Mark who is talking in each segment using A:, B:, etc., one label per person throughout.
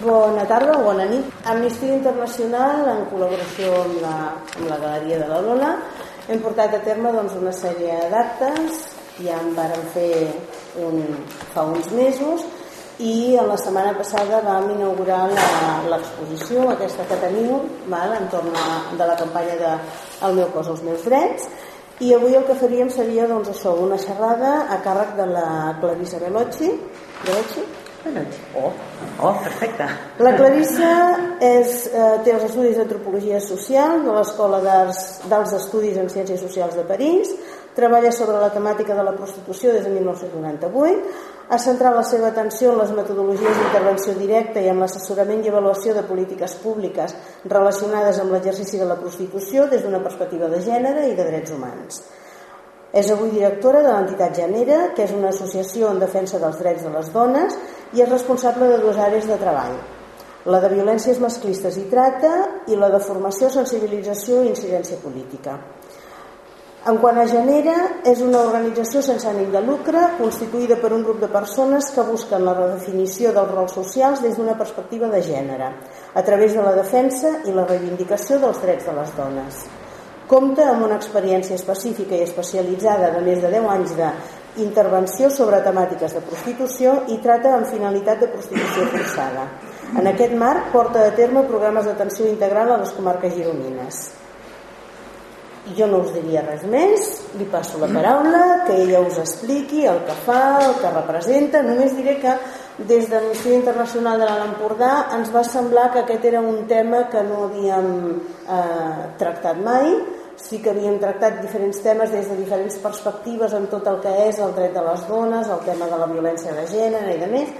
A: Bona tarda o bona nit. Amnistia Internacional, en col·laboració amb la, amb la Galeria de la Lola, hem portat a terme doncs, una sèrie d'actes, ja en vàrem fer un, fa uns mesos, i la setmana passada vam inaugurar l'exposició, aquesta que teniu, val, entorn de la campanya de El meu cos, els meus drets, i avui el que faríem seria doncs, això, una xerrada a càrrec de la Clarissa Veloci, Veloci,
B: Oh, oh, perfecte.
A: La Clarissa és, eh, té els estudis d'antropologia social de l'Escola dels Estudis en Ciències Socials de París, treballa sobre la temàtica de la prostitució des de 1998, ha centrat la seva atenció en les metodologies d'intervenció directa i en l'assessorament i avaluació de polítiques públiques relacionades amb l'exercici de la prostitució des d'una perspectiva de gènere i de drets humans. És avui directora de l'entitat Genera, que és una associació en defensa dels drets de les dones i és responsable de dues àrees de treball, la de violències masclistes i trata i la de formació, sensibilització i incidència política. En quant a Genera, és una organització sense ànim de lucre constituïda per un grup de persones que busquen la redefinició dels rols socials des d'una perspectiva de gènere, a través de la defensa i la reivindicació dels drets de les dones. Compta amb una experiència específica i especialitzada de més de 10 anys de intervenció sobre temàtiques de prostitució i trata amb finalitat de prostitució forçada. En aquest marc porta a terme programes d'atenció integral a les comarques gironines. Jo no us diria res més, li passo la paraula, que ella us expliqui el que fa, el que representa. Només diré que des de l'Institut Internacional de l'Alt Empordà ens va semblar que aquest era un tema que no havíem eh, tractat mai, sí que havíem tractat diferents temes des de diferents perspectives en tot el que és el dret de les dones, el tema de la violència de gènere i de més,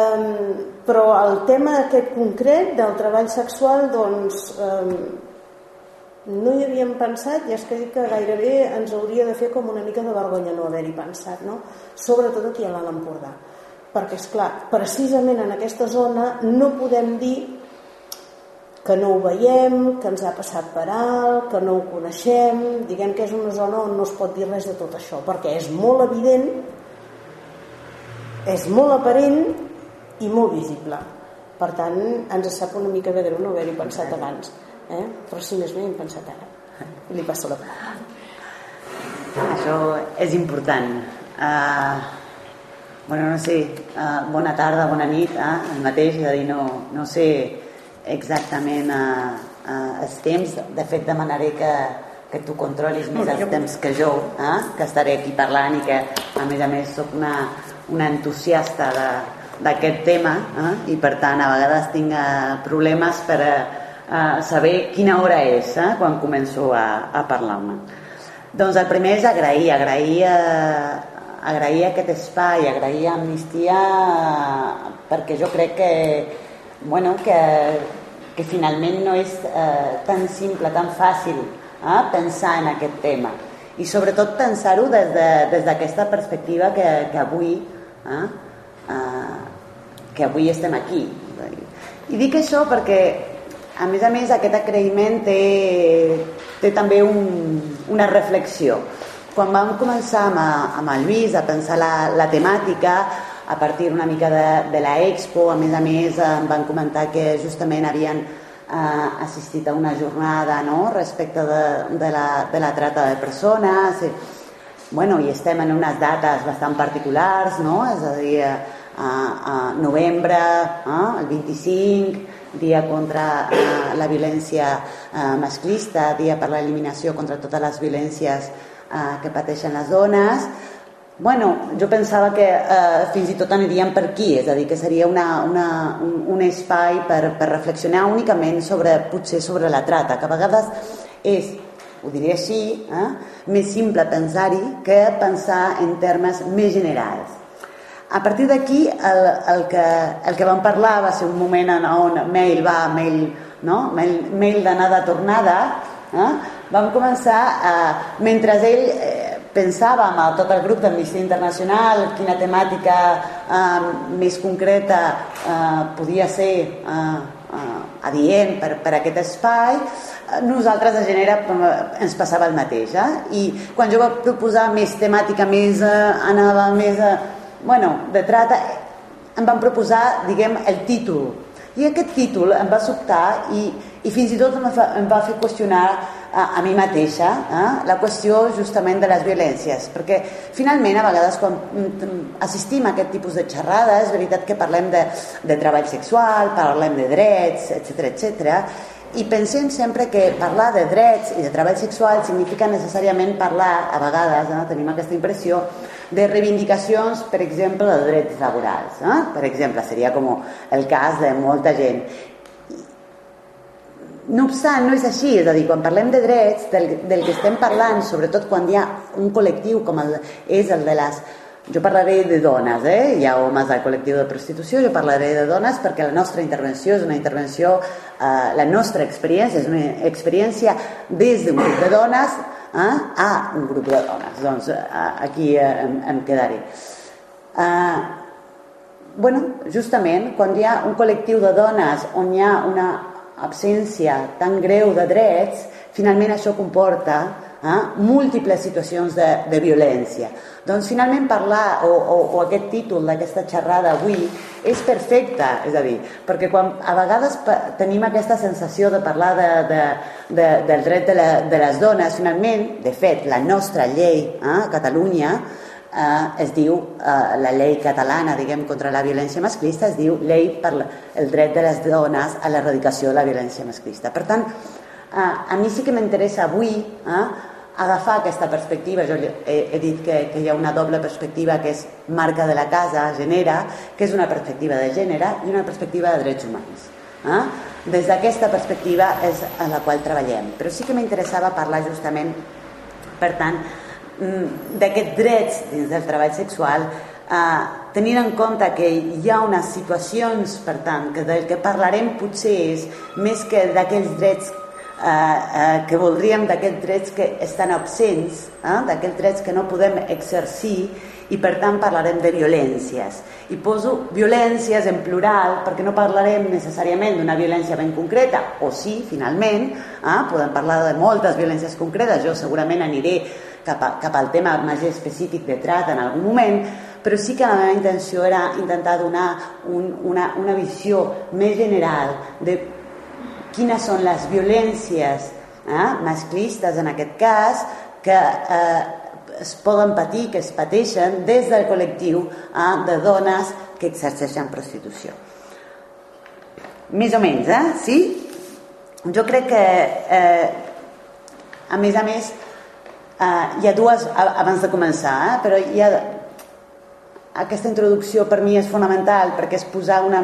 A: um, però el tema aquest concret del treball sexual doncs um, no hi havíem pensat i és que dic que gairebé ens hauria de fer com una mica de vergonya no haver-hi pensat, no? sobretot aquí a l'Alt Empordà perquè és clar, precisament en aquesta zona no podem dir que no ho veiem, que ens ha passat per alt, que no ho coneixem, diguem que és una zona on no es pot dir res de tot això, perquè és molt evident, és molt aparent i molt visible. Per tant, ens sap una mica de greu no haver-hi pensat abans, eh? però si més bé hem pensat ara. Li passo la paraula.
B: Això és important. Uh, bueno, no sé, uh, bona tarda, bona nit, eh? el mateix, és a dir, no, no sé exactament a, a, els temps. De fet, demanaré que, que tu controlis més els temps que jo, eh? que estaré aquí parlant i que, a més a més, sóc una, una entusiasta d'aquest tema eh? i, per tant, a vegades tinc eh, problemes per eh, saber quina hora és eh? quan començo a, a parlar-me. Doncs el primer és agrair, agrair, eh, agrair aquest espai, agrair a Amnistia eh, perquè jo crec que bueno, que, que finalment no és eh, tan simple, tan fàcil eh, pensar en aquest tema. I sobretot pensar-ho des d'aquesta de, des perspectiva que, que avui eh, eh, que avui estem aquí. I dic això perquè a més a més aquest agraïment té, té també un, una reflexió. Quan vam començar amb, amb el Lluís a pensar la, la temàtica a partir una mica de, de la Expo, a més a més em van comentar que justament havien eh, assistit a una jornada no? respecte de, de, la, de la trata de persones i, bueno, i estem en unes dates bastant particulars no? és a dir, a, a novembre eh, el 25 dia contra eh, la violència eh, masclista dia per l'eliminació contra totes les violències eh, que pateixen les dones Bueno, jo pensava que eh, fins i tot aniríem per aquí, és a dir, que seria una, una, un, un espai per, per reflexionar únicament sobre, potser sobre la trata, que a vegades és, ho diré així, eh, més simple pensar-hi que pensar en termes més generals. A partir d'aquí, el, el, que, el que vam parlar va ser un moment en on mail va, mail, no? mail, mail d'anada-tornada, eh? vam començar, eh, mentre ell eh, pensàvem a tot el grup d'Amnistia Internacional quina temàtica eh, més concreta eh, podia ser eh, eh, adient per, per aquest espai nosaltres a Genera ens passava el mateix eh? i quan jo vaig proposar més temàtica més eh, anava més eh, bueno, de trata em van proposar diguem el títol I aquest títol em va sobtar i, i fins i tot em va, em va fer qüestionar a, a mi mateixa eh, la qüestió justament de les violències, perquè finalment a vegades quan mm, assistim a aquest tipus de xerrada és veritat que parlem de, de treball sexual, parlem de drets, etc etc. i pensem sempre que parlar de drets i de treball sexual significa necessàriament parlar, a vegades eh, tenim aquesta impressió, de reivindicacions, per exemple, de drets laborals. Eh? Per exemple, seria com el cas de molta gent. No obstant, no és així, és a dir, quan parlem de drets, del, del que estem parlant, sobretot quan hi ha un col·lectiu com el, és el de les jo parlaré de dones, eh? hi ha homes del col·lectiu de prostitució, jo parlaré de dones perquè la nostra intervenció és una intervenció, eh, la nostra experiència és una experiència des d'un grup de dones eh, a un grup de dones. Doncs eh, aquí eh, em, em quedaré. Eh, bueno, justament, quan hi ha un col·lectiu de dones on hi ha una absència tan greu de drets, finalment això comporta eh, múltiples situacions de, de violència. Doncs finalment parlar, o, o, o aquest títol d'aquesta xerrada avui, és perfecte, és a dir, perquè quan a vegades tenim aquesta sensació de parlar de, de, de, del dret de, la, de les dones, finalment, de fet, la nostra llei eh, Catalunya eh, es diu, eh, la llei catalana, diguem, contra la violència masclista, es diu llei per el dret de les dones a l'erradicació de la violència masclista. Per tant, eh, a mi sí que m'interessa avui eh, agafar aquesta perspectiva, jo he, he dit que, que hi ha una doble perspectiva que és marca de la casa, genera, que és una perspectiva de gènere i una perspectiva de drets humans. Eh? Des d'aquesta perspectiva és en la qual treballem. Però sí que m'interessava parlar justament, per tant, d'aquests drets dins del treball sexual eh, tenint en compte que hi ha unes situacions, per tant, que del que parlarem potser és més que d'aquells drets eh, eh, que voldríem d'aquests drets que estan absents, eh, d'aquests drets que no podem exercir i per tant parlarem de violències. I poso violències en plural perquè no parlarem necessàriament d'una violència ben concreta, o sí, finalment, eh, podem parlar de moltes violències concretes, jo segurament aniré cap, a, cap al tema més específic de tracte en algun moment, però sí que la meva intenció era intentar donar un, una, una visió més general de quines són les violències eh, masclistes en aquest cas que eh, es poden patir, que es pateixen des del col·lectiu eh, de dones que exerceixen prostitució. Més o menys, eh? Sí? Jo crec que, eh, a més a més, eh, hi ha dues, abans de començar, eh, però hi ha, aquesta introducció per mi és fonamental perquè és posar una,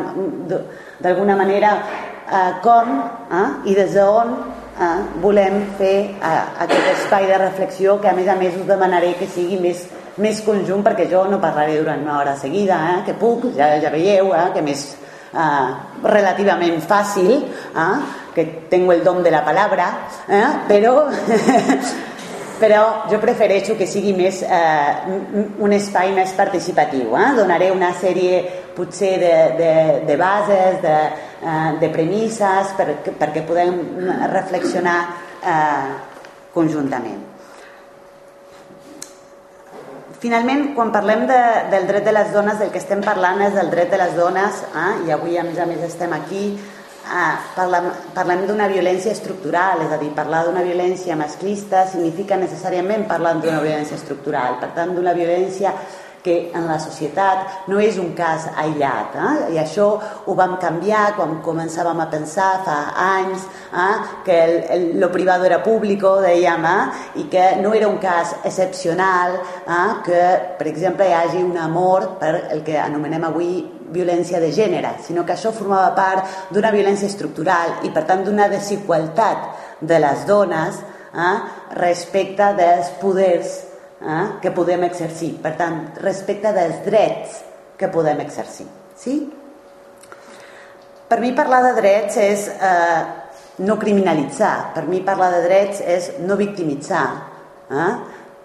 B: d'alguna manera eh, com eh, i des d'on eh, volem fer eh, aquest espai de reflexió que a més a més us demanaré que sigui més, més conjunt perquè jo no parlaré durant una hora seguida, eh, que puc, ja, ja veieu, eh, que més eh, relativament fàcil, eh, que tengo el don de la palabra, eh, però però jo prefereixo que sigui més eh, un espai més participatiu. Eh? Donaré una sèrie potser de, de, de bases, de, eh, de premisses per, perquè podem reflexionar eh, conjuntament. Finalment, quan parlem de, del dret de les dones, del que estem parlant és del dret de les dones, eh? i avui a més a més estem aquí Ah, parlem, parlem d'una violència estructural, és a dir, parlar d'una violència masclista significa necessàriament parlar d'una violència estructural, per tant, d'una violència que en la societat no és un cas aïllat eh? i això ho vam canviar quan començàvem a pensar fa anys eh? que el, el, lo privado era público dèiem eh? i que no era un cas excepcional eh? que per exemple hi hagi un amor per el que anomenem avui violència de gènere, sinó que això formava part d'una violència estructural i per tant d'una desigualtat de les dones eh, respecte dels poders eh, que podem exercir, per tant, respecte dels drets que podem exercir. Sí? Per mi parlar de drets és eh, no criminalitzar, per mi parlar de drets és no victimitzar, eh?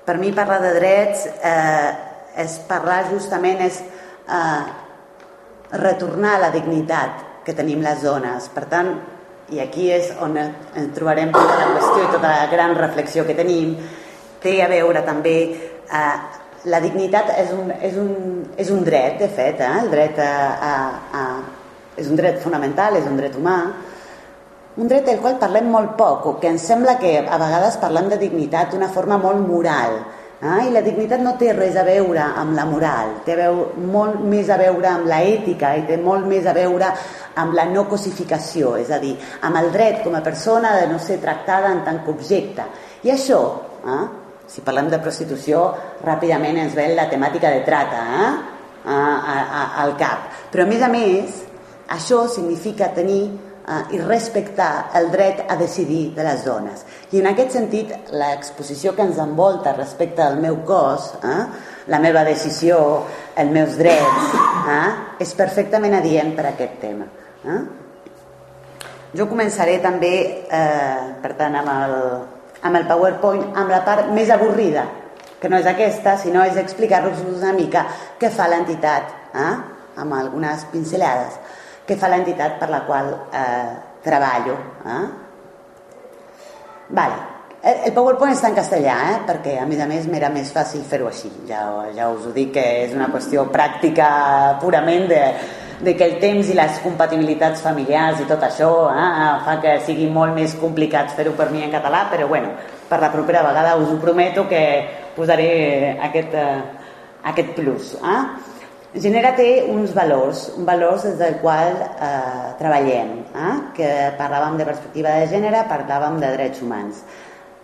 B: per mi parlar de drets eh, és parlar justament és eh, retornar la dignitat que tenim les dones. Per tant, i aquí és on trobarem tota la qüestió i tota la gran reflexió que tenim, té a veure també eh, la dignitat és un, és, un, és un dret, de fet, eh? el dret a, a, a és un dret fonamental, és un dret humà, un dret del qual parlem molt poc, o que ens sembla que a vegades parlem de dignitat d'una forma molt moral, eh? i la dignitat no té res a veure amb la moral, té veu, molt més a veure amb la ètica i té molt més a veure amb la no cosificació, és a dir, amb el dret com a persona de no ser tractada en tant que objecte. I això, eh? si parlem de prostitució, ràpidament ens ve la temàtica de trata eh? a, a, a, al cap. Però a més a més, això significa tenir eh, i respectar el dret a decidir de les dones. I en aquest sentit, l'exposició que ens envolta respecte al meu cos, eh, la meva decisió, els meus drets, eh, és perfectament adient per a aquest tema. Eh? Jo començaré també, eh, per tant, amb el, amb el PowerPoint, amb la part més avorrida, que no és aquesta, sinó és explicar-vos una mica què fa l'entitat, eh? amb algunes pinzellades que fa l'entitat per la qual eh, treballo. Eh? Vale. El PowerPoint està en castellà, eh? perquè a més a més m'era més fàcil fer-ho així. Ja, ja us ho dic que és una qüestió pràctica purament de, de que el temps i les compatibilitats familiars i tot això eh, fa que sigui molt més complicat fer-ho per mi en català, però bueno, per la propera vegada us ho prometo que posaré aquest, eh, aquest plus. Eh? Genera té uns valors, uns valors des del qual eh, treballem, eh? que parlàvem de perspectiva de gènere, parlàvem de drets humans.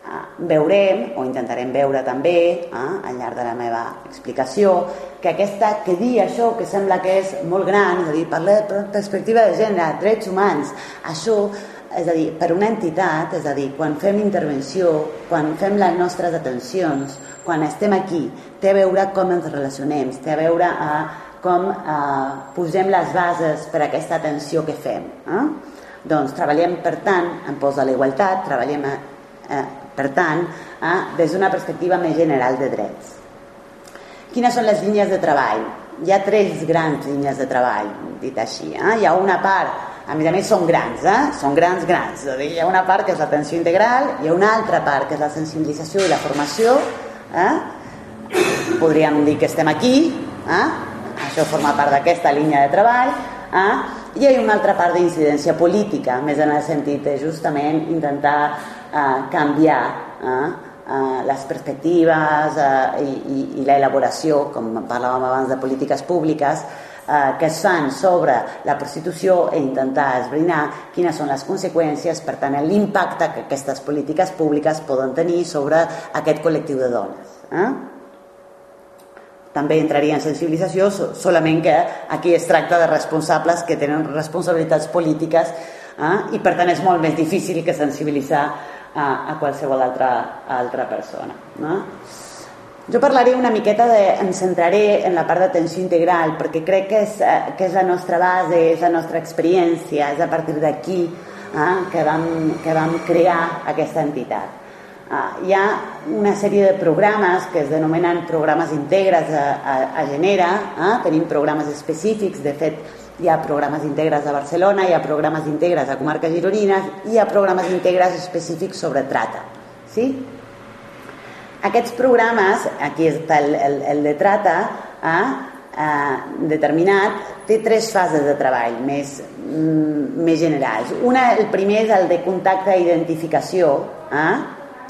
B: Eh, veurem, o intentarem veure també, eh, al llarg de la meva explicació, que aquesta, que dir això que sembla que és molt gran, és a dir, parlar de perspectiva de gènere, drets humans, això és a dir, per una entitat, és a dir, quan fem intervenció, quan fem les nostres atencions, quan estem aquí, té a veure com ens relacionem, té a veure a com eh, posem les bases per a aquesta atenció que fem. Eh? Doncs treballem, per tant, en pos de la igualtat, treballem, eh, per tant, eh, des d'una perspectiva més general de drets. Quines són les línies de treball? Hi ha tres grans línies de treball, dit així. Eh? Hi ha una part a més a més són grans, eh? són grans, grans. Hi ha una part que és l'atenció integral, hi ha una altra part que és la sensibilització i la formació, Eh? Podríem dir que estem aquí, eh? això forma part d'aquesta línia de treball, eh? i hi ha una altra part d'incidència política, més en el sentit de justament intentar eh, canviar eh? Uh, les perspectives uh, i, i, i l'elaboració, com parlàvem abans de polítiques públiques, uh, que es fan sobre la prostitució e intentar esbrinar quines són les conseqüències, per tant, l'impacte que aquestes polítiques públiques poden tenir sobre aquest col·lectiu de dones. Eh? També entraria en sensibilització, solament que aquí es tracta de responsables que tenen responsabilitats polítiques eh? i per tant és molt més difícil que sensibilitzar a, a qualsevol altra, altra persona. No? Jo parlaré una miqueta de, em centraré en la part d'atenció integral perquè crec que és, eh, que és la nostra base, és la nostra experiència, és a partir d'aquí eh, que, vam, que vam crear aquesta entitat. Uh, hi ha una sèrie de programes que es denominen programes integres a, a, a Genera, uh, tenim programes específics, de fet hi ha programes integres a Barcelona, hi ha programes integres a comarques gironines, hi ha programes integres específics sobre trata. Sí? Aquests programes, aquí està el, el, el de trata, uh, uh, determinat, té tres fases de treball més, mm, més generals. Una, el primer és el de contacte i identificació, eh?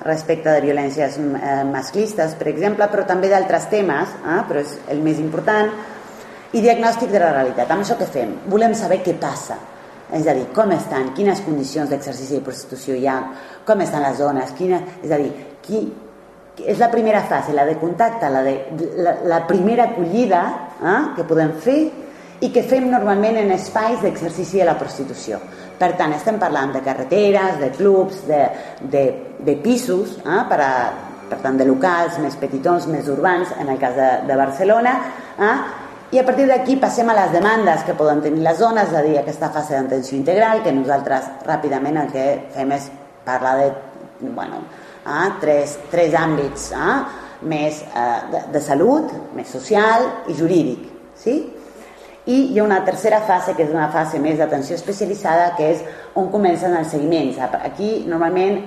B: respecte de violències eh, masclistes, per exemple, però també d'altres temes, eh, però és el més important, i diagnòstic de la realitat. Amb això què fem? Volem saber què passa, és a dir, com estan, quines condicions d'exercici de prostitució hi ha, com estan les dones, quina, és a dir, qui, és la primera fase, la de contacte, la, de, la, la primera acollida eh, que podem fer i que fem normalment en espais d'exercici de la prostitució. Per tant, estem parlant de carreteres, de clubs, de, de, de pisos, eh, per, a, per tant, de locals més petitons, més urbans, en el cas de, de Barcelona, eh, i a partir d'aquí passem a les demandes que poden tenir les zones, és a dir, aquesta fase d'atenció integral, que nosaltres ràpidament el que fem és parlar de, bueno, eh, tres, tres àmbits eh, més eh, de, de salut, més social i jurídic. Sí? i hi ha una tercera fase que és una fase més d'atenció especialitzada que és on comencen els seguiments aquí normalment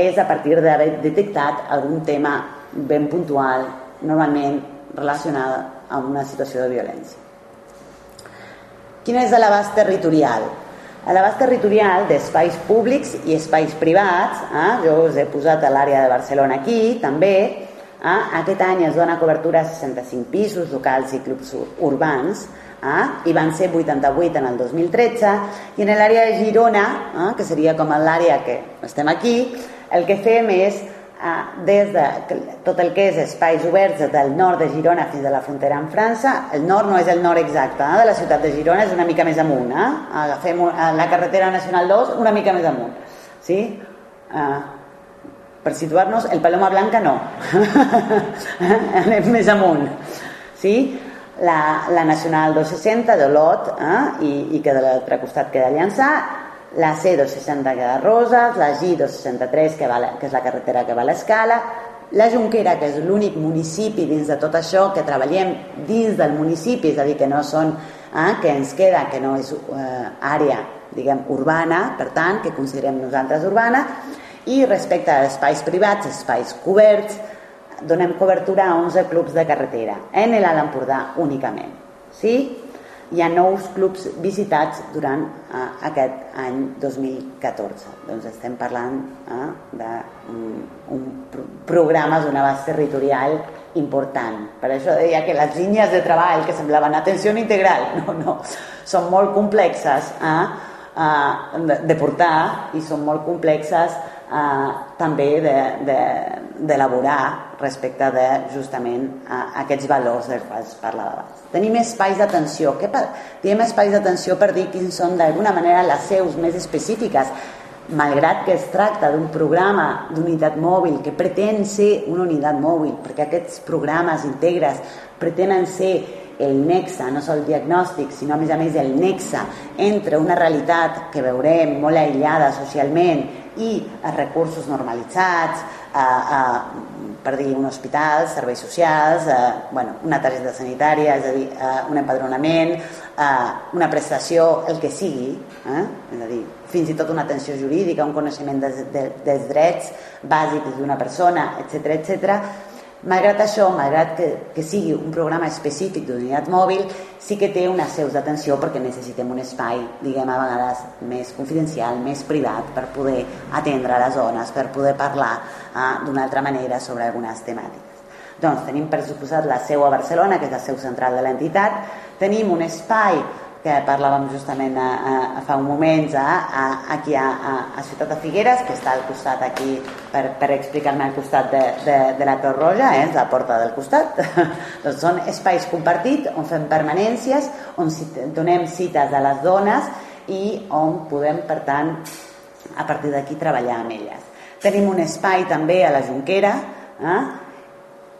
B: és a partir d'haver detectat algun tema ben puntual normalment relacionat amb una situació de violència Quin és l'abast territorial? L'abast territorial d'espais públics i espais privats, eh? jo us he posat a l'àrea de Barcelona aquí, també, eh? aquest any es dona cobertura a 65 pisos locals i clubs urbans, eh? i van ser 88 en el 2013, i en l'àrea de Girona, eh? que seria com l'àrea que estem aquí, el que fem és des de tot el que és espais oberts del nord de Girona fins a la frontera amb França, el nord no és el nord exacte eh, de la ciutat de Girona, és una mica més amunt, eh? agafem la carretera nacional 2 una mica més amunt. Sí? Eh, per situar-nos, el Paloma Blanca no, anem més amunt. Sí? la, la Nacional 260 d'Olot eh? I, i que de l'altre costat queda Llançà la C260 que de Roses la G263 que, va, que és la carretera que va a l'Escala la Junquera, que és l'únic municipi dins de tot això que treballem dins del municipi, és a dir, que no són eh, que ens queda, que no és eh, àrea diguem, urbana, per tant, que considerem nosaltres urbana, i respecte a espais privats, espais coberts, donem cobertura a 11 clubs de carretera en l'Alt Empordà únicament. Sí? Hi ha nous clubs visitats durant uh, aquest any 2014. Doncs estem parlant uh, d'un un programa d'un abast territorial important. Per això deia que les línies de treball que semblaven atenció integral, no, no, són molt complexes uh, uh, de, de portar i són molt complexes eh, també d'elaborar respecte de justament a aquests valors dels quals parlava abans. Tenim espais d'atenció. Diem espais d'atenció per dir quins són d'alguna manera les seus més específiques, malgrat que es tracta d'un programa d'unitat mòbil que pretén ser una unitat mòbil, perquè aquests programes integres pretenen ser el nexe, no sol diagnòstic, sinó a més a més el nexe entre una realitat que veurem molt aïllada socialment i els recursos normalitzats, a, a, per dir un hospital, serveis socials, a, bueno, una targeta sanitària, és a dir, a, un empadronament, a, una prestació, el que sigui, eh? és a dir, fins i tot una atenció jurídica, un coneixement des, de, dels drets bàsics d'una persona, etc etc Malgrat això, malgrat que, que sigui un programa específic d'unitat mòbil, sí que té unes seus d'atenció perquè necessitem un espai, diguem, a vegades més confidencial, més privat, per poder atendre les zones, per poder parlar eh, d'una altra manera sobre algunes temàtiques. Doncs tenim per suposat la seu a Barcelona, que és la seu central de l'entitat, tenim un espai que parlàvem justament a, a, a fa un moment a, a, aquí a, a, a Ciutat de Figueres, que està al costat aquí per, per explicar-me al costat de, de, de la Torre Roja, eh, la porta del costat. doncs són espais compartits on fem permanències, on donem cites a les dones i on podem, per tant, a partir d'aquí treballar amb elles. Tenim un espai també a la Junquera, eh,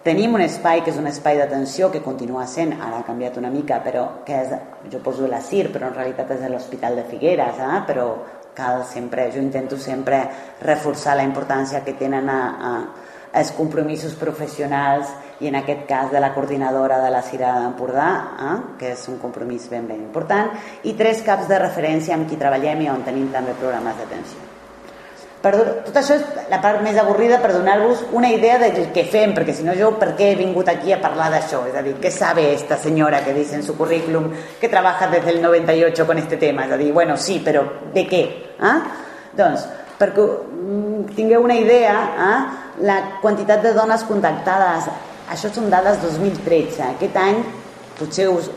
B: Tenim un espai que és un espai d'atenció que continua sent, ara ha canviat una mica, però que és, jo poso la CIR, però en realitat és l'Hospital de Figueres, eh? però cal sempre, jo intento sempre reforçar la importància que tenen a, a, els compromisos professionals i en aquest cas de la coordinadora de la Cira d'Empordà, eh? que és un compromís ben ben important, i tres caps de referència amb qui treballem i on tenim també programes d'atenció. Per, tot això és la part més avorrida per donar-vos una idea del que fem, perquè si no jo per què he vingut aquí a parlar d'això? És a dir, què sabe esta senyora que dice en su currículum que trabaja desde el 98 con este tema? És a dir, bueno, sí, però de què? Ah? Doncs, perquè mm, tingueu una idea, ah? la quantitat de dones contactades, això són dades 2013, aquest any potser us,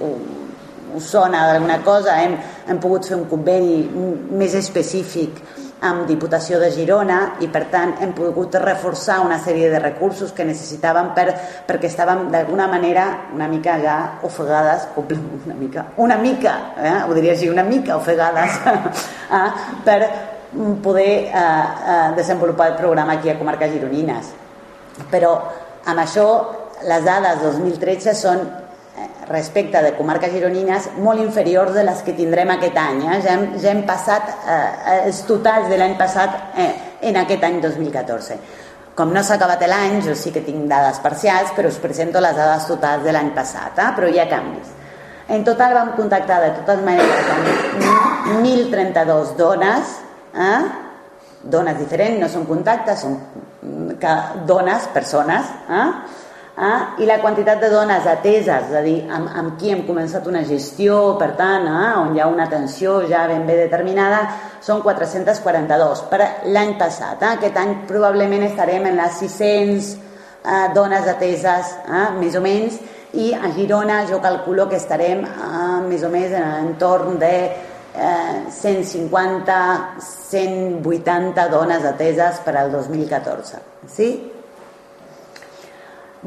B: us sona d'alguna cosa, hem, hem pogut fer un conveni més específic amb Diputació de Girona i per tant hem pogut reforçar una sèrie de recursos que necessitàvem per, perquè estàvem d'alguna manera una mica ja ofegades una mica, una mica eh, ho diria així, una mica ofegades eh, per poder eh, eh, desenvolupar el programa aquí a Comarques Gironines. Però amb això les dades 2013 són respecte de comarques gironines molt inferiors de les que tindrem aquest any. Eh? Ja, hem, ja hem passat eh, els totals de l'any passat eh, en aquest any 2014. Com no s'ha acabat l'any, jo sí que tinc dades parcials, però us presento les dades totals de l'any passat, eh? però hi ha canvis. En total vam contactar de totes maneres amb 1.032 dones, eh? dones diferents, no són contactes, són dones, persones, eh? Eh? i la quantitat de dones ateses, és a dir, amb, amb qui hem començat una gestió, per tant, eh? on hi ha una atenció ja ben bé determinada, són 442 per l'any passat. Eh? Aquest any probablement estarem en les 600 eh, dones ateses, eh? més o menys, i a Girona jo calculo que estarem eh, més o més en l'entorn de eh, 150, 180 dones ateses per al 2014. Sí?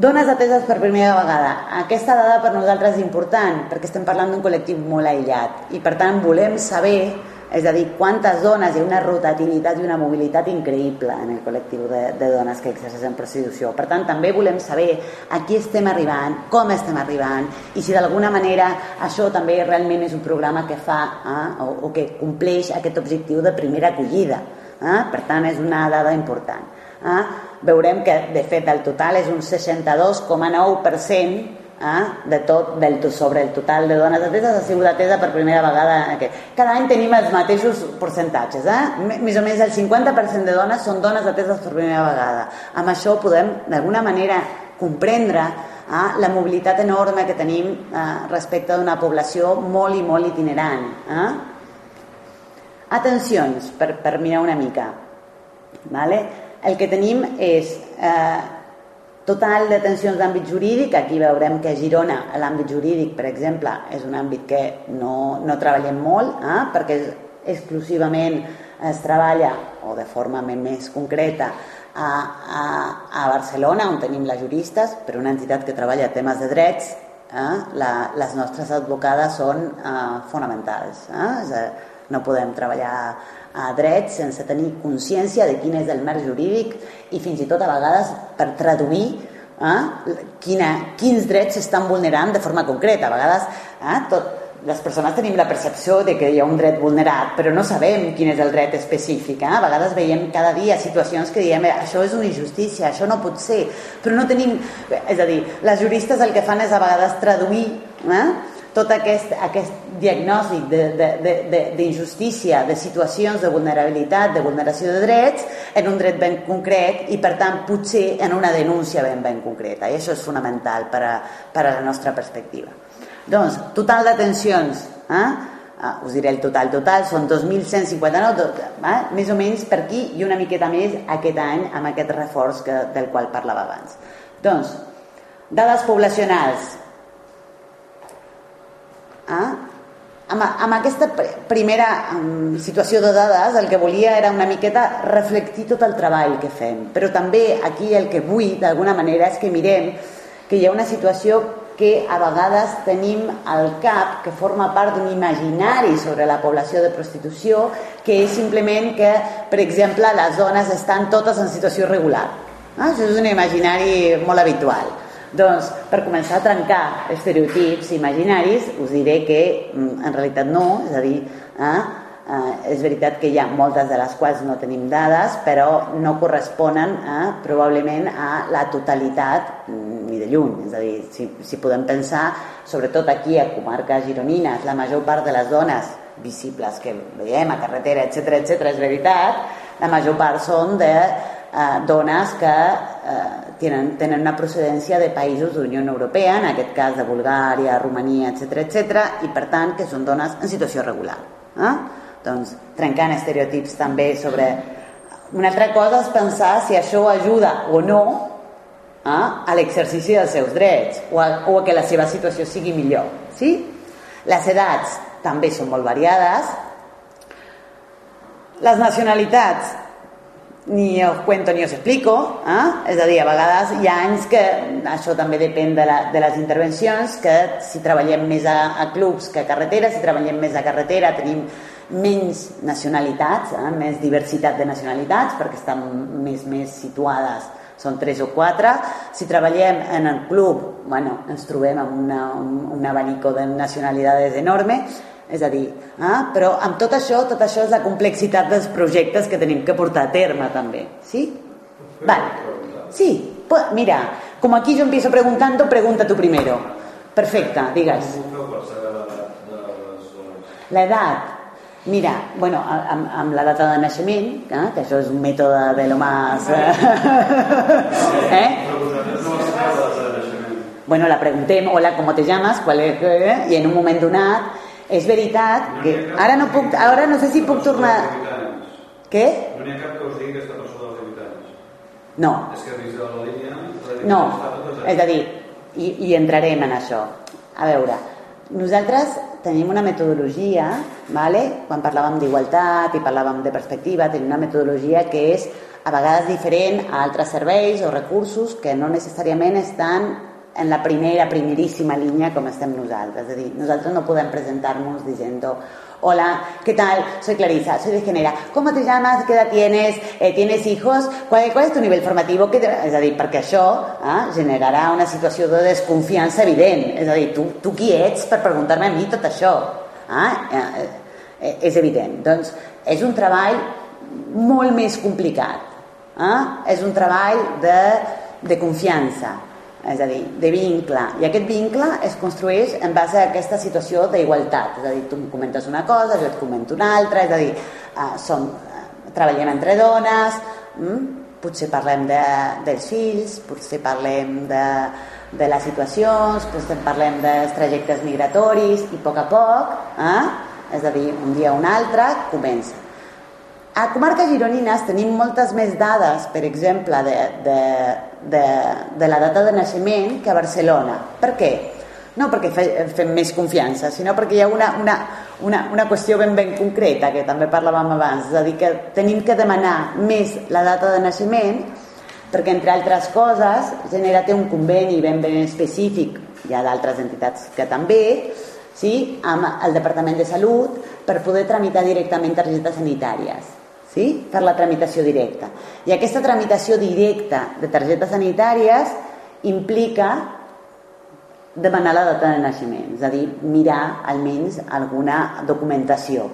B: Dones ateses per primera vegada. Aquesta dada per nosaltres és important perquè estem parlant d'un col·lectiu molt aïllat i per tant volem saber, és a dir, quantes dones i una rotativitat i una mobilitat increïble en el col·lectiu de, de dones que exerceixen prostitució. Per tant, també volem saber a qui estem arribant, com estem arribant i si d'alguna manera això també realment és un programa que fa eh, o, o que compleix aquest objectiu de primera acollida. Eh? Per tant, és una dada important. Eh? Veurem que de fet el total és un 62,9% eh, de tot del, sobre el total de dones ateses ha sigut atesa per primera vegada cada any tenim els mateixos percentatges eh? més o menys el 50% de dones són dones ateses per primera vegada amb això podem d'alguna manera comprendre eh, la mobilitat enorme que tenim eh, respecte d'una població molt i molt itinerant eh? atencions per, per mirar una mica vale? El que tenim és eh, total detencions d'àmbit jurídic, aquí veurem que Girona l'àmbit jurídic, per exemple, és un àmbit que no, no treballem molt, eh, perquè és, exclusivament es treballa, o de forma més concreta, a, a, a Barcelona, on tenim les juristes, per una entitat que treballa temes de drets, eh, la, les nostres advocades són eh, fonamentals. Eh? És no podem treballar a drets sense tenir consciència de quin és el marc jurídic i fins i tot a vegades per traduir eh, quina, quins drets s'estan vulnerant de forma concreta. A vegades eh, tot, les persones tenim la percepció de que hi ha un dret vulnerat, però no sabem quin és el dret específic. Eh? A vegades veiem cada dia situacions que diem això és una injustícia, això no pot ser, però no tenim... És a dir, les juristes el que fan és a vegades traduir eh? Tot aquest, aquest diagnòstic d'injustícia, de, de, de, de situacions de vulnerabilitat, de vulneració de drets, en un dret ben concret i, per tant, potser en una denúncia ben, ben concreta. I això és fonamental per a, per a la nostra perspectiva. Doncs, total d'atencions, eh? Ah, us diré el total total, són 2.159, eh? més o menys per aquí i una miqueta més aquest any amb aquest reforç que, del qual parlava abans. Doncs, dades poblacionals, Ah? Amb, amb aquesta primera um, situació de dades el que volia era una miqueta reflectir tot el treball que fem, però també aquí el que vull d'alguna manera és que mirem que hi ha una situació que a vegades tenim al cap que forma part d'un imaginari sobre la població de prostitució que és simplement que, per exemple, les dones estan totes en situació regular. Ah, això és un imaginari molt habitual. Doncs, per començar a trencar estereotips imaginaris, us diré que mm, en realitat no, és a dir, eh, eh, és veritat que hi ha moltes de les quals no tenim dades, però no corresponen eh, probablement a la totalitat mm, ni de lluny. És a dir, si, si podem pensar, sobretot aquí a comarques gironines, la major part de les dones visibles que veiem a carretera, etc etc és veritat, la major part són de eh, dones que eh, tenen, tenen una procedència de països de Unió Europea, en aquest cas de Bulgària, Romania, etc etc i per tant que són dones en situació regular. Eh? Doncs trencant estereotips també sobre... Una altra cosa és pensar si això ajuda o no eh, a l'exercici dels seus drets o a, o a que la seva situació sigui millor. Sí? Les edats també són molt variades. Les nacionalitats ni os cuento ni os explico, eh? és a dir, a vegades hi ha anys que això també depèn de, la, de les intervencions, que si treballem més a, a clubs que a carretera, si treballem més a carretera tenim menys nacionalitats, eh? més diversitat de nacionalitats, perquè estan més, més situades són tres o quatre. Si treballem en el club, bueno, ens trobem amb una, un, un abanico de nacionalitats enorme. És a dir, eh? però amb tot això, tot això és la complexitat dels projectes que tenim que portar a terme també. ¿Sí? Vale. Sí, pues, mira, como aquí yo empiezo preguntando, pregunta tú primero. Perfecte, digues. L'edat. Mira, bueno, amb, amb la data de naixement, eh, que això és un mètode de lo más... Eh? eh? bueno, la preguntem, hola, com te llamas? Qual és? I en un moment donat, és veritat que ara no puc, ara no sé si puc tornar... Què?
C: No n'hi ha cap que us digui que està per sobre dels habitants.
B: No,
C: És que dins de la línia...
B: no, és a dir, i, i entrarem en això. A veure, nosaltres tenim una metodologia, vale? quan parlàvem d'igualtat i parlàvem de perspectiva, tenim una metodologia que és a vegades diferent a altres serveis o recursos que no necessàriament estan en la primera, primeríssima línia com estem nosaltres. És a dir, nosaltres no podem presentar-nos dient Hola, ¿qué tal? Soy Clarisa, soy de Genera. ¿Cómo te llamas? ¿Qué edad tienes? Eh, ¿Tienes hijos? ¿Cuál, ¿Cuál es tu nivell formatiu? Què te... És a dir, perquè això eh, generarà una situació de desconfiança evident. És a dir, tu, tu qui ets per preguntar-me a mi tot això? Eh? Eh, eh, és evident. Doncs és un treball molt més complicat. Eh? És un treball de, de confiança és a dir, de vincle. I aquest vincle es construeix en base a aquesta situació d'igualtat. És a dir, tu em comentes una cosa, jo et comento una altra, és a dir, eh, som, eh, treballem entre dones, mm? potser parlem de, dels fills, potser parlem de, de les situacions, potser parlem dels trajectes migratoris i a poc a poc, eh? és a dir, un dia o un altre, comença. A comarques gironines tenim moltes més dades, per exemple, de, de, de, de la data de naixement que a Barcelona. Per què? No perquè fe, fem més confiança, sinó perquè hi ha una, una, una, una qüestió ben ben concreta, que també parlàvem abans, és a dir, que tenim que demanar més la data de naixement perquè, entre altres coses, genera té un conveni ben ben específic, hi ha d'altres entitats que també, sí, amb el Departament de Salut per poder tramitar directament targetes sanitàries sí? per la tramitació directa. I aquesta tramitació directa de targetes sanitàries implica demanar la data de naixement, és a dir, mirar almenys alguna documentació.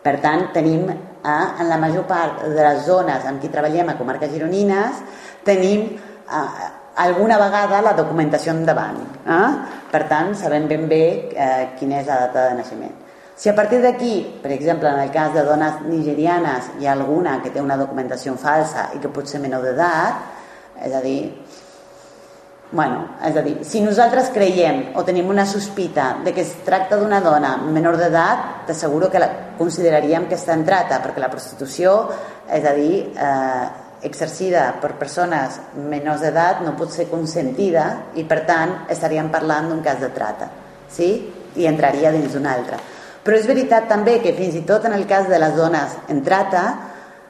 B: Per tant, tenim eh, en la major part de les zones amb qui treballem a comarques gironines, tenim alguna vegada la documentació endavant. Eh? Per tant, sabem ben bé eh, quina és la data de naixement. Si a partir d'aquí, per exemple, en el cas de dones nigerianes, hi ha alguna que té una documentació falsa i que pot ser menor d'edat, és a dir, bueno, és a dir, si nosaltres creiem o tenim una sospita de que es tracta d'una dona menor d'edat, t'asseguro que la consideraríem que està en trata, perquè la prostitució, és a dir, eh, exercida per persones menors d'edat no pot ser consentida i per tant estaríem parlant d'un cas de trata sí? i entraria dins d'un altre però és veritat també que fins i tot en el cas de les dones en trata,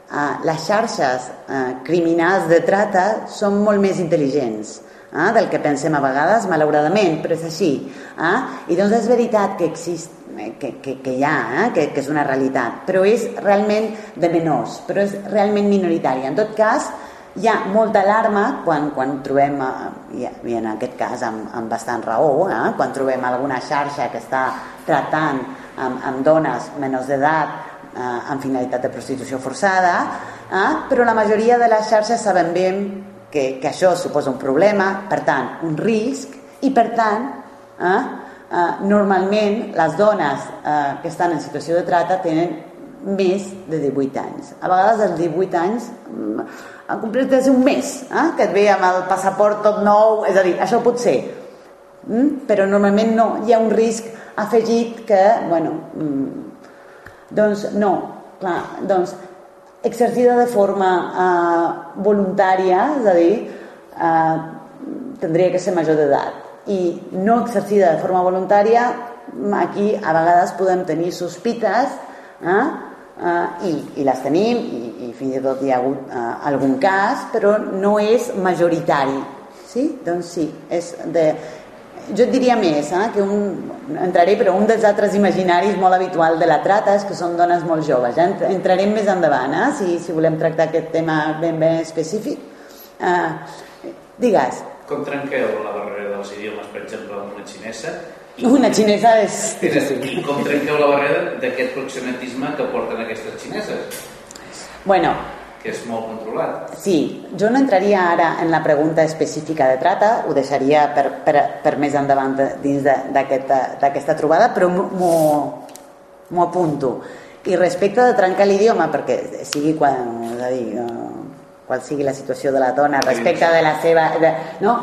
B: eh, les xarxes eh, criminals de trata són molt més intel·ligents eh, del que pensem a vegades, malauradament, però és així. Eh? I doncs és veritat que exist, eh, que, que, que hi ha, eh? que, que és una realitat, però és realment de menors, però és realment minoritària. En tot cas, hi ha molta alarma quan, quan trobem, eh, i en aquest cas amb, amb bastant raó, eh? quan trobem alguna xarxa que està tratant amb, amb dones menors d'edat eh, amb finalitat de prostitució forçada, eh, però la majoria de les xarxes saben bé que, que això suposa un problema, per tant, un risc, i per tant, eh, eh, normalment les dones eh, que estan en situació de trata tenen més de 18 anys. A vegades els 18 anys mm, han complit des un mes, eh, que et ve amb el passaport tot nou, és a dir, això pot ser, mm? però normalment no, hi ha un risc afegit que, bueno, mm, doncs no, clar, doncs exercida de forma eh, voluntària, és a dir, eh, tindria que ser major d'edat i no exercida de forma voluntària aquí a vegades podem tenir sospites eh, eh, i, i les tenim i, i fins i tot hi ha hagut eh, algun cas però no és majoritari sí? doncs sí, és de, jo et diria més, eh, que un, entraré, però un dels altres imaginaris molt habitual de la trata és que són dones molt joves. Ja entrarem més endavant, eh, si, si volem tractar aquest tema ben ben específic. Eh, digues.
D: Com trenqueu la barrera dels idiomes, per exemple, amb una xinesa?
B: Una xinesa és...
D: Com trenqueu la barrera d'aquest proxenetisme que porten aquestes xineses?
B: Bueno,
D: que és molt controlat.
B: Sí, jo no entraria ara en la pregunta específica de trata, ho deixaria per, per, per més endavant dins d'aquesta aquest, trobada, però m'ho apunto. I respecte de trencar l'idioma, perquè sigui quan, és a dir, qual sigui la situació de la dona respecte de la seva... De, no?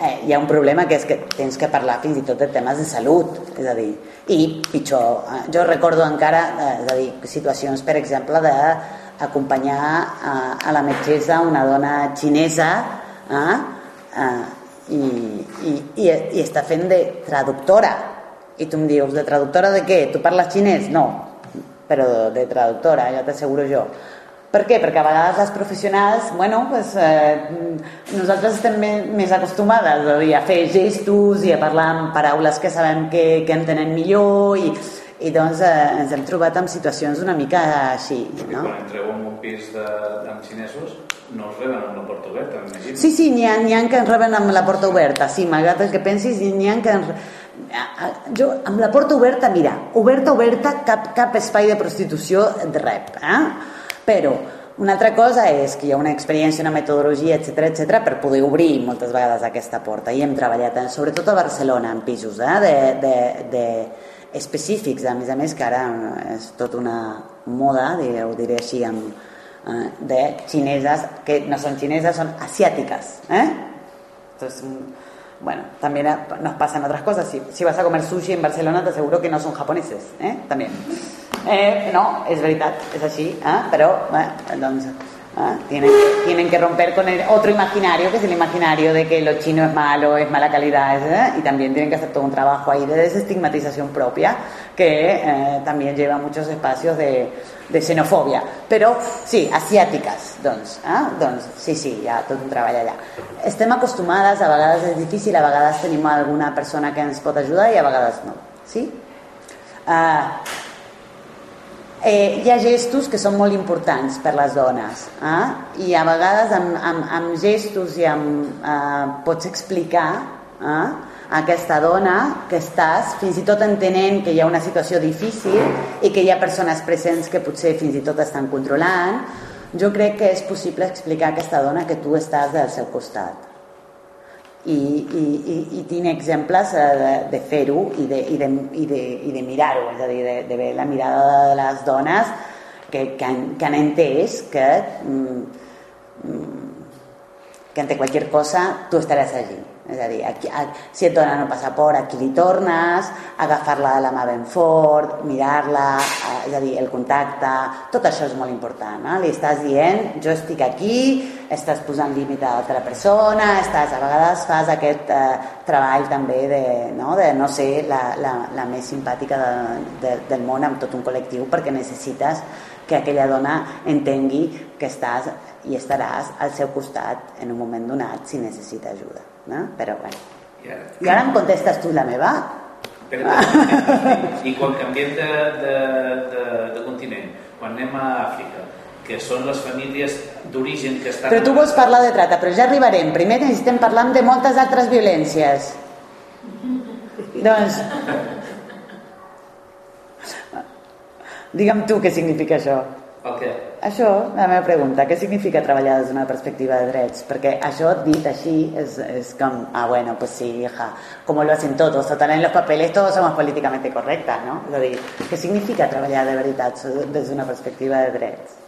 B: eh, hi ha un problema que és que tens que parlar fins i tot de temes de salut, és a dir, i pitjor, eh, jo recordo encara, eh, és a dir, situacions, per exemple, d'acompanyar a, eh, a la metgessa una dona xinesa eh, eh, i, i, i, i està fent de traductora i tu em dius, de traductora de què? Tu parles xinès? No, però de traductora, ja t'asseguro jo per què? Perquè a vegades les professionals, bueno, pues, eh, nosaltres estem més acostumades a, fer gestos i a parlar amb paraules que sabem que, que entenen millor i, i doncs eh, ens hem trobat en situacions una mica així. No?
D: Quan entreu en un pis de, amb xinesos no els reben amb la porta oberta, m'imagino.
B: Sí, sí, n'hi ha, ha que ens reben amb la porta oberta, sí, malgrat el que pensis, n'hi ha que ens... Jo, amb la porta oberta, mira, oberta, oberta, cap, cap espai de prostitució et rep, eh? Però una altra cosa és que hi ha una experiència, una metodologia, etc etc per poder obrir moltes vegades aquesta porta i hem treballat, eh, sobretot a Barcelona, en pisos eh, de, de, de específics, a més a més que ara és tot una moda, ho diré així, amb, eh, de xineses, que no són xineses, són asiàtiques. Eh? Entonces, bueno, también nos pasan otras cosas. Si, si vas a comer sushi en Barcelona, te aseguro que no son japoneses, ¿eh? También. Eh, no, és veritat, és així, eh? però eh, doncs, eh, tienen, tienen que romper con el otro imaginario, que es el imaginario de que lo chino es malo, es mala calidad, ¿eh? y también tienen que hacer todo un trabajo ahí de desestigmatización propia, que eh, también lleva muchos espacios de, de xenofòbia, però sí, asiàtiques, doncs, eh? doncs sí, sí, ha tot un treball allà. Estem acostumades, a vegades és difícil, a vegades tenim alguna persona que ens pot ajudar i a no, sí? Uh, eh, hi ha gestos que són molt importants per les dones eh? i a vegades amb, amb, amb gestos i amb, eh, pots explicar eh, a aquesta dona que estàs fins i tot entenent que hi ha una situació difícil i que hi ha persones presents que potser fins i tot estan controlant jo crec que és possible explicar a aquesta dona que tu estàs del seu costat i, i, i, i tinc exemples eh, de, de fer-ho i de, i de, i de, i de mirar-ho, és a dir, de, de veure la mirada de les dones que, que, han, que han entès que, mm, mm, que ante qualsevol cosa tu estaràs allí. És a dir, aquí, a, si et donen el passaport, aquí li tornes, agafar-la de la mà ben fort, mirar-la, és a dir, el contacte, tot això és molt important. No? Li estàs dient, jo estic aquí, estàs posant límit a l'altra persona, estàs, a vegades fas aquest eh, treball també de no, de no ser la, la, la més simpàtica de, de, del món amb tot un col·lectiu perquè necessites que aquella dona entengui que estàs i estaràs al seu costat en un moment donat si necessita ajuda no? però bueno i ara em contestes tu la meva
D: i quan canviem de, de, de, de continent quan anem a Àfrica que són les famílies d'origen que estan...
B: Però tu vols parlar de trata, però ja arribarem. Primer necessitem parlar de moltes altres violències. doncs... Digue'm tu què significa això.
D: Què?
B: Això, la meva pregunta, què significa treballar des d'una perspectiva de drets? Perquè això dit així és, és com, ah, bueno, pues sí, hija, como lo hacen todos, total en los papeles todos somos políticamente correctas, no? És a dir, què significa treballar de veritat des d'una perspectiva de drets?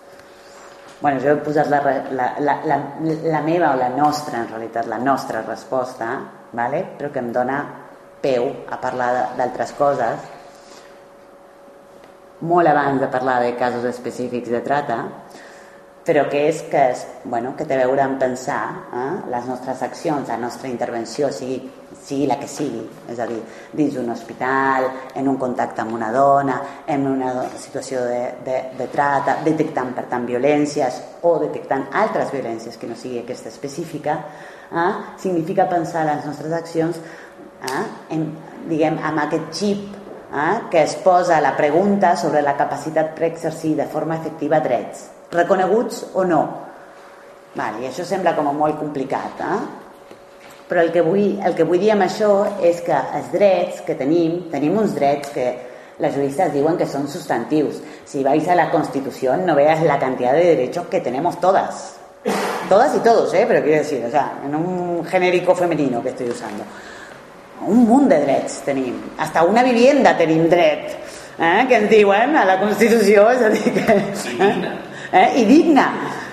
B: bueno, jo he posat la, la, la, la, la meva o la nostra, en realitat, la nostra resposta, vale? però que em dona peu a parlar d'altres coses molt abans de parlar de casos específics de trata, però que és que, és, bueno, que té a veure amb pensar eh, les nostres accions, la nostra intervenció, sigui, sigui la que sigui, és a dir, dins d'un hospital, en un contacte amb una dona, en una situació de, de, de trata, detectant per tant violències o detectant altres violències que no sigui aquesta específica, eh, significa pensar les nostres accions eh, en, diguem, amb aquest xip eh, que es posa la pregunta sobre la capacitat per exercir de forma efectiva drets, reconeguts o no. Vale, I això sembla com molt complicat, eh? però el que, vull, el que vull dir amb això és que els drets que tenim, tenim uns drets que les juristas diuen que són substantius. Si vais a la Constitución no veas la cantidad de derechos que tenemos todas. Todas y todos, ¿eh? pero quiero decir, o sea, en un genérico femenino que estoy usando un munt de drets tenim, hasta una vivienda tenim dret, eh? que ens diuen a la Constitució, és a dir que...
D: Digna.
B: Eh? I digna.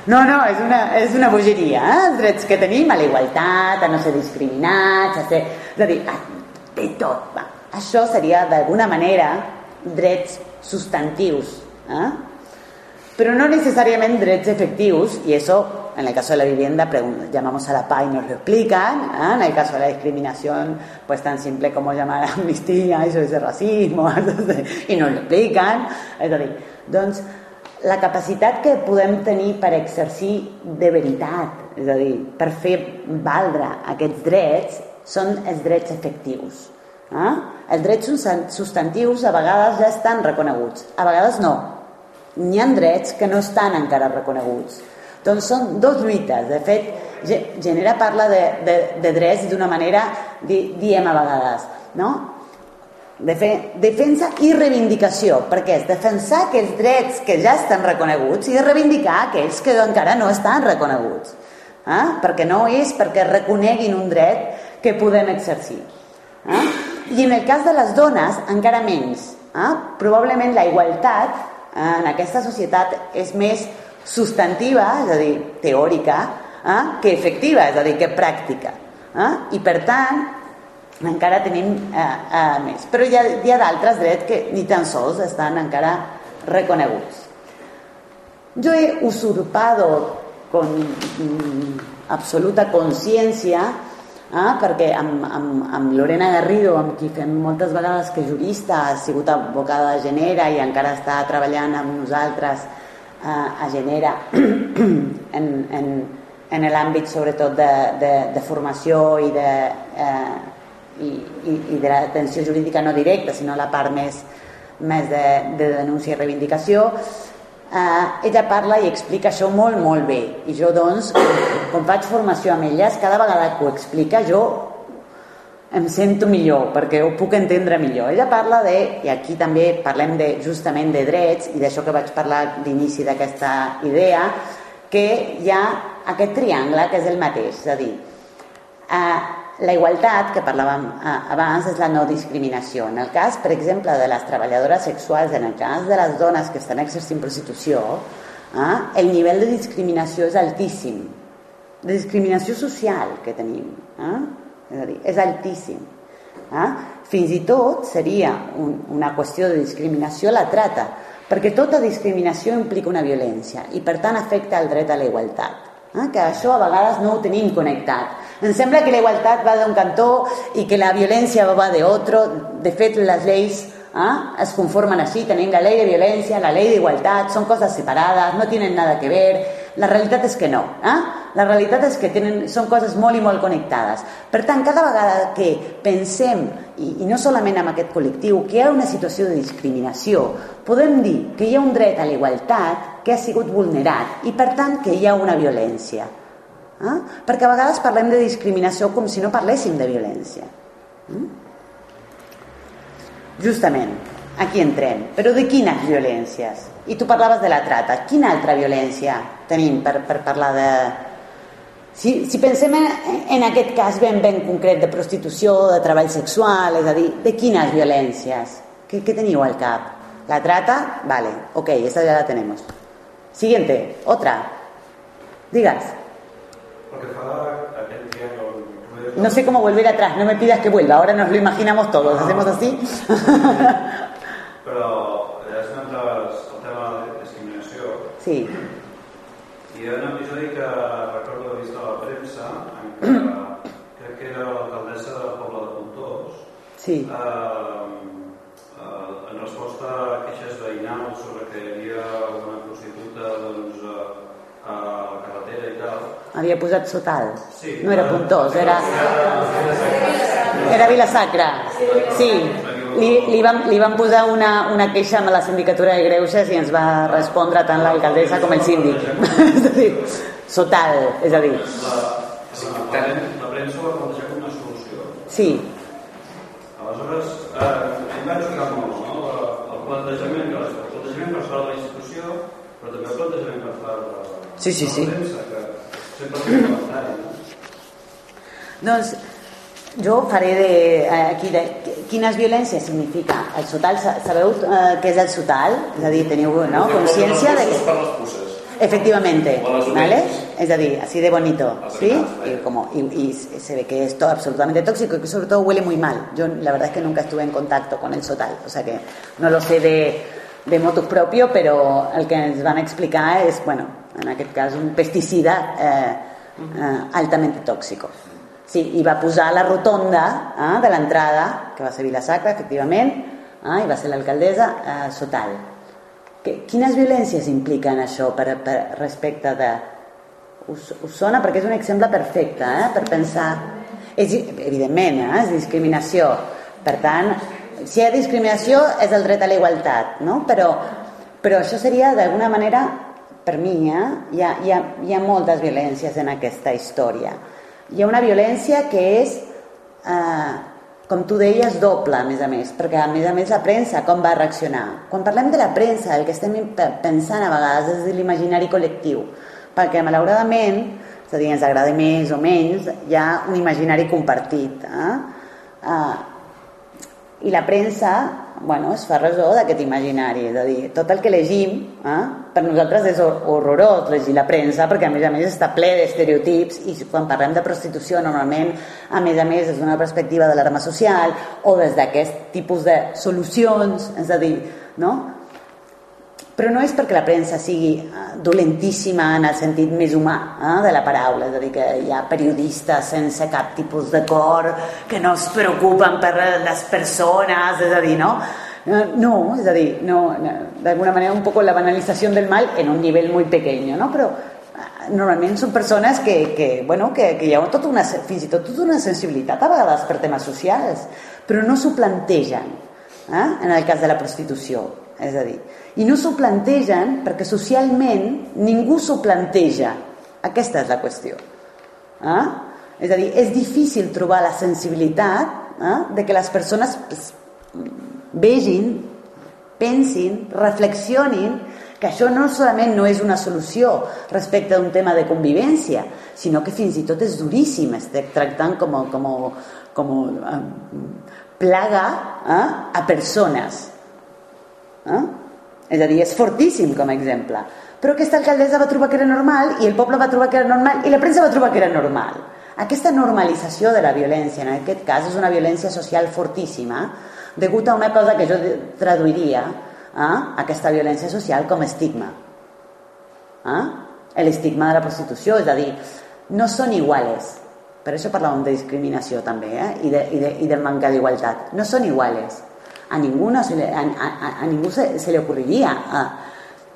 B: No, no, és una, és una bogeria, eh? els drets que tenim a la igualtat, a no ser discriminats, a ser... És a dir, a, de tot. Va. Això seria, d'alguna manera, drets substantius. ¿eh? Pero no necesariamente derechos efectivos, y eso en el caso de la vivienda llamamos a la PA y nos lo explican, ¿eh? en el caso de la discriminación pues tan simple como llamar a amnistía, eso es racismo, y nos lo explican. Dir, doncs, la capacitat que podem tenir per exercir de veritat, és a dir, per fer valdre aquests drets, són els drets efectius. Eh? Els drets substantius a vegades ja estan reconeguts, a vegades no. N'hi ha drets que no estan encara reconeguts. Doncs són dos lluites. De fet, Genera parla de, de, de drets d'una manera, di, diem a vegades, no? De defensa i reivindicació, perquè és defensar aquells drets que ja estan reconeguts i reivindicar aquells que encara no estan reconeguts. Eh? Perquè no és perquè reconeguin un dret que podem exercir. Eh? I en el cas de les dones, encara menys. Eh? Probablement la igualtat en aquesta societat és més substantiva, és a dir, teòrica, eh? que efectiva, és a dir, que pràctica. Eh? I per tant, encara tenim eh, eh, més. Però hi ha, ha d'altres drets que ni tan sols estan encara reconeguts. Yo he usurpado con mm, absoluta conciencia ah, perquè amb, amb, amb Lorena Garrido, amb qui fem moltes vegades que jurista, ha sigut abocada de Genera i encara està treballant amb nosaltres eh, a Genera en, en, en l'àmbit sobretot de, de, de formació i de, eh, i, i de l'atenció jurídica no directa, sinó la part més, més de, de denúncia i reivindicació, eh, ella parla i explica això molt, molt bé. I jo, doncs, quan faig formació amb elles, cada vegada que ho explica, jo em sento millor, perquè ho puc entendre millor. Ella parla de, i aquí també parlem de, justament de drets, i d'això que vaig parlar d'inici d'aquesta idea, que hi ha aquest triangle que és el mateix, és a dir, eh, la igualtat, que parlàvem eh, abans, és la no discriminació. En el cas, per exemple, de les treballadores sexuals, en el cas de les dones que estan exercint prostitució, eh, el nivell de discriminació és altíssim. De discriminació social que tenim. Eh? És a dir, és altíssim. Eh? Fins i tot seria un, una qüestió de discriminació la trata, perquè tota discriminació implica una violència i per tant afecta el dret a la igualtat. Eh? Que això a vegades no ho tenim connectat em sembla que la igualtat va d'un cantó i que la violència va de otro. De fet, les lleis eh, es conformen així. Tenim la llei de violència, la llei d'igualtat, són coses separades, no tenen nada que ver. La realitat és que no. Eh? La realitat és que tenen, són coses molt i molt connectades. Per tant, cada vegada que pensem, i, i no solament amb aquest col·lectiu, que hi ha una situació de discriminació, podem dir que hi ha un dret a la igualtat que ha sigut vulnerat i, per tant, que hi ha una violència. Eh? Perquè a vegades parlem de discriminació com si no parléssim de violència. Mm? Justament, aquí entrem. Però de quines violències? I tu parlaves de la trata. Quina altra violència tenim per, per parlar de... Si, si pensem en, en aquest cas ben, ben concret de prostitució, de treball sexual, és a dir, de quines violències? Què, què teniu al cap? La trata, vale, ok, esa ya la tenemos. Siguiente, otra. Digas. No sé cómo volver atrás, no me pidas que vuelva, ahora nos lo imaginamos todos, hacemos así.
C: Però ja esmentaves el tema de discriminació.
B: Sí.
C: Hi ha un episodi que recordo haver vist a la premsa en què crec que era l'alcaldessa del poble de Pontós
B: sí.
C: eh, eh, en resposta a queixes veïnals sobre que hi havia una prostituta doncs, eh, a la carretera i tal
B: havia posat Sotal.
C: Sí.
B: No era Puntós, era... Era Vilasacra. Sí. Li, li, vam, li vam posar una, una queixa amb la sindicatura de Greuges i ens va respondre tant l'alcaldessa com el síndic. és a dir, Sotal, és a dir...
C: La, la, la premsa va plantejar com una solució.
B: Sí.
C: Aleshores, eh, em vaig ficar molt, no? El plantejament, el plantejament per part de la institució, però també el plantejament per part de,
B: sí, sí, sí. Doncs jo faré de, eh, aquí de quines violències significa el sotal. Sabeu eh, què és el sotal? És a dir, teniu no? consciència de que... Efectivamente,
D: a
B: ¿vale? Es decir, así de bonito,
D: Los
B: ¿sí? Y, como, y, y se ve que es todo absolutamente tóxico y que sobre todo huele muy mal. Yo la verdad es que nunca estuve en contacto con el sotal, o sea que no lo sé de, de motus propio, però el que ens van explicar és, bueno, en aquest cas, un pesticida eh, eh, altament tòxico. Sí, i va posar la rotonda eh, de l'entrada, que va ser Vilasacra, efectivament, eh, i va ser l'alcaldessa, eh, Sotal. Que, quines violències impliquen això per, per respecte de... Us, us sona? Perquè és un exemple perfecte eh, per pensar... És, evidentment, eh, és discriminació. Per tant, si hi ha discriminació és el dret a la igualtat, no? Però, però això seria, d'alguna manera, per mi, eh, hi, ha, hi, ha, hi ha moltes violències en aquesta història. Hi ha una violència que és, eh, com tu deies, doble, a més a més, perquè a més a més la premsa com va reaccionar. Quan parlem de la premsa, el que estem pe- pensant a vegades és l'imaginari col·lectiu, perquè malauradament, és a dir, ens agrada més o menys, hi ha un imaginari compartit. Eh? Eh, i la premsa bueno, es fa ressò d'aquest imaginari és a dir, tot el que llegim eh, per nosaltres és hor- horrorós llegir la premsa perquè a més a més està ple d'estereotips i quan parlem de prostitució normalment a més a més des d'una perspectiva de l'arma social o des d'aquest tipus de solucions és a dir, no? Però no és perquè la premsa sigui eh, dolentíssima en el sentit més humà eh, de la paraula, és a dir, que hi ha periodistes sense cap tipus de cor que no es preocupen per les persones, és a dir, no? Eh, No, és a dir, no, no, d'alguna manera un poco la banalització del mal en un nivell molt pequeño, no? Però eh, normalment són persones que, que, bueno, que, que hi ha tota una, fins i tot tota una sensibilitat a vegades per temes socials, però no s'ho plantegen eh? en el cas de la prostitució. És a dir, i no s'ho plantegen perquè socialment ningú s'ho planteja. Aquesta és la qüestió. Eh? És a dir, és difícil trobar la sensibilitat eh? de que les persones vegin, pensin, reflexionin que això no solament no és una solució respecte a un tema de convivència, sinó que fins i tot és duríssim, estic tractant com, a- com, a- com a, eh, plaga eh, a persones. Eh? És a dir, és fortíssim com a exemple. Però aquesta alcaldessa va trobar que era normal i el poble va trobar que era normal i la premsa va trobar que era normal. Aquesta normalització de la violència, en aquest cas, és una violència social fortíssima degut a una cosa que jo traduiria eh, aquesta violència social com estigma. Eh? L'estigma de la prostitució, és a dir, no són iguales. Per això parlàvem de discriminació també eh? I, de, i, de, i del manca d'igualtat. No són iguales. A ningú, no se, le, a, a, se, le ocurriría.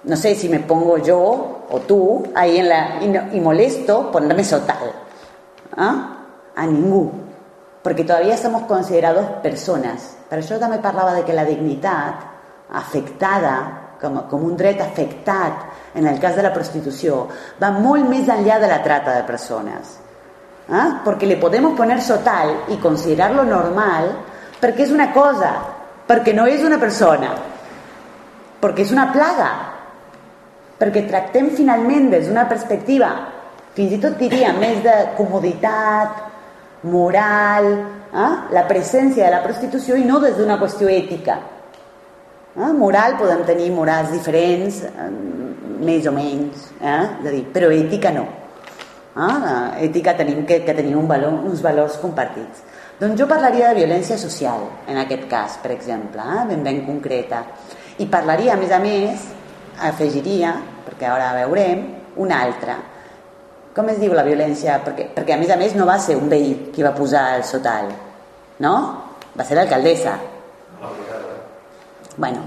B: No sé si me pongo yo o tú ahí en la y, no- y molesto ponerme sotal. ¿Ah? A ningú. Perquè todavía estamos considerados persones. Per això també parlava de que la dignitat afectada, com, com un dret afectat en el cas de la prostitució, va molt més enllà de la trata de persones. ¿Ah? Porque le podemos poner sotal y considerarlo normal porque es una cosa, porque no és una persona, perquè és una plaga, perquè tractem finalment des d'una perspectiva, fins i tot diria, més de comoditat, moral, eh? la presència de la prostitució i no des d'una qüestió ètica. Eh? Moral, podem tenir morals diferents, eh, més o menys, eh? dir, però ètica no. Ah, ètica tenim que, que tenim un valor, uns valors compartits. Doncs jo parlaria de violència social, en aquest cas, per exemple, eh? ben ben concreta. I parlaria, a més a més, afegiria, perquè ara veurem, una altra. Com es diu la violència? Perquè, perquè a més a més no va ser un veí qui va posar el sotal, no? Va ser l'alcaldessa. Bueno,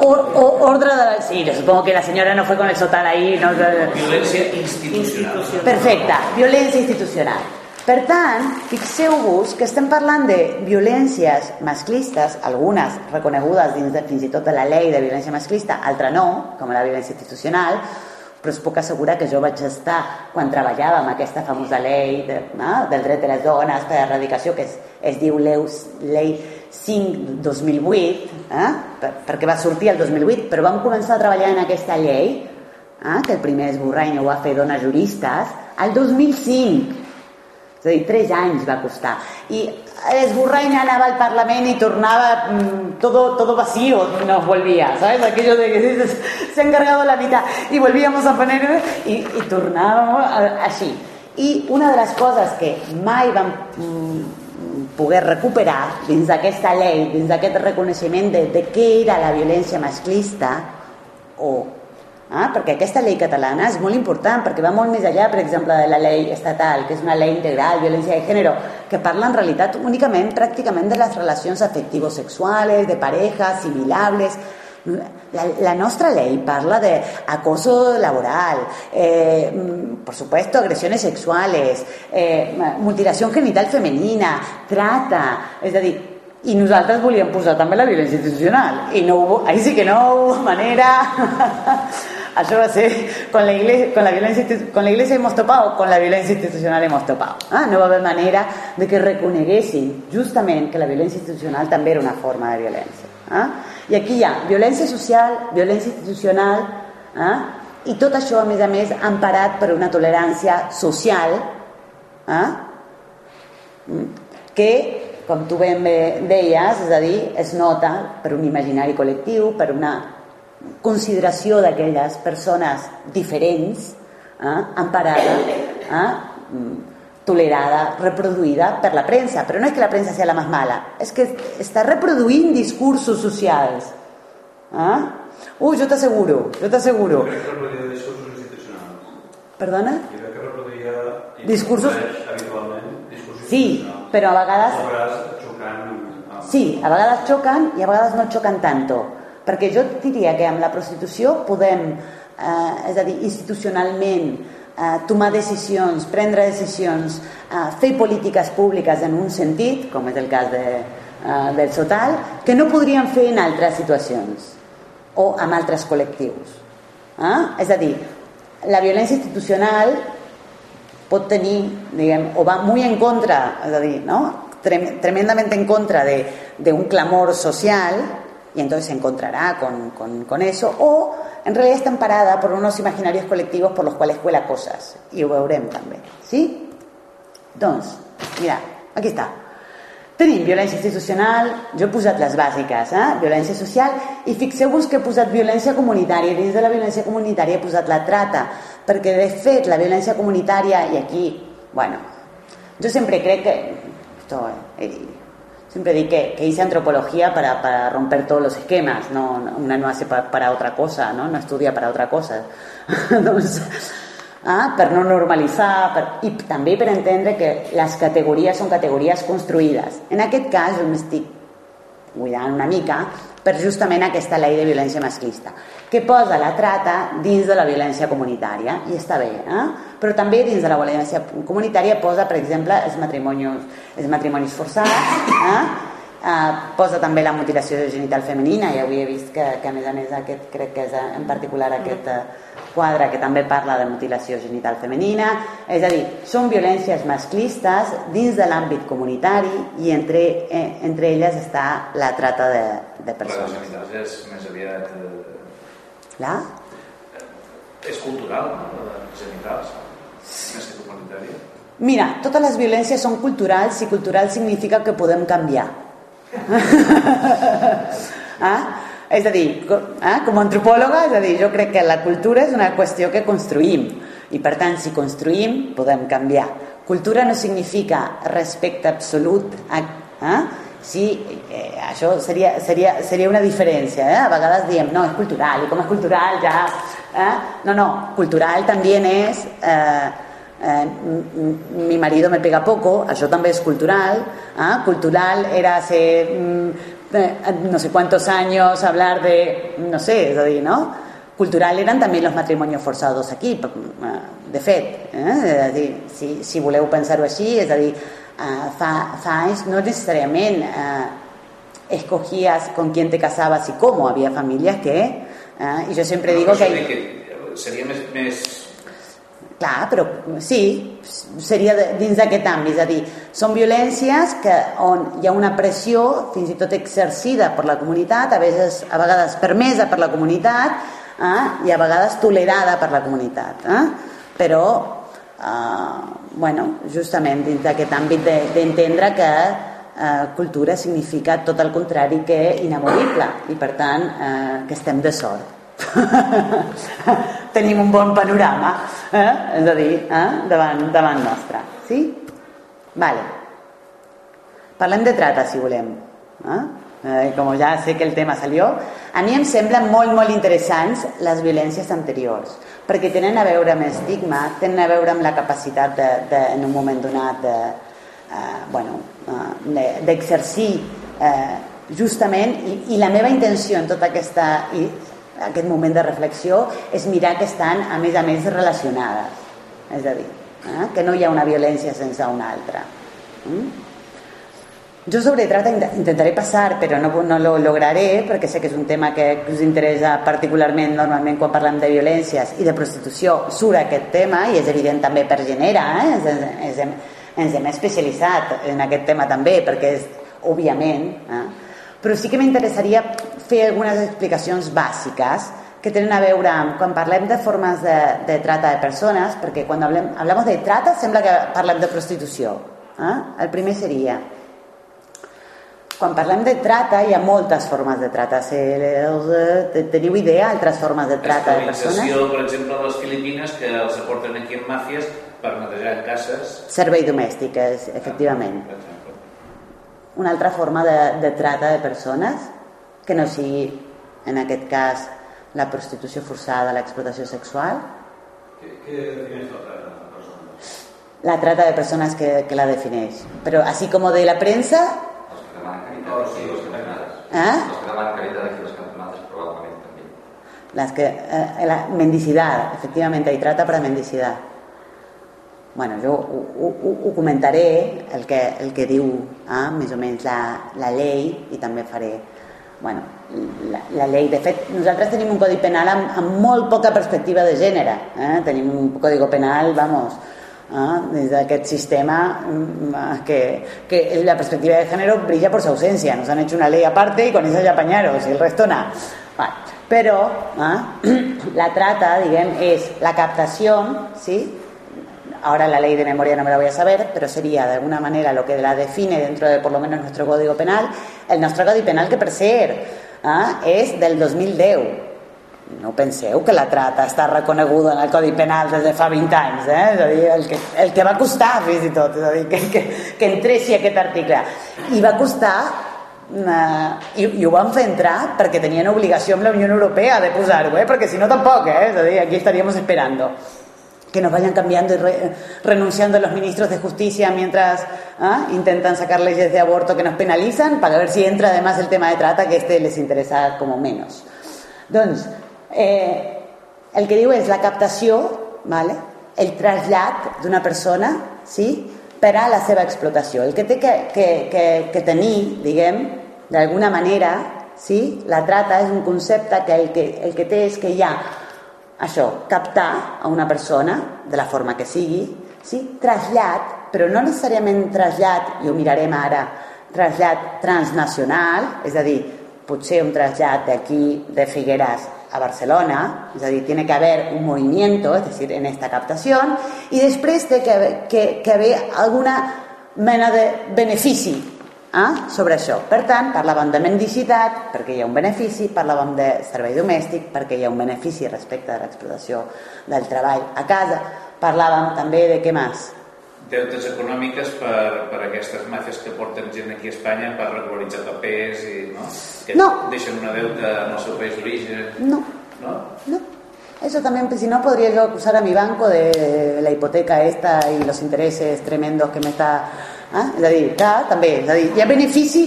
B: o, o- ordre de la... Sí, supongo que la señora no fue con el sotal ahí. No,
D: Violència institucional.
B: Perfecte, violència institucional. Per tant, fixeu-vos que estem parlant de violències masclistes, algunes reconegudes dins de, fins i tot de la llei de violència masclista, altra no, com la violència institucional, però us puc assegurar que jo vaig estar quan treballàvem aquesta famosa llei de, no? del dret de les dones per erradicació, que es, es diu Leus, Llei 5 2008, eh? per, perquè va sortir el 2008, però vam començar a treballar en aquesta llei, eh? que el primer esborrany ho va fer dones juristes, al 2005, és a dir, tres anys va costar. I Esburraina anava al Parlament y tornaba mm, todo, todo vacío, nos volvía, ¿sabes? Aquello de que se ha encargado la mitad y volvíamos a poner y, y tornábamos així. I una de les coses que mai vam mm, poder recuperar dins d'aquesta llei, dins d'aquest reconeixement de, de què era la violència masclista o Ah, perquè aquesta llei catalana és molt important perquè va molt més allà, per exemple, de la llei estatal, que és una llei integral, violència de gènere, que parla en realitat únicament, pràcticament, de les relacions afectivos sexuales, de parejas, similables... La, la nostra llei parla de acoso laboral, eh, por supuesto, agresiones sexuales, eh, mutilació genital femenina, trata, és a dir, i nosaltres volíem posar també la violència institucional i no hubo, ahí sí que no hubo manera Això va ser, con la, iglesia, con la, violencia, con la iglesia hemos topado, con la violència institucional hemos topado. Ah, no va haver manera de que reconeguessin justament que la violència institucional també era una forma de violència. Ah? I aquí hi ha violència social, violència institucional, ah? i tot això, a més a més, emparat per una tolerància social ah? que, com tu ben deies, és a dir, es nota per un imaginari col·lectiu, per una consideració d'aquelles persones diferents, eh, emparada, eh, tolerada, reproduïda per la premsa. Però no és que la premsa sigui la més mala, és que està reproduint discursos socials. Eh? Uh, jo t'asseguro, jo t'asseguro. Perdona? Discursos... Sí, però a vegades... Sí, a vegades xoquen i a vegades no xoquen tanto. Perquè jo diria que amb la prostitució podem, eh, és a dir, institucionalment, eh, tomar decisions, prendre decisions, eh, fer polítiques públiques en un sentit, com és el cas de, eh, del Sotal, que no podríem fer en altres situacions o amb altres col·lectius. Eh? És a dir, la violència institucional pot tenir, diguem, o va molt en contra, és a dir, no? tremendament en contra d'un clamor social y entonces se encontrará con, con, con, eso, o en realidad está amparada por unos imaginarios colectivos por los cuales cuela cosas, i ho veurem també, sí? Doncs, mira, aquí està. Tenim violència institucional, jo he posat les bàsiques, eh? violència social, i fixeu-vos que he posat violència comunitària, i dins de la violència comunitària he posat la trata, perquè de fet la violència comunitària, i aquí, bueno, jo sempre crec que, esto, eh, Siempre di que, que hice antropología para, para, romper todos los esquemas, no, una no hace para, para otra cosa, no, no estudia para otra cosa. doncs, ah, no normalitzar per, i també per entendre que les categories són categories construïdes. En aquest cas jo m'estic cuidant una mica per justament aquesta llei de violència masclista que posa la trata dins de la violència comunitària i està bé, eh? però també dins de la violència comunitària posa per exemple els matrimonis, els matrimonis forçats eh? Uh, posa també la mutilació genital femenina i avui he vist que, que a més a més aquest crec que és en particular aquest uh, quadre que també parla de mutilació genital femenina. És a dir, són violències masclistes dins de l'àmbit comunitari i entre, eh, entre elles està la trata de, de persones.
D: La és més aviat eh...
B: la?
D: és cultural no? les genitals? Més que comunitària?
B: Mira, totes les violències són culturals i cultural significa que podem canviar ah? És a dir, eh? com a antropòloga, és a dir, jo crec que la cultura és una qüestió que construïm i per tant, si construïm, podem canviar. Cultura no significa respecte absolut a, eh? Sí, eh, això seria, seria, seria una diferència. Eh? A vegades diem, no, és cultural, i com és cultural ja... Eh? No, no, cultural també és... Eh, eh, mi marido me pega poco, això també és cultural. ¿eh? Cultural era hace mm, eh, no sé cuántos años hablar de, no sé, és a dir, no? Cultural eren també els matrimonis forçados aquí, de fet. Eh? És a dir, si, si voleu pensar-ho així, és a dir, eh, fa, fa anys no necessàriament eh, escogías con quién te casabas y cómo. Había familias que... Eh, y yo siempre
D: no,
B: digo
D: que...
B: Hay...
D: que seria més, més
B: Clar, però sí, seria dins d'aquest àmbit, és a dir, són violències que, on hi ha una pressió fins i tot exercida per la comunitat, a vegades, a vegades permesa per la comunitat eh, i a vegades tolerada per la comunitat. Eh? Però, eh, bueno, justament dins d'aquest àmbit d'entendre de, que eh, cultura significa tot el contrari que inamovible i per tant eh, que estem de sort tenim un bon panorama eh? és a dir, eh? davant, davant nostre sí? vale parlem de trata si volem eh? Eh, com ja sé que el tema salió a mi em semblen molt molt interessants les violències anteriors perquè tenen a veure amb estigma tenen a veure amb la capacitat de, de, en un moment donat de, eh, bueno, eh, d'exercir eh, justament i, i la meva intenció en tota aquesta i, aquest moment de reflexió és mirar que estan a més a més relacionades és a dir, eh, que no hi ha una violència sense una altra mm? jo sobre trata intentaré passar però no, no lo lograré perquè sé que és un tema que us interessa particularment normalment quan parlem de violències i de prostitució surt aquest tema i és evident també per genera eh? ens, ens, hem, ens hem especialitzat en aquest tema també perquè és òbviament eh? Però sí que m'interessaria fer algunes explicacions bàsiques que tenen a veure amb quan parlem de formes de, de trata de persones, perquè quan hablem, hablamos de trata sembla que parlem de prostitució. Eh? El primer seria, quan parlem de trata hi ha moltes formes de trata. Teniu idea altres formes de trata de persones?
D: per exemple, de les Filipines que els aporten aquí en màfies per netejar cases.
B: Servei domèstic, efectivament. Ah, una altra forma de, de trata de persones que no sigui, en aquest cas, la prostitució forçada, l'explotació sexual?
C: Què, què defineix la trata de persones?
B: La trata de persones que, que la defineix. Però així com de la premsa...
E: Els que demanen caritat oh, sí, les cantonades.
B: ¿Eh?
E: Els que demanen caritat aquí les cantonades probablement també.
B: Las que, eh, la mendicidad, efectivamente, hay trata para mendicidad. Bueno, jo ho, ho, ho comentaré, el que, el que diu eh, més o menys la, la llei, i també faré bueno, la, la llei. De fet, nosaltres tenim un codi penal amb, amb molt poca perspectiva de gènere. Eh? Tenim un codi penal, vamos, eh? des d'aquest sistema mm, que, que la perspectiva de género brilla por su ausencia. Nos han hecho una ley aparte y con esa ya apañaros y el resto nada. Bueno, però eh? la trata, diguem, és la captació, ¿sí? Ahora la ley de memoria no me la voy a saber, pero sería de alguna manera lo que la define dentro de por lo menos nuestro código penal, el nuestro código penal que per cert eh, és del 2010 no penseu que la trata està reconeguda en el Codi Penal des de fa 20 anys, eh? és a dir, el que, el que va costar fins i tot, és a dir, que, que, que entressi aquest article. I va costar, eh, i, i ho van fer entrar perquè tenien obligació amb la Unió Europea de posar-ho, eh? perquè si no tampoc, eh? és a dir, aquí estaríamos esperando que nos vayan cambiando y re, renunciando los ministros de justicia mientras ¿ah? intentan sacar leyes de aborto que nos penalizan para ver si entra además el tema de trata que este les interesa como menos doncs eh, el que diu és la captació vale? el trasllat d'una persona sí? per a la seva explotació el que té que, que, que, que tenir diguem d'alguna manera sí? la trata és un concepte que el, que el que té és que hi ha això, captar a una persona de la forma que sigui, sí? trasllat, però no necessàriament trasllat, i ho mirarem ara, trasllat transnacional, és a dir, potser un trasllat d'aquí de Figueres a Barcelona, és a dir, tiene que haver un movimiento, és a dir, en esta captació, i després té que, que, que haver alguna mena de benefici eh, sobre això. Per tant, parlàvem de mendicitat perquè hi ha un benefici, parlàvem de servei domèstic perquè hi ha un benefici respecte a l'explotació del treball a casa, parlàvem també de què més?
D: deutes econòmiques per, per aquestes màfies que porten gent aquí a Espanya per regularitzar papers i, no? que
B: no.
D: deixen una deuta en el seu país d'origen
B: no.
D: no?
B: no Eso también, si no, podría yo acusar a mi banco de la hipoteca esta y los intereses tremendos que me está Eh? És a dir, que també, és a dir, hi ha benefici,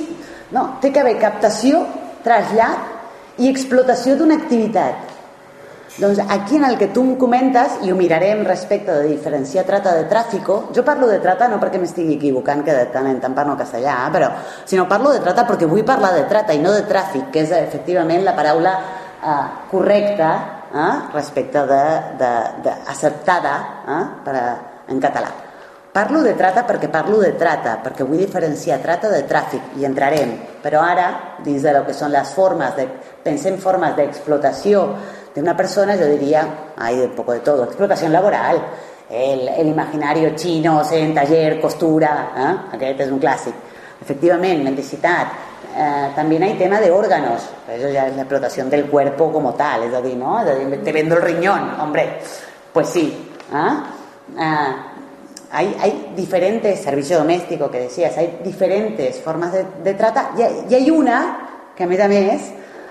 B: no, té que haver captació, trasllat i explotació d'una activitat. Doncs aquí en el que tu em comentes, i ho mirarem respecte de diferenciar trata de tràfico, jo parlo de trata no perquè m'estigui equivocant, que de tant en tant parlo castellà, eh, però, sinó parlo de trata perquè vull parlar de trata i no de tràfic, que és efectivament la paraula eh, correcta eh, respecte de, de, de acceptada eh, per en català. Parlo de trata perquè parlo de trata, perquè vull diferenciar trata de tràfic i entrarem. Però ara, dins de lo que són les formes, de, pensem formes d'explotació d'una persona, jo diria, hay un poco de todo, explotació laboral, el, imaginario chino, en taller, costura, eh? aquest és un clàssic. efectivament, mendicitat, eh, también hay tema de órganos, eso ya es la explotación del cuerpo como tal, es decir, ¿no? Te vendo el riñón, hombre, pues sí. ¿ah? Ah, hay, hay, diferentes servicios domésticos que decías, hay diferentes formas de, de trata y, y hay una que a més a més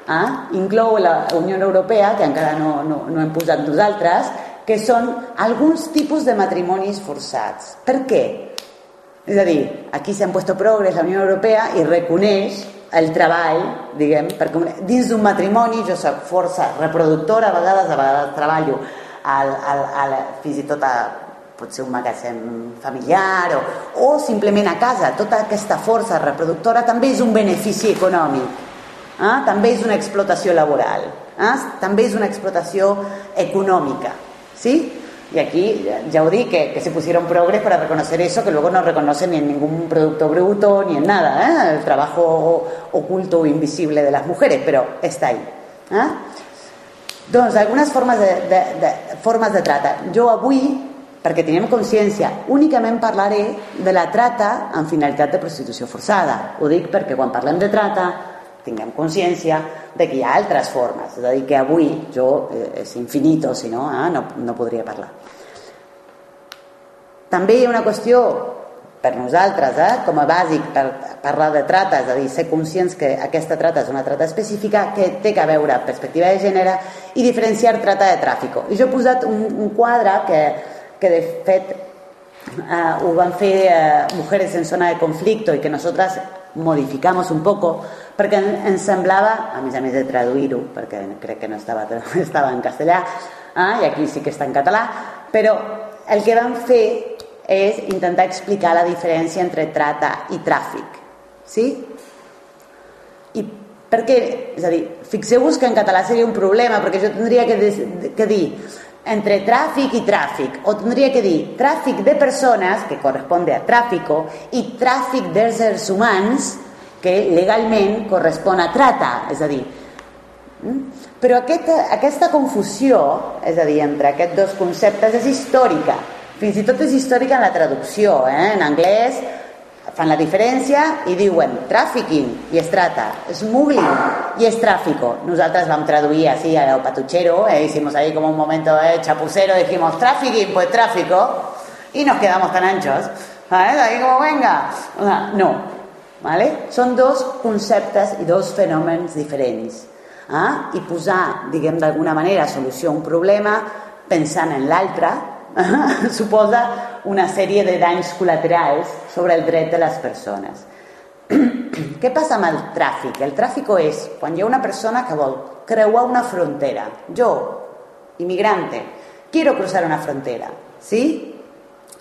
B: ah, inclou la Unió Europea, que encara no, no, no hem posat nosaltres, que són alguns tipus de matrimonis forçats. Per què? És a dir, aquí s'han puesto progres la Unió Europea i reconeix el treball, diguem, perquè dins d'un matrimoni jo soc força reproductora, a vegades, a vegades treballo al, al, al, fins i tot a potser un magatzem familiar o, o simplement a casa, tota aquesta força reproductora també és un benefici econòmic eh? també és una explotació laboral, eh? també és una explotació econòmica. ¿sí? Y aquí ya os di que, que se pusieron progres para reconocer eso, que luego no reconocen ni en ningún producto bruto ni en nada, ¿eh? el trabajo oculto o invisible de las mujeres, pero está ahí. Eh? Doncs algunes formes de, de, de, formes de trata. Jo avui, perquè tenim consciència, únicament parlaré de la trata en finalitat de prostitució forçada. Ho dic perquè quan parlem de trata tinguem consciència de que hi ha altres formes, és a dir, que avui jo eh, és infinito, si no, eh, no, no podria parlar. També hi ha una qüestió per nosaltres, eh, com a bàsic per parlar de trata, és a dir, ser conscients que aquesta trata és una trata específica que té que veure perspectiva de gènere i diferenciar trata de tràfico. I jo he posat un, un quadre que, que de fet eh, ho van fer eh, Mujeres en zona de conflicto i que nosaltres modificamos un poco perquè ens semblava, a més a més de traduir-ho, perquè crec que no estava, estava en castellà, eh, i aquí sí que està en català, però el que vam fer és intentar explicar la diferència entre trata i tràfic. Sí? I per què? És a dir, fixeu-vos que en català seria un problema, perquè jo tindria que, que dir entre tràfic i tràfic, o tindria que dir tràfic de persones, que corresponde a tràfico, i tràfic d'éssers humans, que legalment correspon a trata, és a dir, però aquesta, aquesta confusió, és a dir, entre aquests dos conceptes és històrica, fins i tot és històrica en la traducció, eh? en anglès fan la diferència i diuen trafficking i es trata, smuggling i es tráfico. Nosaltres vam traduir así a lo patuchero, eh? hicimos ahí como un momento eh, chapucero, dijimos trafficking, pues tráfico, y nos quedamos tan anchos. ¿Sabes? Ahí como venga. No, ¿vale? Són dos conceptes i dos fenòmens diferents. Ah? I posar, diguem d'alguna manera, solució a un problema pensant en l'altre? suposa una sèrie de danys col·laterals sobre el dret de les persones. Què passa amb el tràfic? El tràfic és quan hi una persona que vol creuar una frontera. Jo, inmigrante, quiero cruzar una frontera, ¿sí?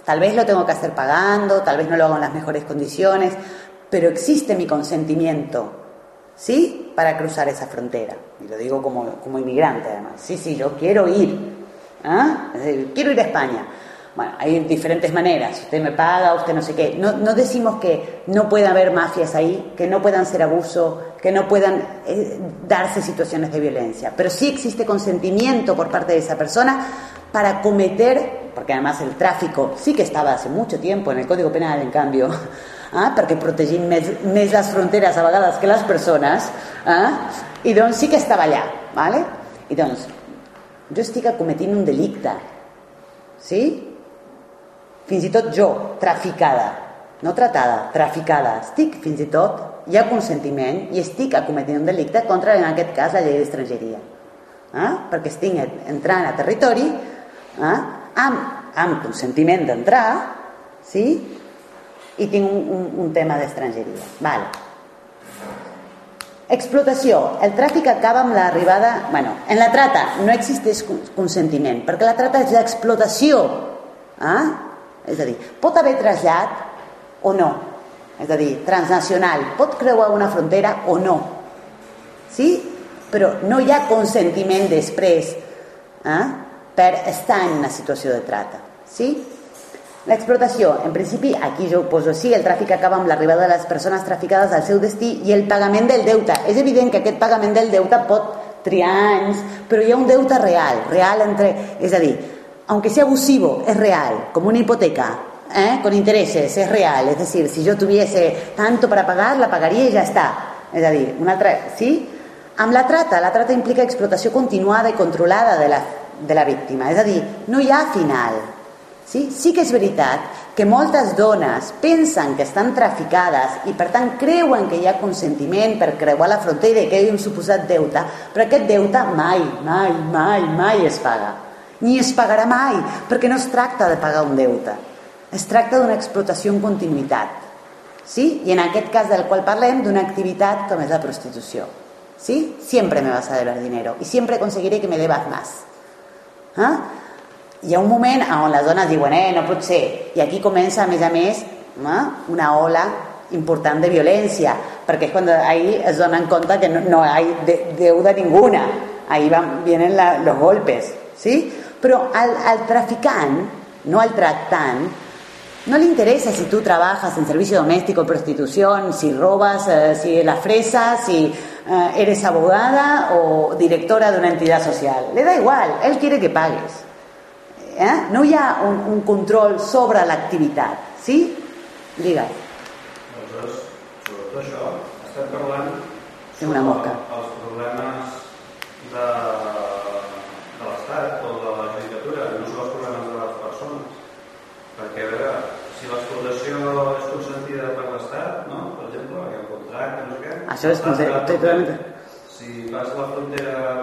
B: Tal vez lo tengo que hacer pagando, tal vez no lo hago en las mejores condiciones, pero existe mi consentimiento, ¿sí? Para cruzar esa frontera. Y lo digo como, como inmigrante además. Sí, sí, yo quiero ir. ¿Ah? Es decir, quiero ir a España. Bueno, hay diferentes maneras. Usted me paga, usted no sé qué. No, no decimos que no pueda haber mafias ahí, que no puedan ser abuso, que no puedan eh, darse situaciones de violencia. Pero sí existe consentimiento por parte de esa persona para cometer, porque además el tráfico sí que estaba hace mucho tiempo en el Código Penal, en cambio, eh, perquè protegim més, les fronteres a que les persones, eh, i doncs sí que estava allà. ¿vale? I doncs, jo estic cometint un delicte, sí? Fins i tot jo, traficada, no tratada, traficada, estic fins i tot, hi ha consentiment i estic cometint un delicte contra, en aquest cas, la llei d'estrangeria. Eh? Perquè estic entrant a territori eh? amb, amb consentiment d'entrar, sí? i tinc un, un, un tema d'estrangeria. Vale. Explotació. El tràfic acaba amb l'arribada... Bueno, en la trata no existeix consentiment, perquè la trata és l'explotació. Eh? És a dir, pot haver trasllat o no. És a dir, transnacional. Pot creuar una frontera o no. Sí? Però no hi ha consentiment després eh? per estar en una situació de trata. Sí? L'explotació, en principi, aquí jo ho poso així, el tràfic acaba amb l'arribada de les persones traficades al seu destí i el pagament del deute. És evident que aquest pagament del deute pot triar anys, però hi ha un deute real, real entre... És a dir, aunque sea abusivo, es real, com una hipoteca, ¿eh? con intereses, es real. Es decir, si yo tuviese tanto para pagar, la pagaria i ja està. És a dir, una altra... Sí? Amb la trata, la trata implica explotació continuada i controlada de la, de la víctima. És a dir, no hi ha final. Sí? sí que és veritat que moltes dones pensen que estan traficades i per tant creuen que hi ha consentiment per creuar la frontera i que hi ha un suposat deute, però aquest deute mai, mai, mai, mai es paga. Ni es pagarà mai, perquè no es tracta de pagar un deute. Es tracta d'una explotació en continuïtat. ¿Sí? Y en aquest cas del qual parlem, d'una activitat com és la prostitució. ¿Sí? Siempre me vas a deber dinero y siempre conseguiré que me debas más. ¿Ah? Hi ha un moment on les dones diuen eh, no pot ser, i aquí comença a més a més una ola important de violència, perquè és quan ahí es donen que no, no hi ha de, deuda ninguna, ahí van, vienen los golpes, ¿sí? Però al, al traficant, no al tractant, no le interesa si tú trabajas en servicio doméstico, prostitución, si robas, eh, si la fresa, si eh, eres abogada o directora de una entidad social. Le da igual, él quiere que pagues. Eh? no hi ha un, un control sobre l'activitat sí? digues
C: aleshores, sobretot això estem parlant
B: Té una moca.
C: els problemes de, de l'Estat o de la judicatura no són els problemes de les persones perquè a veure si l'explotació és consentida per l'Estat no? per exemple, aquest contracte no sé què
B: Això és
C: l'Estat
B: consent-
C: li va a tope.
B: totalment.
C: si vas a la frontera el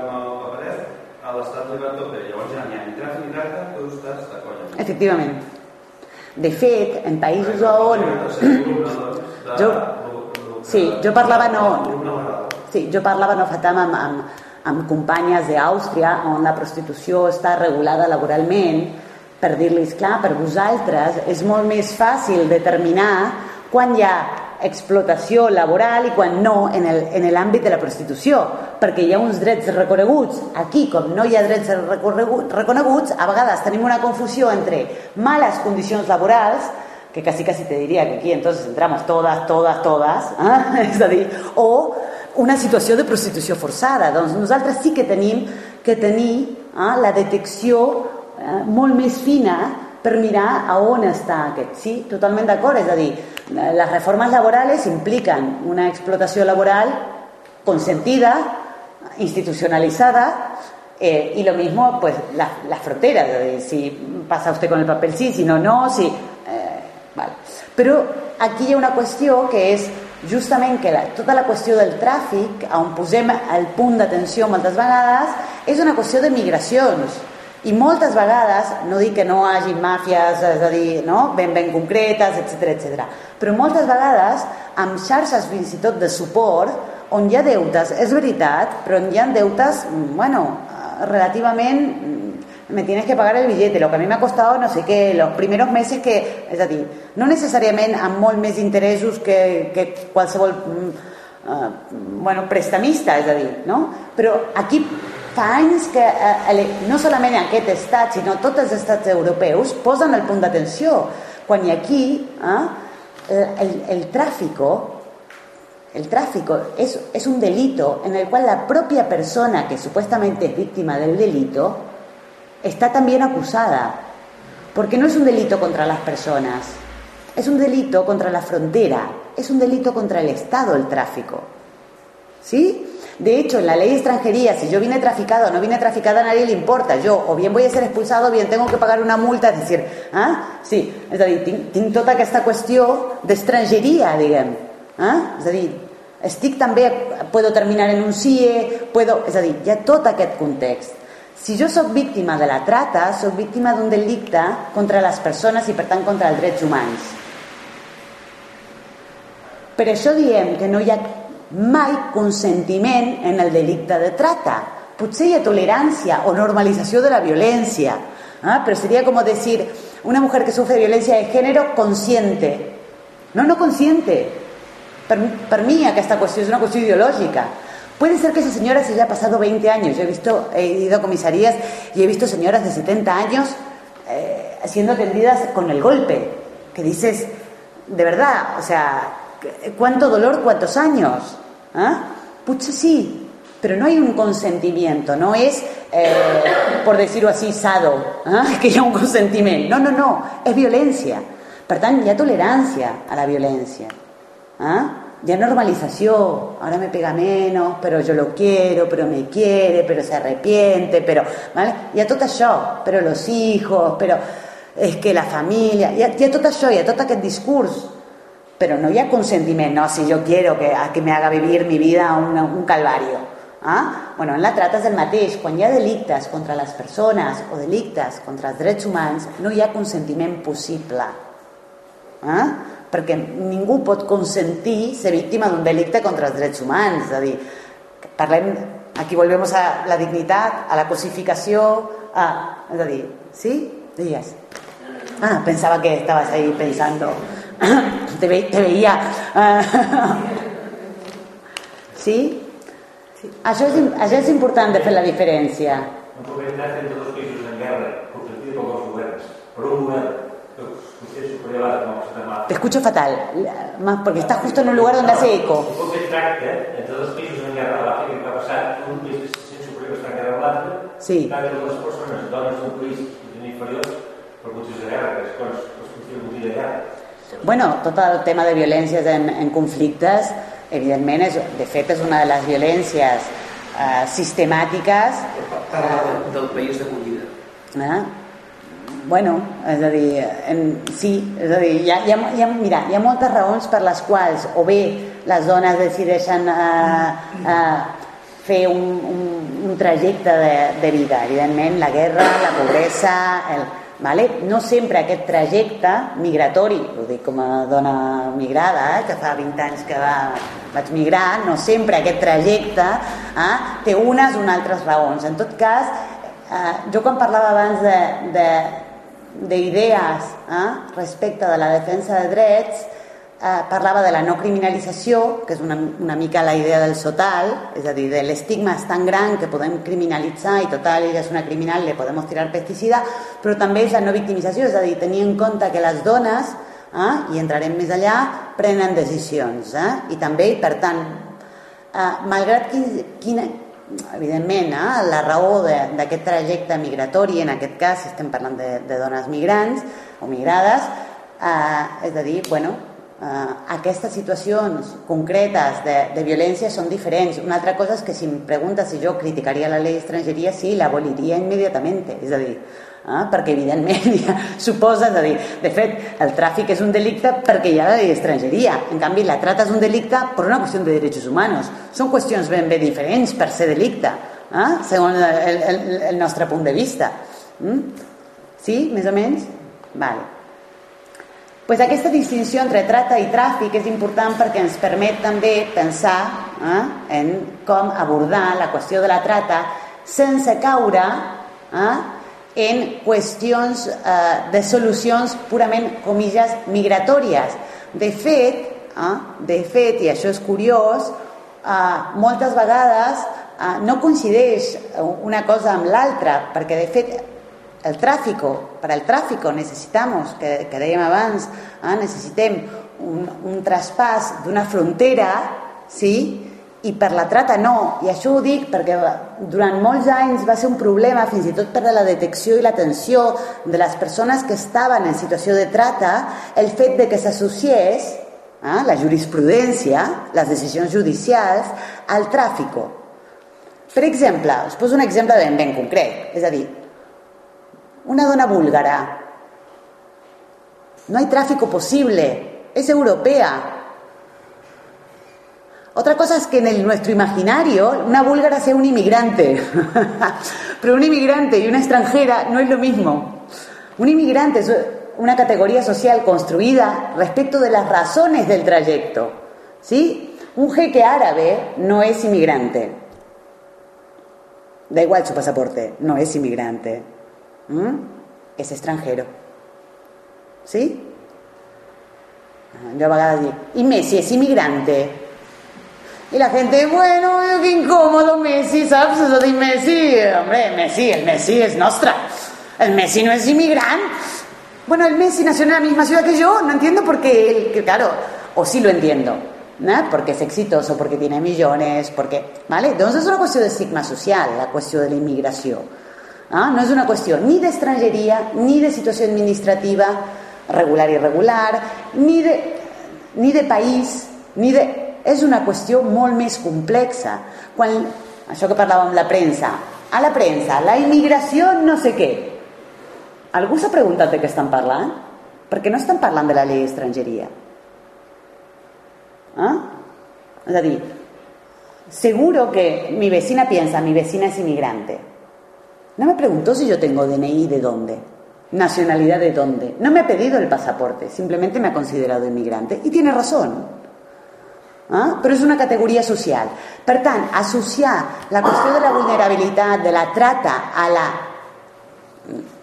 C: a l'Estat li va a tope llavors ja n'hi ha. Ni tràfic ni estàs de conya
B: efectivament. De fet, en països on Jo- sí, jo parlava no- Sí, jo parlava no fa tant amb, amb, amb companyes d'Àustria on la prostitució està regulada laboralment per dir-los, clar, per vosaltres és molt més fàcil determinar quan hi ha explotació laboral i quan no en l'àmbit de la prostitució, perquè hi ha uns drets reconeguts. Aquí, com no hi ha drets reconeguts, a vegades tenim una confusió entre males condicions laborals que casi casi te diría que aquí entonces entramos todas, todas, todas, eh? és a dir, o una situació de prostitució forçada. Doncs nosaltres sí que tenim que tenir eh, la detecció eh, molt més fina per mirar a on està aquest. Sí, totalment d'acord, és a dir, les reformes laborales impliquen una explotació laboral consentida, institucionalizada, eh, y lo mismo, pues, las, las fronteras, es decir, si pasa usted con el papel sí, si no, no, si... Eh, vale. Però aquí hi ha una qüestió que és justament que la, tota la qüestió del tràfic, on posem el punt d'atenció moltes vegades, és una qüestió de migracions. I moltes vegades, no dic que no hagi màfies, és a dir, no? ben ben concretes, etc etc. però moltes vegades amb xarxes fins i tot de suport, on hi ha deutes, és veritat, però on hi ha deutes, bueno, relativament me tienes que pagar el billete, lo que a mí me ha costado no sé qué, los primeros meses que... És a dir, no necessàriament amb molt més interessos que, que qualsevol eh, bueno, prestamista, és a dir, no? Però aquí anys que eh, no solament aquest estat, sinó tots els estats europeus posen el punt d'atenció. Quan hi aquí eh, el, el el tráfico es, es, un delito en el cual la propia persona que supuestamente es víctima del delito está también acusada. Porque no es un delito contra las personas, es un delito contra la frontera, es un delito contra el Estado el tráfico. ¿Sí? De hecho, en la ley de extranjería, si yo vine traficado o no vine traficada, a nadie le importa. Yo o bien voy a ser expulsado o bien tengo que pagar una multa. És dir, ah? sí, és a dir, tinc, tinc tota aquesta qüestió diguem. Ah? A dir, estic també, puedo terminar en un CIE, puedo, és a dir, hi ha tot aquest context. Si jo sóc víctima de la trata, sóc víctima d'un delicte contra les persones i per tant contra els drets humans. Per això diem que no hi ha mai consentiment en el delicte de trata. Potser hi ha tolerància o normalització de la violència, ¿eh? però seria com dir una mujer que sufre violencia de género consciente. No, no consciente. Per, per mi aquesta qüestió és una qüestió ideològica. Puede ser que esa señora se haya pasado 20 años. Yo he visto, he ido a comisarías y he visto señoras de 70 años eh, siendo atendidas con el golpe. Que dices, de verdad, o sea, ¿cuánto dolor, cuántos años? ¿Ah? Pucha, sí, pero no hay un consentimiento, no es, eh, por decirlo así, sado, ¿ah? que haya un consentimiento. No, no, no, es violencia. Per tant, hi ha tolerància a la violència. ¿eh? Hi ha normalització. Ahora me pega menos, però jo lo quiero, però me quiere, però se arrepiente, però... ¿vale? Hi ha tot això, però los hijos, però és que la família... Hi ha, hi ha tot això, hi ha tot aquest discurs però no hi ha consentiment, no, si jo quiero que, que me haga vivir mi vida un, un calvario. Ah? Bueno, en la trata és el mateix. Quan hi ha delictes contra les persones o delictes contra els drets humans, no hi ha consentiment possible. Ah? Perquè ningú pot consentir ser víctima d'un delicte contra els drets humans. És a dir, parlem, aquí volvemos a la dignitat, a la cosificació, a, és a dir, sí? Digues. Ah, pensava que estaves ahí pensando. te, ve, te veia. ¿Sí? sí? Això, és, això és important de fer la diferència.
F: No puc entrar entre dos països en guerra, compartida per dos governs, per un govern que considera superior a l'altre,
B: Te escucho fatal, porque estás justo en un lugar donde hace eco.
F: Un que tracta entre dos països en guerra a l'Àfrica que ha passat, un país que se sent superior està en guerra a l'altre,
B: sí. Bueno, tot el tema de violències en, en conflictes, evidentment, és, de fet, és una de les violències eh, sistemàtiques...
D: Parla del, del país d'acollida.
B: Eh? Bueno, és a dir, en, sí, és a dir, hi ha, hi, ha, hi, ha, mira, hi ha moltes raons per les quals o bé les dones decideixen eh, eh, fer un, un, un trajecte de, de vida, evidentment, la guerra, la pobresa, el, Vale? No sempre aquest trajecte migratori, ho dic com a dona migrada, eh, que fa 20 anys que va, vaig migrar, no sempre aquest trajecte eh, té unes o altres raons. En tot cas, eh, jo quan parlava abans d'idees eh, respecte de la defensa de drets, eh, parlava de la no criminalització, que és una, una mica la idea del sotal, és a dir, de l'estigma és tan gran que podem criminalitzar i total, ella és una criminal, le podem tirar pesticida, però també és la no victimització, és a dir, tenir en compte que les dones, eh, i entrarem més allà, prenen decisions, eh, i també, per tant, eh, malgrat quin, quina, evidentment, eh, la raó d'aquest trajecte migratori, en aquest cas, estem parlant de, de dones migrants o migrades, eh, és a dir, bueno, eh, aquestes situacions concretes de, de violència són diferents. Una altra cosa és que si em pregunta si jo criticaria la llei d'estrangeria, sí, la aboliria immediatament. És a dir, eh, perquè evidentment ja suposa, és a dir, de fet, el tràfic és un delicte perquè hi ha la llei d'estrangeria. En canvi, la trata és un delicte per una qüestió de drets humans. Són qüestions ben bé diferents per ser delicte, eh, segons el, el, el nostre punt de vista. Mm? Sí, més o menys? Vale pues aquesta distinció entre trata i tràfic és important perquè ens permet també pensar eh, en com abordar la qüestió de la trata sense caure eh, en qüestions eh, de solucions purament, comilles, migratòries. De fet, eh, de fet, i això és curiós, eh, moltes vegades eh, no coincideix una cosa amb l'altra, perquè de fet el tráfico, para el tráfico necesitamos, que, que dèiem abans, eh, necessitem un, un traspàs d'una frontera, sí? i per la trata no, i això ho dic perquè durant molts anys va ser un problema fins i tot per la detecció i l'atenció de les persones que estaven en situació de trata el fet de que s'associés eh, la jurisprudència, les decisions judicials al tràfico. Per exemple, us poso un exemple ben, ben concret, és a dir, una dona búlgara. No hay tráfico posible, es europea. Otra cosa es que en el, nuestro imaginario una búlgara sea un inmigrante, pero un inmigrante y una extranjera no es lo mismo. Un inmigrante es una categoría social construida respecto de las razones del trayecto. ¿sí? Un jeque árabe no es inmigrante. Da igual su pasaporte, no es inmigrante. ¿Mm? es extranjero. ¿Sí? A decir, y Messi es inmigrante. Y la gente, bueno, qué incómodo Messi, ¿sabes? Eso de Messi, hombre, Messi, el Messi es nuestra. El Messi no es inmigrante. Bueno, el Messi nació en la misma ciudad que yo, no entiendo por qué, él, claro, o sí lo entiendo, ¿no? Porque es exitoso, porque tiene millones, porque, ¿vale? Entonces es una cuestión de estigma social, la cuestión de la inmigración. ¿Ah? no és una qüestió ni d'estrangeria ni de situació administrativa regular i irregular, ni de, ni de país, ni de... És una qüestió molt més complexa. Quan, això que parlàvem, la premsa, a la premsa, la immigració no sé què. Algú s'ha preguntat de què estan parlant? Perquè no estan parlant de la llei d'estrangeria. ¿Ah? Es a dir, seguro que mi vecina piensa, mi vecina es inmigrante. No me preguntó si yo tengo DNI de dónde, nacionalidad de dónde. No me ha pedido el pasaporte, simplemente me ha considerado inmigrante. Y tiene razón. ¿Ah? Però és una categoria social. Per tant, associar la qüestió de la vulnerabilitat, de la trata a la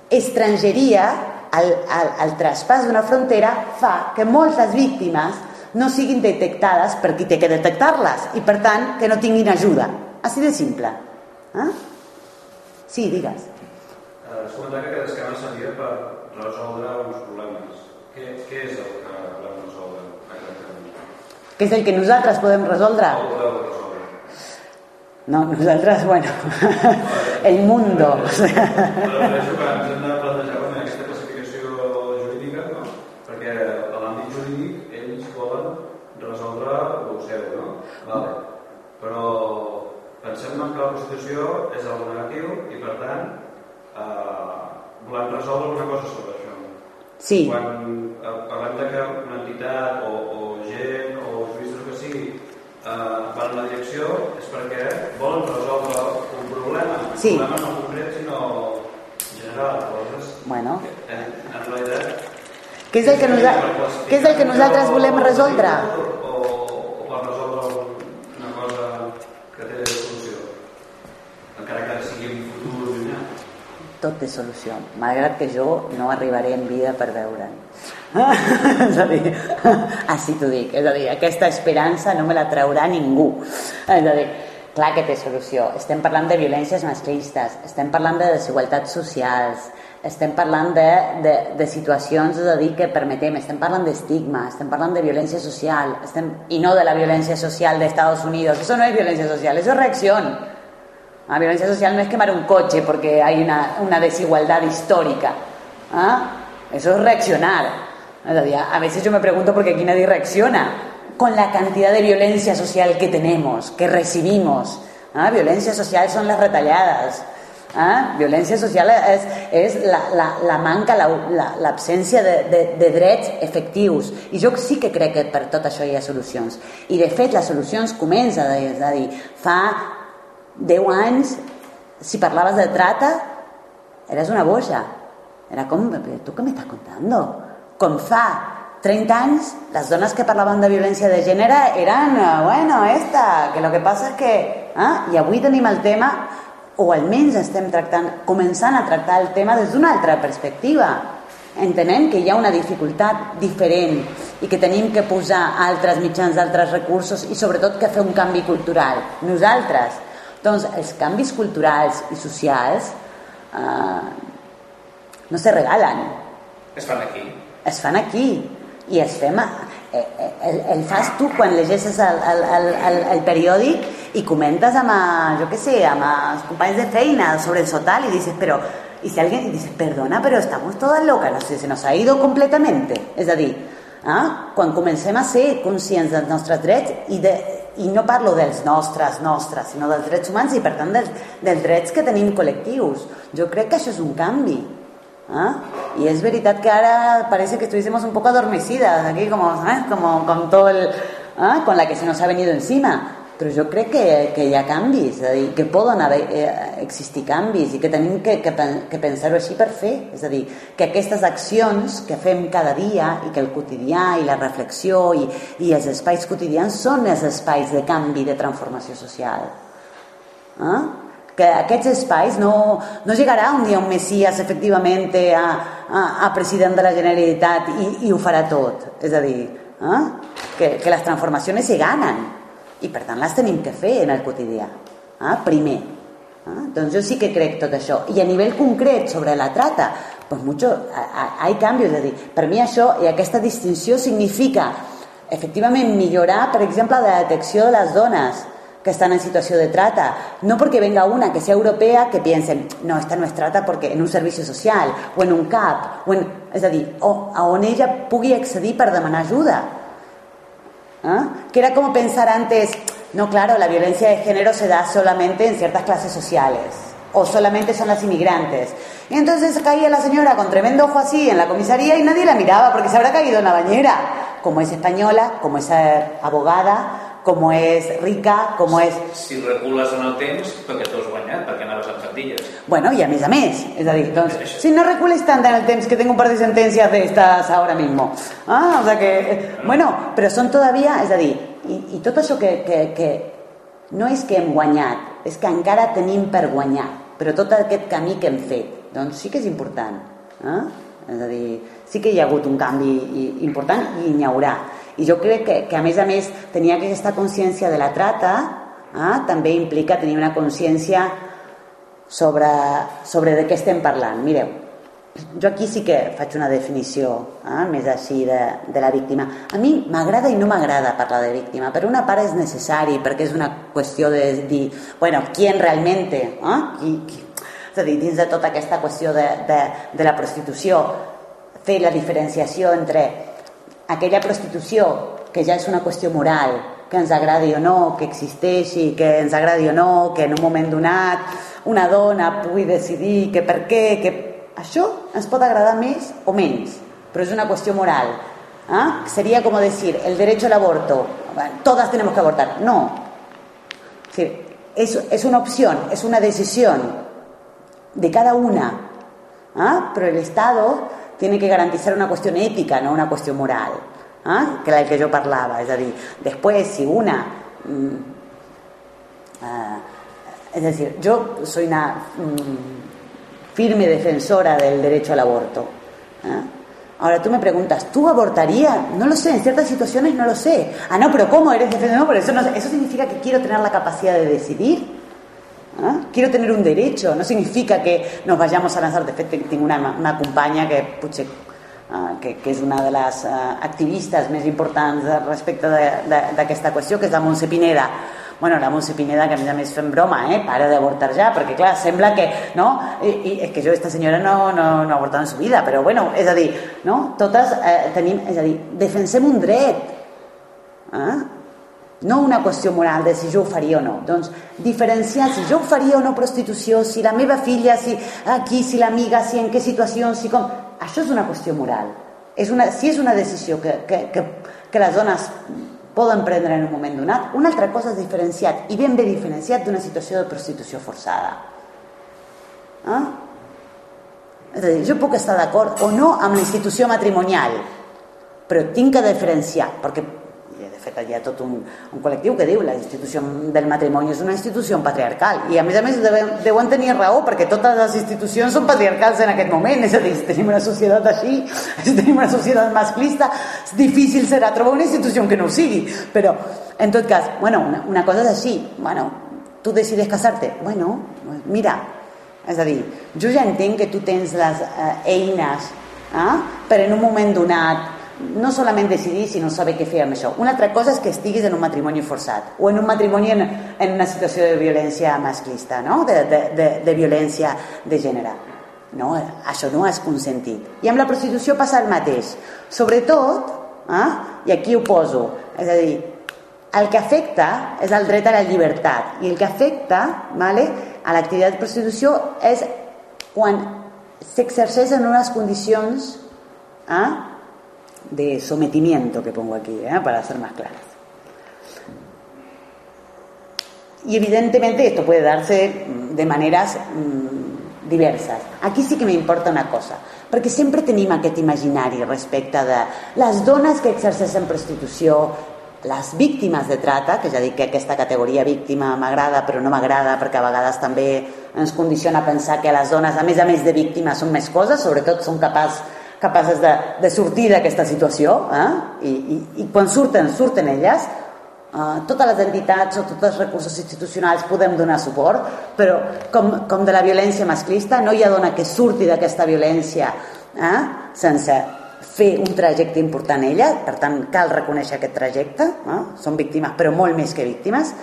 B: estrangeria, al, al, al traspàs d'una frontera, fa que moltes víctimes no siguin detectades per qui té que detectar-les i, per tant, que no tinguin ajuda. Així de simple. Ah? Sí, digues.
C: Eh, has comentat que cada esquema servia per resoldre uns problemes. Què, què és el que volem resoldre exactament?
B: Què és el que nosaltres podem resoldre? No, nosaltres, bueno, el mundo.
C: Però penso que ens hem de plantejar com aquesta classificació jurídica, no? perquè a l'àmbit jurídic ells volen resoldre el seu, no? Vale. Però pensem que la Constitució és algo negatiu i per tant eh, volem resoldre alguna cosa sobre això.
B: Sí,
C: Quan eh, parlem de que una entitat o, o gent o juristes que sigui eh, van en la direcció és perquè volen resoldre un problema.
B: Sí.
C: Un problema no concret sinó general. Aleshores,
B: bueno.
C: en, en realitat...
B: Què és el que, nosa què és el que nosaltres volem resoldre?
C: O, o per resoldre una cosa que té solució? Encara que sigui un.
B: Tot té solució, malgrat que jo no arribaré en vida per veure'n. és a dir, així t'ho dic, és a dir, aquesta esperança no me la traurà ningú. És a dir, clar que té solució. Estem parlant de violències masclistes, estem parlant de desigualtats socials, estem parlant de, de, de situacions, és a dir, que permetem, estem parlant d'estigma, estem parlant de violència social, estem, i no de la violència social de Estados Unidos. Eso no es violencia social, eso es reacción. La violencia social no es quemar un coche porque hay una, una desigualdad histórica. ¿Ah? Eso es reaccionar. Es a veces yo me pregunto por qué aquí nadie reacciona con la cantidad de violencia social que tenemos, que recibimos. ¿Ah? Violencia social son las retalladas. ¿Ah? Violència social és, és la, la, la manca, la, la, de, de, de drets efectius. I jo sí que crec que per tot això hi ha solucions. I de fet les solucions comencen, és a dir, fa 10 anys, si parlaves de trata, eres una boja. Era com, tu què m'estàs contant? Com fa 30 anys, les dones que parlaven de violència de gènere eren, bueno, esta, que lo que passa és que... Eh? I avui tenim el tema, o almenys estem tractant, començant a tractar el tema des d'una altra perspectiva, entenent que hi ha una dificultat diferent i que tenim que posar altres mitjans, altres recursos i sobretot que fer un canvi cultural. Nosaltres, doncs els canvis culturals i socials eh, no se regalen,
D: Es fan aquí.
B: es fan aquí i es fem a, eh, eh, el, el fas tu quan llegeixes el, el, el, el, el periòdic i comentes amb, a, jo què sé, amb els companys de feina sobre el sotal i dices, però, y si alguien y dices, perdona, pero estamos todas locas, no sé, se nos ha ido completamente. És a dir, ah, quan comencem a ser conscients dels nostres drets i, de, i no parlo dels nostres, nostres, sinó dels drets humans i per tant dels, dels drets que tenim col·lectius. Jo crec que això és un canvi. ¿Ah? Y es verdad que ahora parece que estuviésemos un poco adormecidas, aquí como, ¿sabes? como con todo el... ¿ah? con la que se nos ha venido encima. Però jo crec que, que hi ha canvis, és a dir, que poden haver, eh, existir canvis i que tenim que, que, que pensar-ho així per fer. És a dir, que aquestes accions que fem cada dia i que el quotidià i la reflexió i, i els espais quotidians són els espais de canvi, de transformació social. ¿Ah? que aquests espais no, no llegarà un dia un Messias efectivamente a, a, a president de la Generalitat i, i ho farà tot és a dir, eh? que, que les transformacions se ganen i per tant les tenim que fer en el quotidià eh? primer eh? doncs jo sí que crec tot això i a nivell concret sobre la trata pues mucho, ha- ha- hay cambios dir, per mi això i aquesta distinció significa efectivament millorar per exemple la detecció de les dones que están en situación de trata. No porque venga una que sea europea que piensen, no, esta no es trata porque en un servicio social, o en un CAP, o en, és a dir, o, a on ella pugui accedir per demanar ajuda. ¿Ah? Que era como pensar antes, no, claro, la violencia de género se da solamente en ciertas clases sociales, o solamente son las inmigrantes. Y entonces caía la señora con tremendo ojo así en la comisaría y nadie la miraba porque se habrá caído en la bañera. Como es española, como es eh, abogada, com és rica, com és...
D: Si recules en el temps, perquè t'ho has guanyat, perquè anaves amb sentilles.
B: Bueno, i a més a més, és a dir, doncs, si no recules tant en el temps que tengo un par de sentencias de estas ahora mismo. Ah, o sea que... Bueno, però són todavía, és a dir, i, i tot això que, que, que no és que hem guanyat, és que encara tenim per guanyar, però tot aquest camí que hem fet, doncs sí que és important. Eh? És a dir, sí que hi ha hagut un canvi important i n'hi haurà. I jo crec que, que a més a més, tenir aquesta consciència de la trata eh, també implica tenir una consciència sobre, sobre de què estem parlant. Mireu, jo aquí sí que faig una definició eh, més així de, de la víctima. A mi m'agrada i no m'agrada parlar de víctima. Per una part és necessari, perquè és una qüestió de dir, bueno, qui realment, eh? qui, qui, és a dir, dins de tota aquesta qüestió de, de, de la prostitució, fer la diferenciació entre aquella prostitució que ja és una qüestió moral, que ens agradi o no, que existeixi, que ens agradi o no, que en un moment donat una dona pugui decidir que per què, que això ens pot agradar més o menys, però és una qüestió moral. ¿eh? Sería como decir, el derecho al aborto, todas tenemos que abortar. No. Es, decir, es, es una opción, es una decisión de cada una. ¿eh? Pero el Estado tiene que garantizar una cuestión ética, no una cuestión moral, ¿eh? que la que yo parlava. És a dir, després, si una... Mm, uh, es decir, yo soy una mm, firme defensora del derecho al aborto. ¿eh? Ahora tú me preguntas, ¿tú abortarías? No lo sé, en ciertas situaciones no lo sé. Ah, no, pero ¿cómo eres defensor? No, pero eso, no, eso significa que quiero tener la capacidad de decidir. ¿Eh? Quiero tener un derecho, no significa que nos vayamos a lanzar. De fet, tinc una, una companya que potser uh, que, que és una de les uh, activistes més importants respecte d'aquesta qüestió, que és la Montse Pineda. Bueno, la Montse Pineda, que a més a més fem broma, eh? para d'avortar ja, perquè clar, sembla que, no? I, i és que jo, esta senyora no, no, no ha avortat en su vida, però bueno, és a dir, no? Totes eh, tenim, és a dir, defensem un dret, eh? No una qüestió moral de si jo ho faria o no. Doncs diferenciar si jo ho faria o no prostitució si la meva filla, si aquí, si l'amiga si en què situació, si com. Això és una qüestió moral. És una, si és una decisió que, que, que, que les dones poden prendre en un moment donat una altra cosa és diferenciat i ben bé diferenciat d'una situació de prostitució forçada. Eh? és a dir, jo puc estar d'acord o no amb la institució matrimonial però tinc que diferenciar perquè fet hi ha tot un, un col·lectiu que diu la institució del matrimoni és una institució patriarcal. I a més a més deuen, deuen tenir raó perquè totes les institucions són patriarcals en aquest moment. És a dir, si tenim una societat així si tenim una societat masclista és difícil serà trobar una institució que no ho sigui. Però en tot cas, bueno, una, una cosa és així. Bueno, tu decides casar-te. Bueno, mira és a dir, jo ja entenc que tu tens les eh, eines eh, per en un moment donat no solament decidir, sinó saber què fer amb això. Una altra cosa és que estiguis en un matrimoni forçat o en un matrimoni en, en una situació de violència masclista, no? de, de, de, de violència de gènere. No, això no és consentit. I amb la prostitució passa el mateix. Sobretot, eh, i aquí ho poso, és a dir, el que afecta és el dret a la llibertat i el que afecta vale, a l'activitat de prostitució és quan s'exerceix en unes condicions eh, de sometimiento que pongo aquí, ¿eh? para ser más claras. Y evidentemente esto puede darse mm, de maneras mmm, diverses. Aquí sí que m'importa una cosa, perquè sempre tenim aquest imaginari respecte de les dones que exerceixen prostitució, les víctimes de trata, que ja dic que aquesta categoria víctima m'agrada però no m'agrada perquè a vegades també ens condiciona a pensar que les dones, a més a més de víctimes, són més coses, sobretot són capaces capaces de, de sortir d'aquesta situació eh? I, i, i quan surten, surten elles eh, totes les entitats o tots els recursos institucionals podem donar suport però com, com de la violència masclista no hi ha dona que surti d'aquesta violència eh? sense fer un trajecte important ella per tant cal reconèixer aquest trajecte eh? són víctimes però molt més que víctimes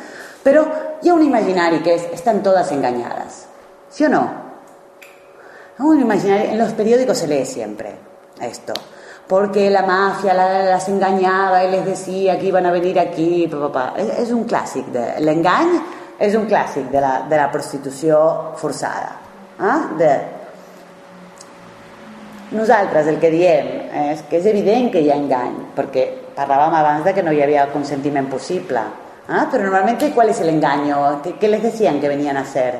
B: Pero hi ha un imaginari que es, están todas engañadas. ¿Sí o no? Un imaginario, en los periódicos se lee siempre esto. Porque la mafia la- las engañaba y les decía que iban a venir aquí. Pa, pa, pa. És, és un clàssic. De, L'engany és un clàssic de la, de la prostitució forçada. Eh? De, nosaltres el que diem és que és evident que hi ha engany, perquè parlàvem abans de que no hi havia consentiment possible. ¿ah? Pero normalmente, ¿cuál es el engaño? ¿Qué, qué les decían que venían a hacer?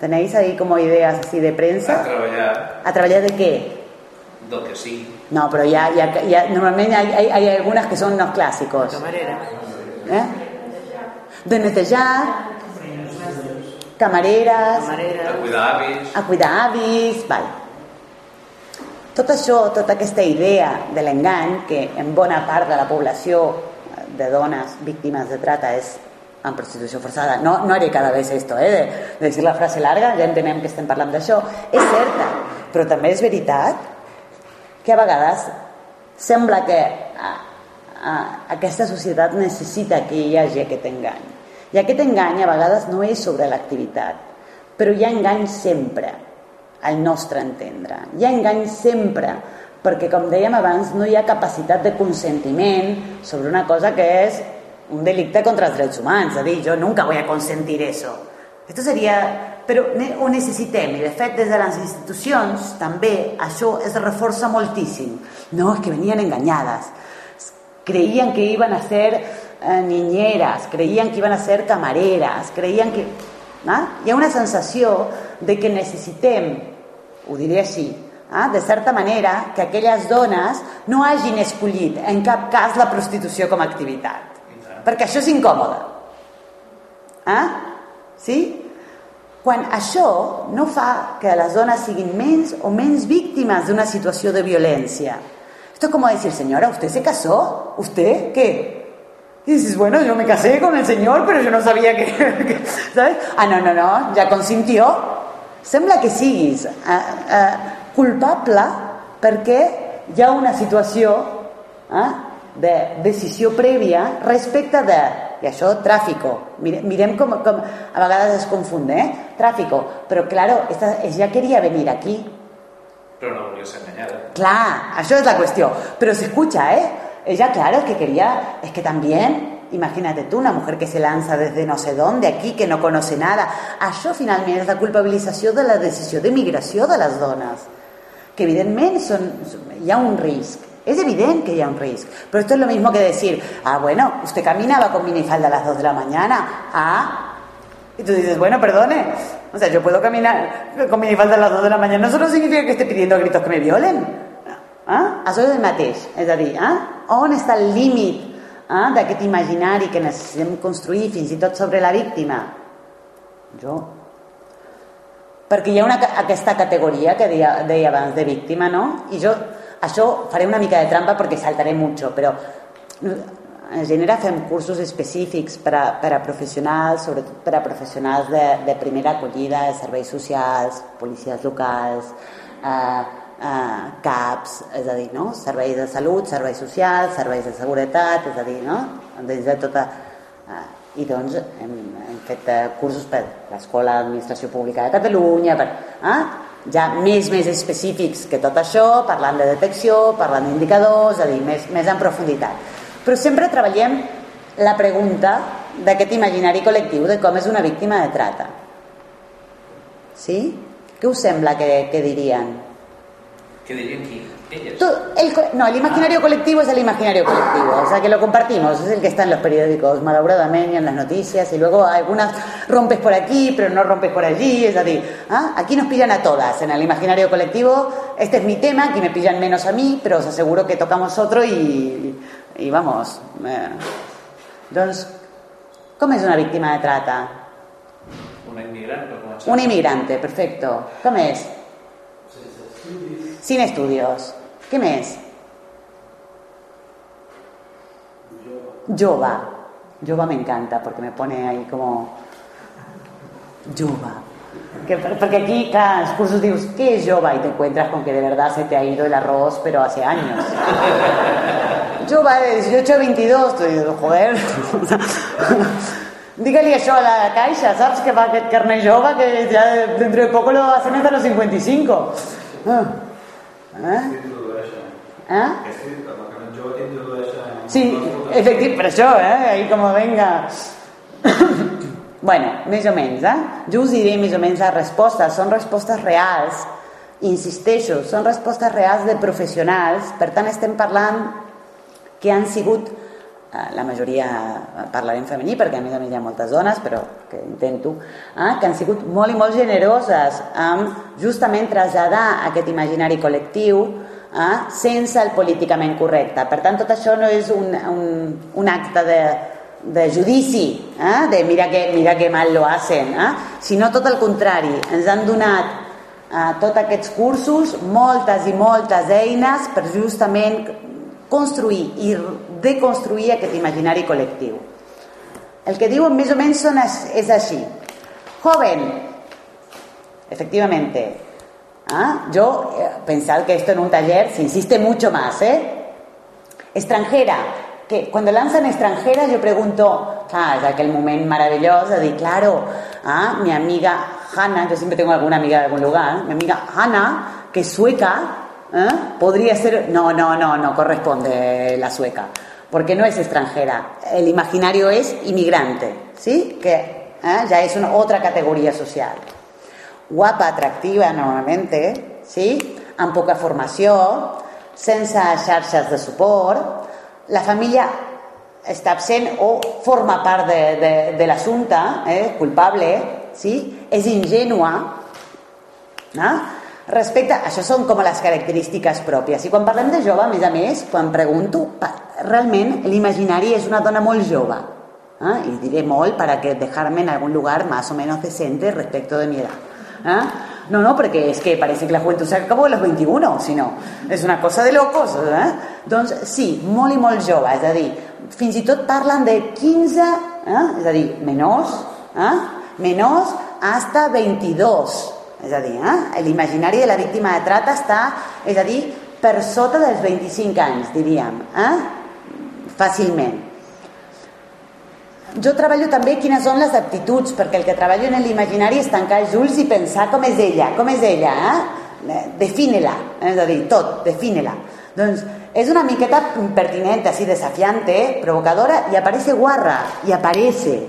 B: ¿Tenéis ahí como ideas así de
D: A
B: prensa?
D: treballar
B: ¿A través de qué?
D: Del que sigui.
B: No, pero ya, ya, ya normalmente hay, hay, hay algunas que son los clásicos.
G: Camarera.
B: ¿eh? De netejar, camareres,
D: De
G: Camarera.
D: cuidar avis.
B: a cuidar avis, val. Tot això, tota aquesta idea de l'engany, que en bona part de la població de dones víctimes de trata és en prostitució forçada, no, no haré cada vez esto, eh, de, de decir la frase larga, ja entenem que estem parlant d'això, és certa, però també és veritat que a vegades sembla que a, a, aquesta societat necessita que hi hagi aquest engany. I aquest engany a vegades no és sobre l'activitat, però hi ha engany sempre, al nostre entendre. Hi ha engany sempre, perquè com dèiem abans no hi ha capacitat de consentiment sobre una cosa que és un delicte contra els drets humans, és a dir, jo nunca voy a consentir eso. Esto seria... Però ho necessitem, i de fet des de les institucions també això es reforça moltíssim. No, és que venien enganyades. Creien que iban a ser eh, niñeras, creien que iban a ser camareres, creien que... Ah? Hi ha una sensació de que necessitem, ho diré així, ah? de certa manera, que aquelles dones no hagin escollit en cap cas la prostitució com a activitat. Perquè això és incòmode. Ah? Sí? Quan això no fa que les dones siguin menys o menys víctimes d'una situació de violència. Esto es como decir, señora, ¿usted se casó? ¿Usted qué? Y dices, bueno, yo me casé con el señor, pero yo no sabía que... que- ¿Sabes? Ah, no, no, no, ja consintió. Sembla que siguis eh, eh, culpable perquè hi ha una situació eh, de decisió prèvia respecte de... I això, tràfico. Mire, mirem com, com a vegades es confunde, eh? Tràfico. Però, claro, esta, ella quería venir aquí.
D: Però no volia ser enganyada.
B: Claro, eso es la cuestión. Pero se escucha, ¿eh? Ella, claro, es que quería, es que también, imagínate tú, una mujer que se lanza desde no sé dónde, aquí, que no conoce nada. Això finalment és la culpabilització de la decisió de migració de les dones. Que evidentment són, hi ha un risc. Es evidente que hay un risco. Pero esto es lo mismo que decir, ah, bueno, usted caminaba con minifalda a las 2 de la mañana. Ah, y tú dices, bueno, perdone, o sea, yo puedo caminar con minifalda a las 2 de la mañana, eso no significa que esté pidiendo a gritos que me violen. Ah? Això és el mateix, és a dir, ah? on està el límit ah? d'aquest imaginari que necessitem construir fins i sobre la víctima? Jo. Perquè hi ha una, aquesta categoria que deia, deia abans de víctima, no? I jo, això faré una mica de trampa perquè saltaré mucho, però en Genera fem cursos específics per a, per a professionals, sobretot per a professionals de, de primera acollida, de serveis socials, policies locals, eh, eh, CAPs, és a dir, no? serveis de salut, serveis socials, serveis de seguretat, és a dir, no? des de tota... Eh, I doncs hem, hem fet eh, cursos per l'Escola d'Administració Pública de Catalunya, per, eh? Ja més més específics que tot això, parlant de detecció, parlant d'indicadors, és a dir, més, més en profunditat. Però sempre treballem la pregunta d'aquest imaginari col·lectiu de com és una víctima de trata. ¿Sí? Què us sembla que, que dirien?
D: ¿Qué dirían aquí?
B: El, no, el imaginario colectivo es el imaginario colectivo, o sea que lo compartimos, es el que está en los periódicos, malauradamente, y en las noticias, y luego algunas rompes por aquí, pero no rompes por allí, es decir, ¿ah? aquí nos pillan a todas en el imaginario colectivo, este es mi tema, aquí me pillan menos a mí, pero os aseguro que tocamos otro y, y vamos. Eh. Doncs, com és una víctima de trata?
D: Una inmigrant, per començar.
B: Un inmigrante, perfecto. Com és? Sin estudios. ¿Qué mes? Jova. Jova me encanta porque me pone ahí como... Que- porque aquí, cada los cursos digo, ¿qué es Jova? Y te encuentras con que de verdad se te ha ido el arroz, pero hace años. Jova de 18 a 22, tú dices, joder. Dígale això a la caixa, saps? Que va aquest carnet jove que ja dentro de poco lo hacen hasta los 55. Ah. Eh? Eh? Sí, efectivament, per això, eh? Ahí com venga. bueno, més o menys, eh? Jo us diré més o menys les respostes. Són respostes reals, insisteixo, són respostes reals de professionals. Per tant, estem parlant que han sigut eh, la majoria parlaré en femení perquè a més a més hi ha moltes dones però que intento eh, que han sigut molt i molt generoses amb justament traslladar aquest imaginari col·lectiu eh, sense el políticament correcte per tant tot això no és un, un, un acte de, de judici eh, de mira que, mira que mal lo hacen eh, sinó tot el contrari ens han donat eh, tots aquests cursos moltes i moltes eines per justament construir i deconstruir aquest imaginari col·lectiu. El que diuen més o menys són, és així. Joven, efectivamente, ¿ah? yo eh, pensad que esto en un taller se insiste mucho más, ¿eh? Extranjera, que cuando lanzan extranjera yo pregunto, ah, aquel momento maravilloso de claro, ah, mi amiga Hanna, yo siempre tengo alguna amiga de algún lugar, mi amiga Hanna, que es sueca, ¿eh? podría ser, no, no, no, no corresponde la sueca, porque no es extranjera, el imaginario es inmigrante, ¿sí? Que ¿eh? ya es una, otra categoría social. Guapa, atractiva normalmente, ¿sí? amb poca formació, sense xarxes de suport, la família està absent o forma part de, de, de l'assumpte, eh? culpable, sí? és ingenua, eh? Respecte, això són com les característiques pròpies. I quan parlem de jove, a més a més, quan pregunto, realment l'imaginari és una dona molt jove. ¿eh? Y diré molt para que dejarme en algún lugar más o menos decente respecto de mi edad. ¿Eh? No, no, perquè és que parece que la juventud s'acabó a los 21, si no, és una cosa de locos. Eh? Doncs sí, molt i molt jove, és a dir, fins i tot parlen de 15, eh? és a dir, menors, eh? menors hasta 22, és a dir, eh? l'imaginari de la víctima de trata està, és a dir, per sota dels 25 anys, diríem, eh? fàcilment. Jo treballo també quines són les aptituds, perquè el que treballo en l'imaginari és tancar els ulls i pensar com és ella, com és ella, eh? define-la, és a dir, tot, define-la. Doncs és una miqueta pertinente, así desafiante, provocadora, y aparece guarra, y aparece,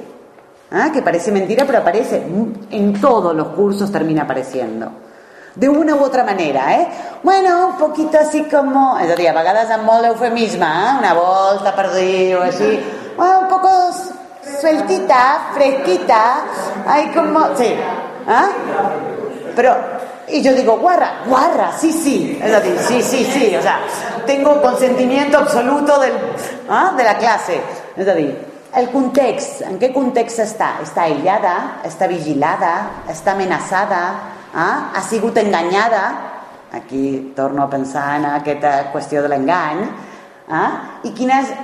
B: ¿eh? que parece mentira, pero aparece, en todos los cursos termina apareciendo. De una u otra manera, ¿eh? Bueno, un poquito así como, és a dir, a vegades amb molt d'eufemisme, eh? una volta per dir o així, bueno, un poco sueltita, fresquita, hay como, sí, ¿eh? Pero, y yo digo, guarra, guarra, sí, sí, es decir, sí, sí, sí, o sea, tengo consentimiento absoluto del, ¿eh? de la clase, a dir, el context, en què context està? Està aïllada, està vigilada, està amenaçada, eh? ha sigut enganyada, aquí torno a pensar en aquesta qüestió de l'engany, eh? i quines és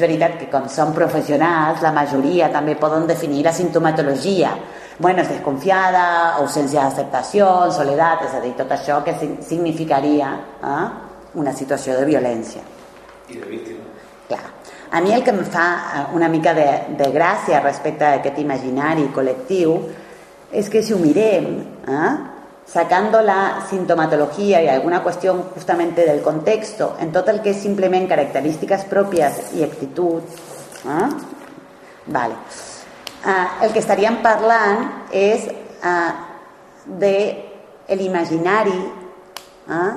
B: veritat que com són professionals, la majoria també poden definir la sintomatologia. Bueno, és desconfiada, ausència d'acceptació, soledat, és a dir, tot això que significaria eh, una situació de violència.
D: I de víctima.
B: Clar. A mi el que em fa una mica de, de gràcia respecte a aquest imaginari col·lectiu és que si ho mirem, eh, sacando la sintomatología y alguna cuestión justamente del contexto en todo el que es simplemente características propias y actitud, ¿eh? vale. Uh, el que estaríem parlant és uh, de el imaginari uh,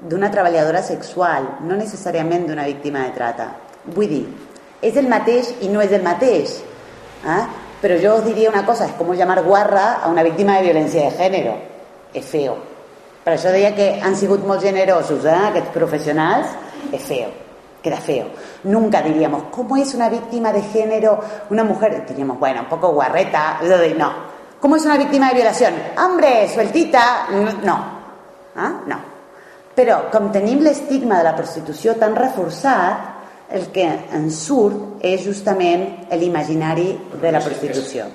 B: d'una treballadora sexual, no necessàriament d'una víctima de trata. Vull dir, és el mateix i no és el mateix. Eh? Pero yo os diría una cosa, es como llamar guarra a una víctima de violencia de género. És feo. Per això deia que han sigut molt generosos, eh, aquests professionals. És feo, queda feo. Nunca diríamos, ¿cómo es una víctima de género una mujer? Diríamos, bueno, un poco guarreta. Es no. ¿Cómo es una víctima de violación? Hombre, sueltita. No. ¿Ah? No. Però com l'estigma de la prostitució tan reforçat, el que en surt és justament l'imaginari de la prostitució.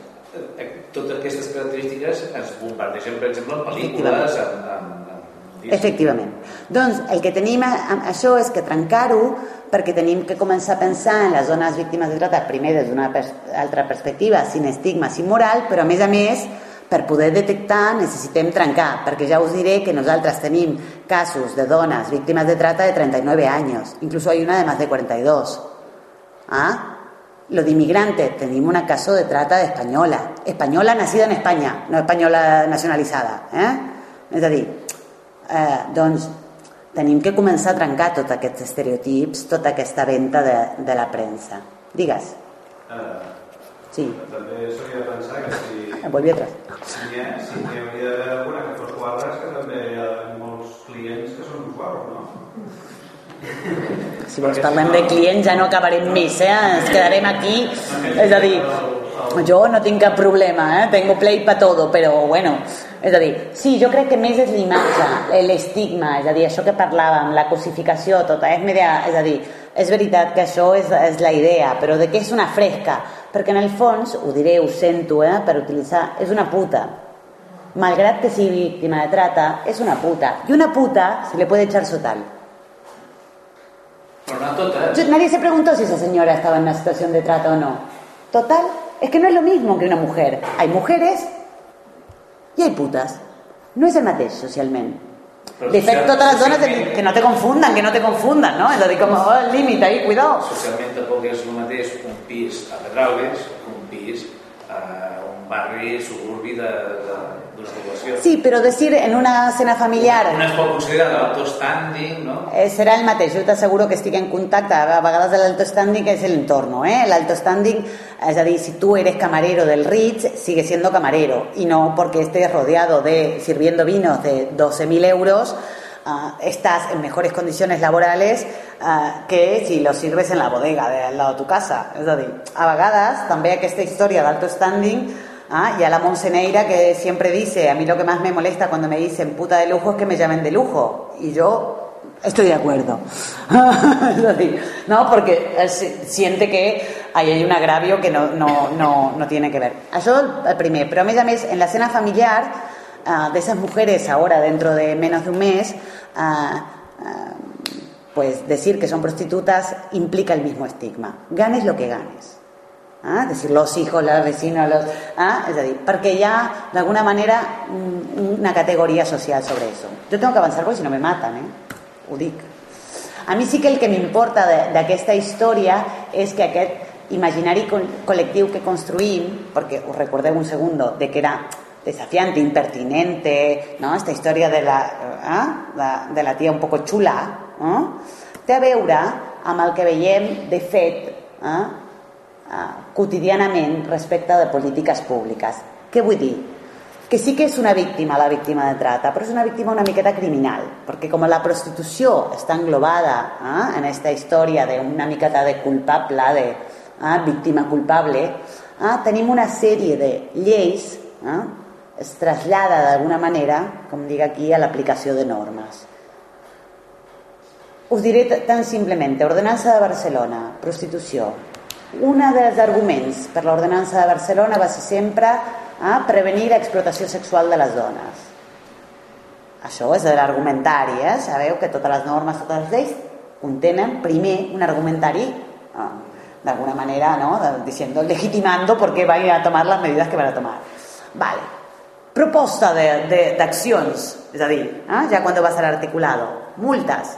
D: Totes aquestes característiques ens bombardegen, per exemple, en pel·lícules, en, en, en
B: Efectivament. Doncs el que tenim amb això és que trencar-ho perquè tenim que començar a pensar en les dones víctimes de trata primer des d'una pers altra perspectiva, sin estigma, sin moral, però a més a més per poder detectar necessitem trencar, perquè ja us diré que nosaltres tenim casos de dones víctimes de trata de 39 anys, incluso hay una de más de 42. ¿Ah? Lo de inmigrante, tenim un caso de trata de española, española nacida en Espanya, no espanyola nacionalitzada. Eh? És a dir, eh, doncs tenim que començar a trencar tots aquests estereotips, tota aquesta venta de, de la premsa. Digues.
C: Eh,
B: Sí,
C: també s'hauria de pensar que si,
B: volví atrás.
C: si, hi ha, si hi hauria d'haver alguna que fos quadres, que també hi ha molts clients que són usuaris, no?
B: Si vols parlem de clients ja no acabarem més, eh? ens quedarem aquí. És a dir, jo no tinc cap problema, eh? tengo play pa todo, però bueno, és a dir, sí, jo crec que més és l'imatge, l'estigma, és a dir, això que parlàvem, la cosificació, tota, és, media, és a dir, és veritat que això és, és la idea, però de què és una fresca? Perquè en el fons, ho diré, ho sento, eh, per utilitzar, és una puta. Malgrat que sigui víctima de trata, és una puta. Y una puta se le puede echar sotal.
D: No.
B: Yo- Nadie se preguntó si esa señora estaba en una situación de trata o no. Total, es que no es lo mismo que una mujer. Hay mujeres y hay putas. No és el mateix socialment.
D: Però
B: De fet,
D: social-
B: totes les dones, que no te confundan, que no te confundan, ¿no? És a dir, com, oh, el límit ahí, cuidado.
D: Socialment tampoc és el mateix un pis a Pedralbes que un pis a un barri suburbi de- de-
B: Sí, però decir en una cena familiar
D: Una es pot considerar d'alto standing, no?
B: Eh, serà el mateix, jo t'asseguro que estic en contacte, a vegades l'alto standing és el entorno, ¿eh? l'alto standing, és a dir, si tú eres camarero del Ritz, sigue siendo camarero, y no porque estés rodeado de, sirviendo vinos de 12.000 euros, ah, estás en mejores condiciones laborales ah, que si lo sirves en la bodega de al lado de tu casa. És a dir, a vegades també aquesta història d'alto standing Ah, y a la Monseneira que siempre dice, a mí lo que más me molesta cuando me dicen puta de lujo es que me llamen de lujo. Y yo estoy de acuerdo. No, porque eh, si- siente que ahí hay un agravio que no, no, no, no tiene que ver. Això el primer. Però a més a més, en la escena familiar ah, de esas mujeres ahora dentro de menos de un mes, ah, ah, pues decir que son prostitutas implica el mismo estigma. Ganes lo que ganes. Ah, decir, los hijos, los vecinos, los... Ah, és a dir, perquè hi ha, d'alguna manera, un- una categoria social sobre eso. Jo tengo que avançar perquè si no me matan, eh? Ho dic. A mi sí que el que m'importa d'aquesta història és que aquest imaginari col- col·lectiu que construïm, perquè us recordeu un segundo, de que era desafiante, impertinente, ¿no? esta història de la, eh? de, de la tia un poco xula, eh? té a veure amb el que veiem, de fet, eh? Eh, quotidianament respecte de polítiques públiques. Què vull dir? Que sí que és una víctima la víctima de trata, però és una víctima una miqueta criminal, perquè com la prostitució està englobada eh, en aquesta història d'una miqueta de culpable, de eh, víctima culpable, eh, tenim una sèrie de lleis eh, es trasllada d'alguna manera, com dic aquí, a l'aplicació de normes. Us diré tan simplement, ordenança de Barcelona, prostitució. Un dels arguments per l'ordenança de Barcelona va ser sempre a prevenir l'explotació sexual de les dones. Això és l'argumentari, eh? Sabeu que totes les normes, totes les lleis contenen primer un argumentari eh, d'alguna manera, ¿no? Diciendo, legitimando por qué van a tomar las medidas que van a tomar. Vale. Proposta d'accions, és a dir, eh? ja quan va ser articulado, multes,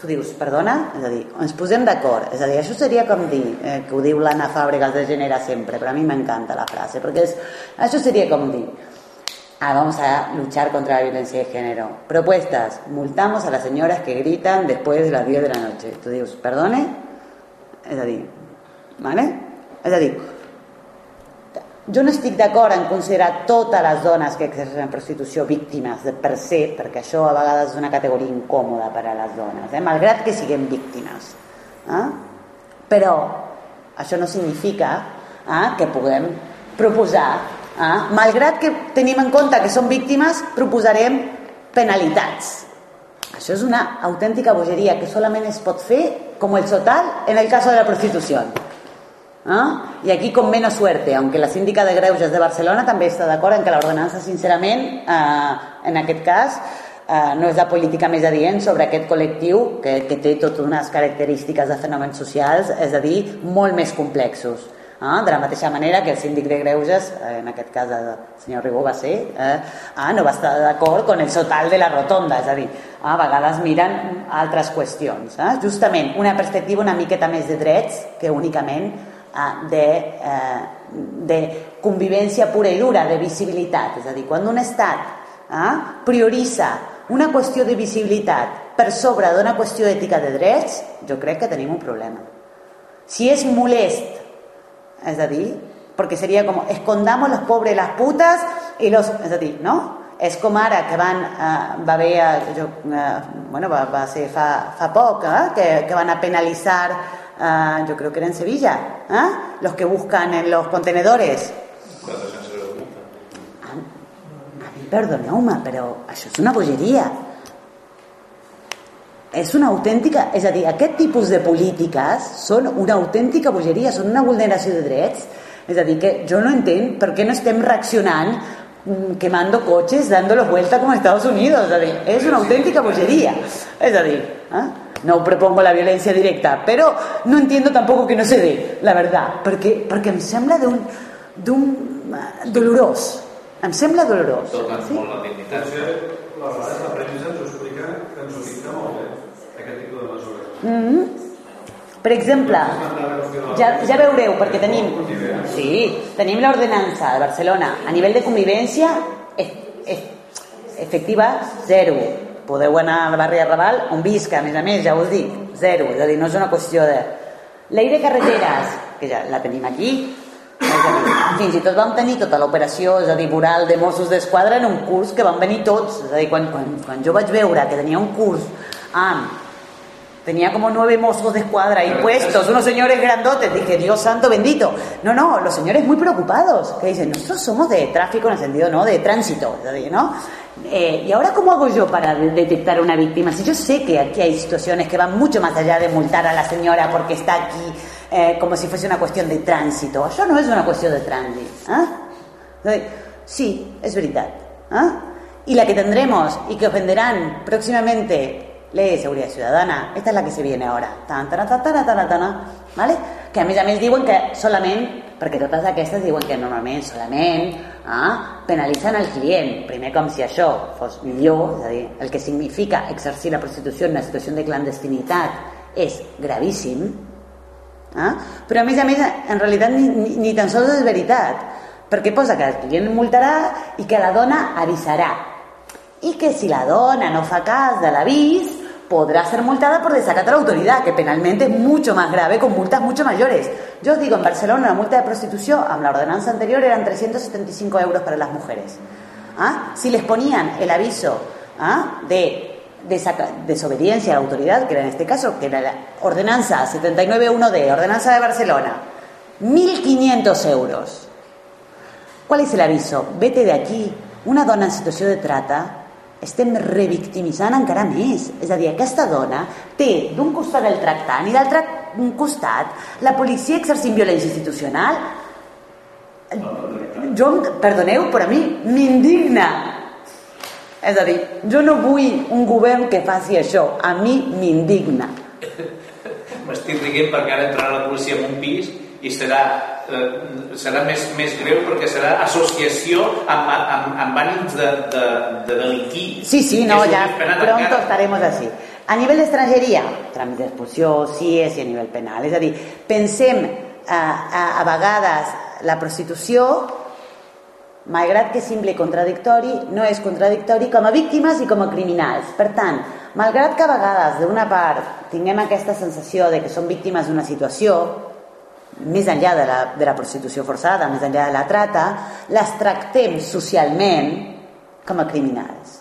B: tu dius, perdona? És a dir, ens posem d'acord. És a dir, això seria com dir, eh, que ho diu l'Anna Fàbregas de Genera sempre, però a mi m'encanta la frase, perquè és, això seria com dir, ah, vamos a luchar contra la violencia de género. Propuestas, multamos a las señoras que gritan después de las 10 de la noche. Tu dius, perdone? És a dir, vale? És a dir, jo no estic d'acord en considerar totes les dones que exerceixen prostitució víctimes per se, perquè això a vegades és una categoria incòmoda per a les dones, eh? malgrat que siguem víctimes. Eh? Però això no significa eh, que puguem proposar, eh? malgrat que tenim en compte que són víctimes, proposarem penalitats. Això és una autèntica bogeria que solament es pot fer com el total en el cas de la prostitució. ¿Ah? Y aquí con menos suerte, aunque la síndica de Greuges de Barcelona també està d'acord en que l'ordenança, sincerament, eh, en aquest cas, eh, no és la política més adient sobre aquest col·lectiu que, que té totes unes característiques de fenòmens socials, és a dir, molt més complexos. Ah, de la mateixa manera que el síndic de Greuges, eh, en aquest cas el senyor Ribó va ser, eh, ah, no va estar d'acord con el total de la rotonda, és a dir, a vegades miren altres qüestions. Eh? Justament una perspectiva una miqueta més de drets que únicament eh, de, eh, de convivència pura i dura, de visibilitat. És a dir, quan un estat eh, prioritza una qüestió de visibilitat per sobre d'una qüestió ètica de drets, jo crec que tenim un problema. Si és molest és a dir, perquè seria com escondamos los pobres, las putas i los... És a dir, no? És com ara que van, eh, va haver, jo, eh, bueno, va, va ser fa, fa poc, eh, que, que van a penalitzar, eh, jo crec que era en Sevilla, eh, los que buscan en los contenedores.
D: 400 euros de multa.
B: A, a mi, perdoneu-me, però això és una bogeria. És una autèntica... És a dir, aquest tipus de polítiques són una autèntica bogeria, són una vulneració de drets. És a dir, que jo no entenc per què no estem reaccionant mm, quemando coches, dándolos vuelta como Estados Unidos. És a dir, és una autèntica bogeria. És a dir, eh? No propongo la violencia directa, però no entiendo tampoco que no se dé, la verdad, perquè, perquè em sembla d'un d'un eh, dolorós. Em sembla dolorós.
D: Toquen
B: Sí?
D: molt la dignitat.
C: Potser la vegades la premsa ens ho explica, que ens ho dicta molt bé, aquest tipus de mesures.
B: Mm -hmm. Per exemple, ja, ja veureu, perquè tenim, sí, tenim l'ordenança de Barcelona a nivell de convivència e, e, efectiva, zero. Podeu anar al barri de Raval on visca, a més a més, ja us dic, zero. És a dir, no és una qüestió de... Llei de carreteres, que ja la tenim aquí, és a dir, fins i tot vam tenir tota l'operació, és a dir, moral de Mossos d'Esquadra en un curs que van venir tots. És a dir, quan, quan, quan jo vaig veure que tenia un curs amb Tenía como nueve mozos de escuadra ahí puestos, unos señores grandotes. Dije, Dios santo bendito. No, no, los señores muy preocupados, que dicen, nosotros somos de tráfico en el sentido, ¿no? De tránsito, ¿no? Eh, ¿Y ahora cómo hago yo para de- detectar a una víctima? Si yo sé que aquí hay situaciones que van mucho más allá de multar a la señora porque está aquí eh, como si fuese una cuestión de tránsito. Això no és una qüestió de trànsit. ¿eh? Sí, es verdad. ¿eh? Y la que tendremos y que ofenderán próximamente Ley de Seguridad Ciudadana, esta es la que se viene ahora. Tan, tan, tan, tan, tan, tan, ¿vale? Que a més a més diuen que solament, perquè totes aquestes diuen que normalment solament ah, penalitzen el client, primer com si això fos millor, és a dir, el que significa exercir la prostitució en una situació de clandestinitat és gravíssim, ah? però a més a més en realitat ni, ni, ni tan sols és veritat, perquè posa que el client multarà i que la dona avisarà y que si la dona no fa cas de l'avís podrá ser multada por desacato a que penalmente es mucho más grave, con multas mucho mayores. Yo os digo, en Barcelona la multa de prostitución, amb la ordenanza anterior, eran 375 euros para las mujeres. ¿Ah? Si les ponían el aviso ¿ah? de desobediencia a la autoridad, que era en este caso, que era la ordenanza 791D, ordenanza de Barcelona, 1.500 euros. Qual és l'aviso? Vete de aquí. Una dona en situació de trata estem revictimitzant encara més. És a dir, aquesta dona té d'un costat el tractant i d'altre costat la policia exercint violència institucional. Jo, perdoneu, però a mi m'indigna. És a dir, jo no vull un govern que faci això. A mi m'indigna.
D: M'estic rient perquè ara entrarà la policia en un pis i serà, eh, serà més, més greu perquè serà associació amb, amb, amb ànims de, de, de delinquir.
B: Sí, sí, no,
D: És
B: ya
D: penal
B: pronto estaremos así. A nivell d'estrangeria, tràmit d'expulsió, CIES i a nivell penal. És a dir, pensem a, a, a vegades la prostitució, malgrat que sembli contradictori, no és contradictori com a víctimes i com a criminals. Per tant, malgrat que a vegades d'una part tinguem aquesta sensació de que són víctimes d'una situació, més enllà de la, de la prostitució forçada, més enllà de la trata, les tractem socialment com a criminals.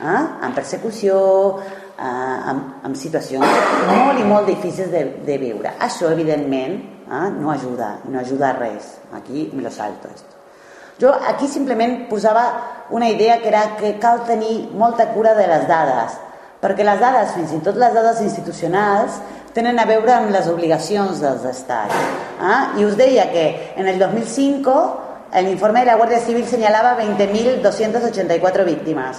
B: Eh? Amb persecució, eh, amb, amb situacions molt i molt difícils de, de viure. Això, evidentment, eh, no ajuda, no ajuda a res. Aquí me lo salto, esto. Jo aquí simplement posava una idea que era que cal tenir molta cura de les dades, perquè les dades, fins i tot les dades institucionals, tenen a veure amb les obligacions dels estats. Eh? I que en el 2005 el informe de la Guardia Civil señalaba 20.284 víctimas.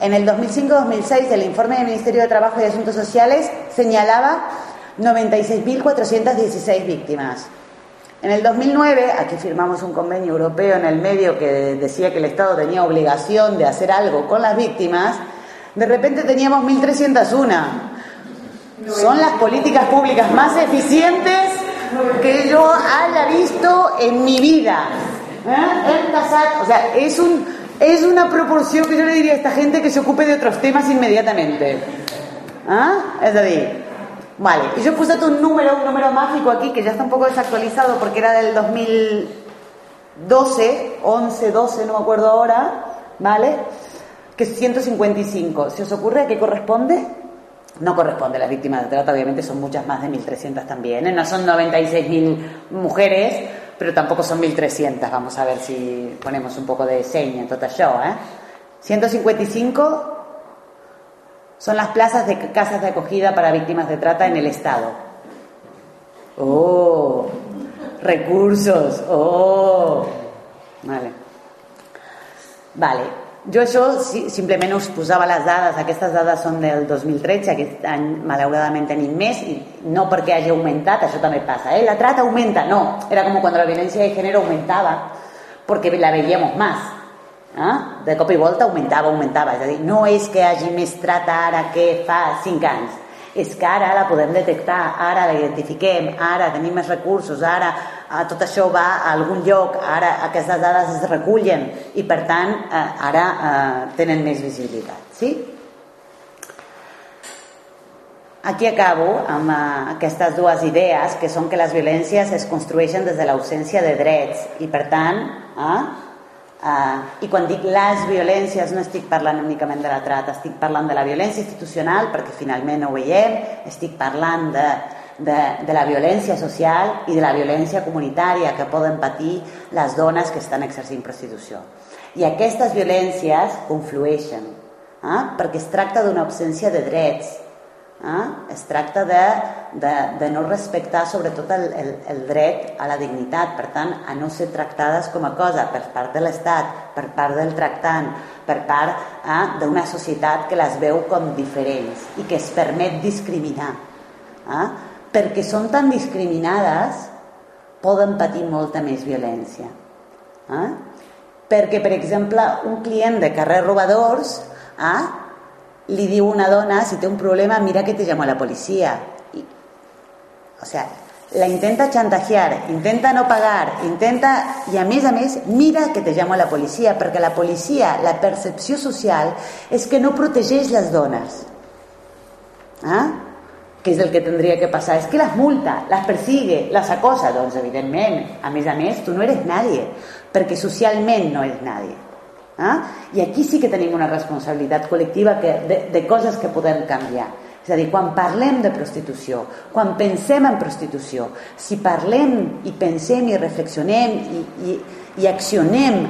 B: En el 2005-2006 el informe del Ministerio de Trabajo y Asuntos Sociales señalaba 96.416 víctimas. En el 2009, aquí firmamos un convenio europeo en el medio que decía que el Estado tenía obligación de hacer algo con las víctimas, de repente teníamos 1.301. Son las políticas públicas más eficientes que yo haya visto en mi vida. ¿Eh? O sea, es, un, es una proporción que yo le diría a esta gente que se ocupe de otros temas inmediatamente. ¿Ah? Es decir, Vale, y yo puesto un número, un número mágico aquí que ya está un poco desactualizado porque era del 2012, 11, 12, no me acuerdo ahora, ¿vale? Que es 155. ¿Se os ocurre a qué corresponde? No corresponde, las víctimas de trata obviamente son muchas más de 1.300 también, ¿eh? no son 96.000 mujeres, pero tampoco son 1.300, vamos a ver si ponemos un poco de seña en todo eso, ¿eh? 155 son las plazas de casas de acogida para víctimas de trata en el Estado. Oh, recursos, oh. Vale. Vale. Jo això simplement us posava les dades, aquestes dades són del 2013, aquest any malauradament tenim més, i no perquè hagi augmentat, això també passa, ¿eh? la trata aumenta, no, era com quan la violència de gènere augmentava, perquè la veíamos más, eh? de cop i volta augmentava, augmentava. És a dir, no és que hagi més trata ara que fa 5 anys, és que ara la podem detectar, ara la identifiquem, ara tenim més recursos, ara eh, tot això va a algun lloc, ara aquestes dades es recullen i per tant eh, ara eh, tenen més visibilitat. Sí? Aquí acabo amb uh, aquestes dues idees que són que les violències es construeixen des de l'ausència de drets i per tant eh, Uh, I quan dic les violències no estic parlant únicament de la trata, estic parlant de la violència institucional perquè finalment no ho veiem, estic parlant de, de, de la violència social i de la violència comunitària que poden patir les dones que estan exercint prostitució. I aquestes violències conflueixen, eh? perquè es tracta d'una absència de drets, Eh? Es tracta de, de, de no respectar sobretot el, el, el dret a la dignitat, per tant, a no ser tractades com a cosa per part de l'Estat, per part del tractant, per part eh, d'una societat que les veu com diferents i que es permet discriminar. Eh? Perquè són tan discriminades poden patir molta més violència. Eh? Perquè, per exemple, un client de carrer robadors eh, li diu una dona, si té un problema, mira que te llamo a la policía. Y, o sea, la intenta chantajear, intenta no pagar, intenta... I a més a més, mira que te llamo a la policia, perquè la policia, la percepció social, és que no protegeix les dones. Ah? Que és el que tindria que passar, és que les multa, les persigue, les acosa, doncs evidentment, a més a més, tu no eres nadie, perquè socialment no eres nadie. Eh? I aquí sí que tenim una responsabilitat col·lectiva que, de, de coses que podem canviar. És a dir, quan parlem de prostitució, quan pensem en prostitució, si parlem i pensem i reflexionem i, i, i accionem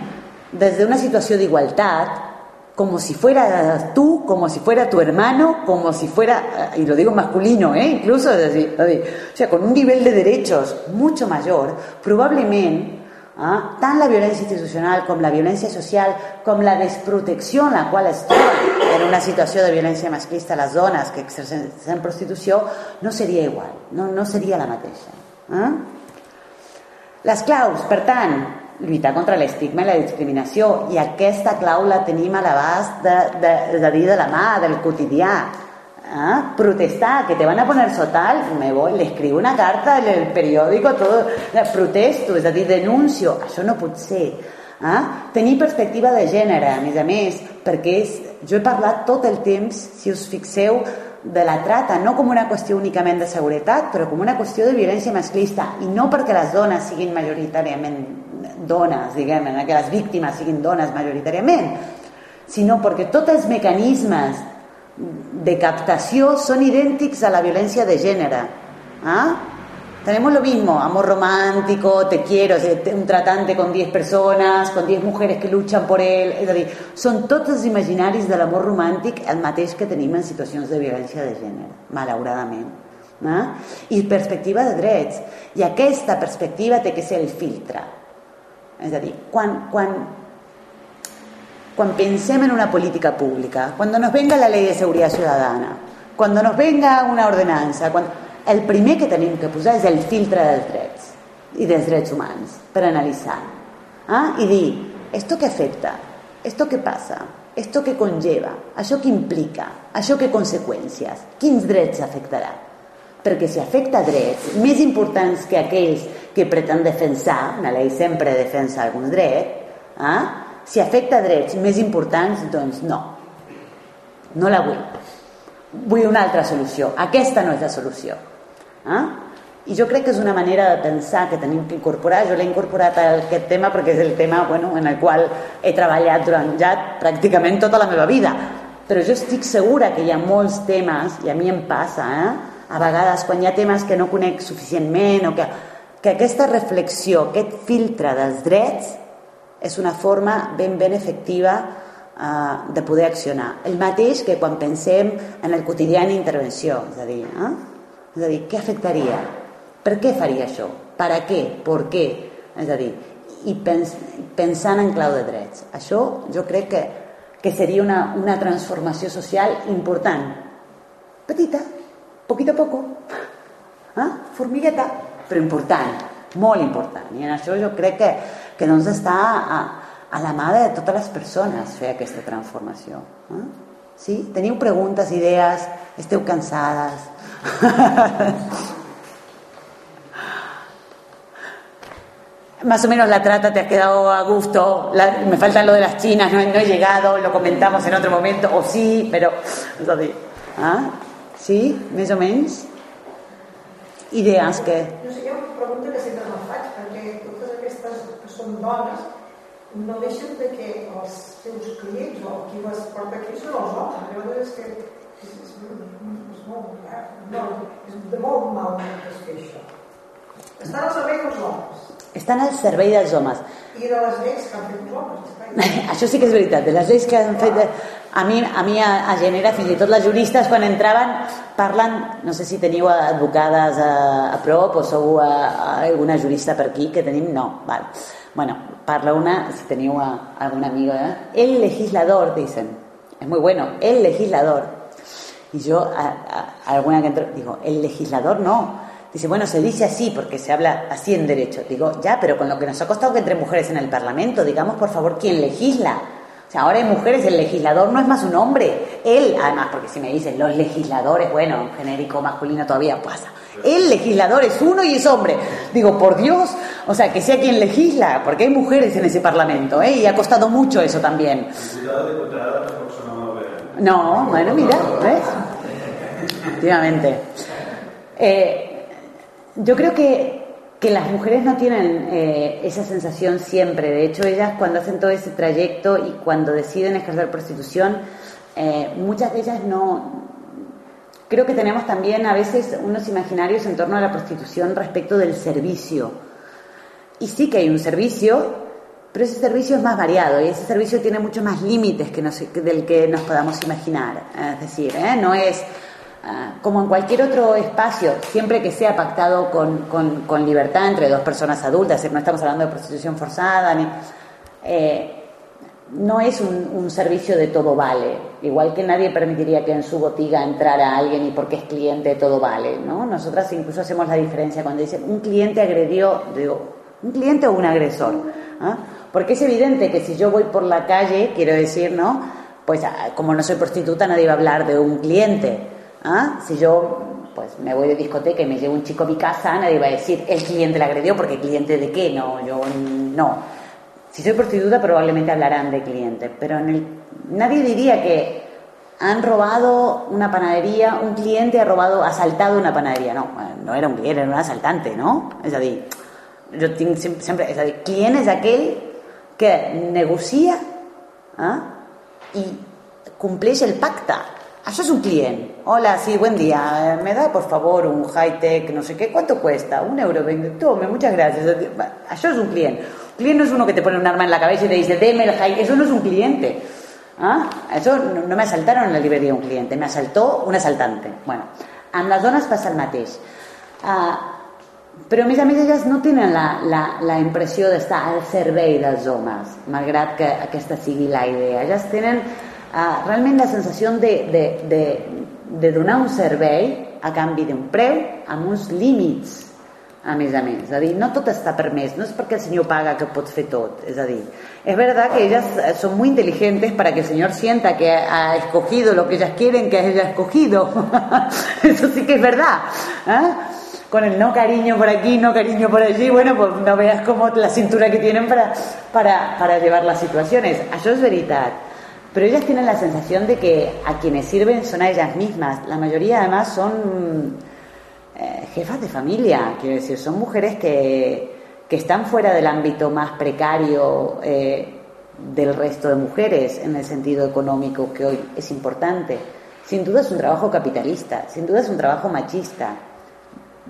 B: des d'una situació d'igualtat, como si fuera tú, como si fuera tu hermano, como si fuera, y lo digo masculino, ¿eh? incluso, o sea, con un nivel de derechos mucho mayor, probablemente eh? tant la violència institucional com la violència social, com la desprotecció en la qual es en una situació de violència masclista les dones que exercen prostitució, no seria igual, no, no seria la mateixa. Eh? Les claus, per lluitar contra l'estigma i la discriminació, i aquesta clau la tenim a l'abast de, de, de dir de la mà, del quotidià, ¿Ah? Protestar, que te van a poner sotal, me voy, le escribo una carta en el periódico, todo, protesto, és a dir, denuncio, això no pot ser. Ah? Tenir perspectiva de gènere, a més a més, perquè és, jo he parlat tot el temps, si us fixeu, de la trata, no com una qüestió únicament de seguretat, però com una qüestió de violència masclista, i no perquè les dones siguin majoritàriament dones, diguem, que les víctimes siguin dones majoritàriament, sinó perquè tots els mecanismes de captació són idèntics a la violència de gènere. ¿Ah? Tenemos lo mismo, amor romántico, te quiero, un tratante con 10 persones, con 10 mujeres que luchan por él, és a dir, són tots els imaginaris de l'amor romàntic mateix que tenim en situacions de violència de gènere, malauradament. Eh? I perspectiva de drets. I aquesta perspectiva té que ser el filtre. És a dir, quan, quan quan pensem en una política pública, quan nos venga la llei de seguretat ciutadana, quan nos venga una ordenança, quan... el primer que tenim que posar és el filtre dels drets i dels drets humans per analitzar ah? i dir, esto que afecta, esto que passa, esto que conlleva, això que implica, això que conseqüències, quins drets afectarà? Perquè si afecta drets més importants que aquells que pretén defensar, una llei sempre defensa alguns drets, ah? si afecta drets més importants, doncs no. No la vull. Vull una altra solució. Aquesta no és la solució. Eh? I jo crec que és una manera de pensar que tenim que incorporar. Jo l'he incorporat a aquest tema perquè és el tema bueno, en el qual he treballat durant ja pràcticament tota la meva vida. Però jo estic segura que hi ha molts temes, i a mi em passa, eh? a vegades quan hi ha temes que no conec suficientment o que, que aquesta reflexió, aquest filtre dels drets és una forma ben ben efectiva eh, de poder accionar. El mateix que quan pensem en el quotidià en intervenció, és a dir, eh? és a dir, què afectaria? Per què faria això? Per a què? Per què? És a dir, i pens, pensant en clau de drets. Això jo crec que, que seria una, una transformació social important. Petita, poquito a poco, eh? formigueta, però important, molt important. I en això jo crec que, que doncs està a, a la mà de totes les persones fer aquesta transformació. Eh? Sí? Teniu preguntes, idees? Esteu cansades? Más o menos la trata te ha quedado a gusto. La, me falta lo de las chinas, no, no, he llegado, lo comentamos en otro momento, o sí, pero. ¿Ah? ¿Sí? ¿Més o menys? Idees que...
G: No sé, jo pregunta que sempre me'n faig, perquè totes aquestes que són dones no deixen de que els seus clients o qui les porta aquí són els homes. Llavors és que és, és, és molt, no, és de molt mal que es fer això. Estan al servei dels homes.
B: Estan al servei dels homes.
G: I de les lleis que han fet els homes.
B: Això sí que és veritat, de les lleis que han fet... A mi, a mi a, a genera, fins i tot les juristes, quan entraven, parlen, no sé si teniu advocades a, a prop o sou a, a alguna jurista per aquí, que tenim, no, val. Bueno, parla una, si teniu a, alguna amiga, ¿eh? el legislador, dicen, es muy bueno, el legislador. Y yo, a, alguna que entro, digo, el legislador no, Dice, bueno, se dice así porque se habla así en derecho. Digo, ya, pero con lo que nos ha costado que entre mujeres en el Parlamento, digamos, por favor, ¿quién legisla? Ahora hay mujeres, el legislador no es más un hombre. Él, además, porque si me dicen los legisladores, bueno, genérico masculino todavía pasa. El legislador es uno y es hombre. Digo, por Dios, o sea, que sea quien legisla, porque hay mujeres en ese Parlamento, ¿eh? Y ha costado mucho eso también. No, bueno, mira, ¿ves? Efectivamente. Eh, yo creo que, que las mujeres no tienen eh, esa sensación siempre. De hecho, ellas cuando hacen todo ese trayecto y cuando deciden ejercer prostitución, eh, muchas de ellas no... Creo que tenemos también a veces unos imaginarios en torno a la prostitución respecto del servicio. Y sí que hay un servicio, pero ese servicio es más variado y ese servicio tiene muchos más límites que nos, del que nos podamos imaginar. Es decir, ¿eh? no es Como en cualquier otro espacio, siempre que sea pactado con, con, libertad entre dos personas adultas, no estamos hablando de prostitución forzada, ni, eh, no es un, servicio de todo vale, igual que nadie permitiría que en su botiga entrara alguien y porque es cliente todo vale, ¿no? Nosotras incluso hacemos la diferencia cuando dicen un cliente agredió, digo, un cliente o un agresor, ¿ah? porque es evidente que si yo voy por la calle, quiero decir, ¿no? Pues ah, como no soy prostituta, nadie va a hablar de un cliente, ¿Ah? Si yo pues me voy de discoteca y me llevo un chico a mi casa, nadie va a decir el cliente le agredió porque cliente de qué, no, yo no. Si soy prostituta probablemente hablarán de cliente, pero nadie diría que han robado una panadería, un cliente ha robado, asaltado una panadería. No, no era un cliente, era un asaltante, ¿no? Es decir, yo siempre, es decir, ¿quién es aquel que negocia ¿ah? y cumpleix el pacte? Això és un client. Hola, sí, buen día. ¿Me da, por favor, un high-tech, no sé qué? ¿Cuánto cuesta? Un euro. Tome, muchas gracias. Això és un client. Un client no és uno que te pone un arma en la cabeza y te dice, deme el high Eso no es un cliente. ¿Ah? Eso no, no me asaltaron en la librería un cliente, me asaltó un asaltante. Bueno, amb les dones passa el mateix. Uh, però a més a més elles no tenen la, la, la impressió d'estar al servei dels homes, malgrat que aquesta sigui la idea. Elles tenen uh, realment la sensació de, de, de, de donar un servei a canvi d'un preu amb uns límits a més a més, és a dir, no tot està permès, no és perquè el senyor paga que pots fer tot, és a dir, es verdad que ellas son muy inteligentes para que el señor sienta que ha escogido lo que ellas quieren que haya escogido, eso sí que es verdad, ¿eh? con el no cariño por aquí, no cariño por allí, bueno, pues no veas como la cintura que tienen para, para, para llevar las situaciones, eso es verdad, pero ellas tienen la sensación de que a quienes sirven son a ellas mismas, la mayoría además son eh, jefas de familia, quiero decir, son mujeres que, que están fuera del ámbito más precario eh, del resto de mujeres en el sentido económico que hoy es importante. Sin duda es un trabajo capitalista, sin duda es un trabajo machista.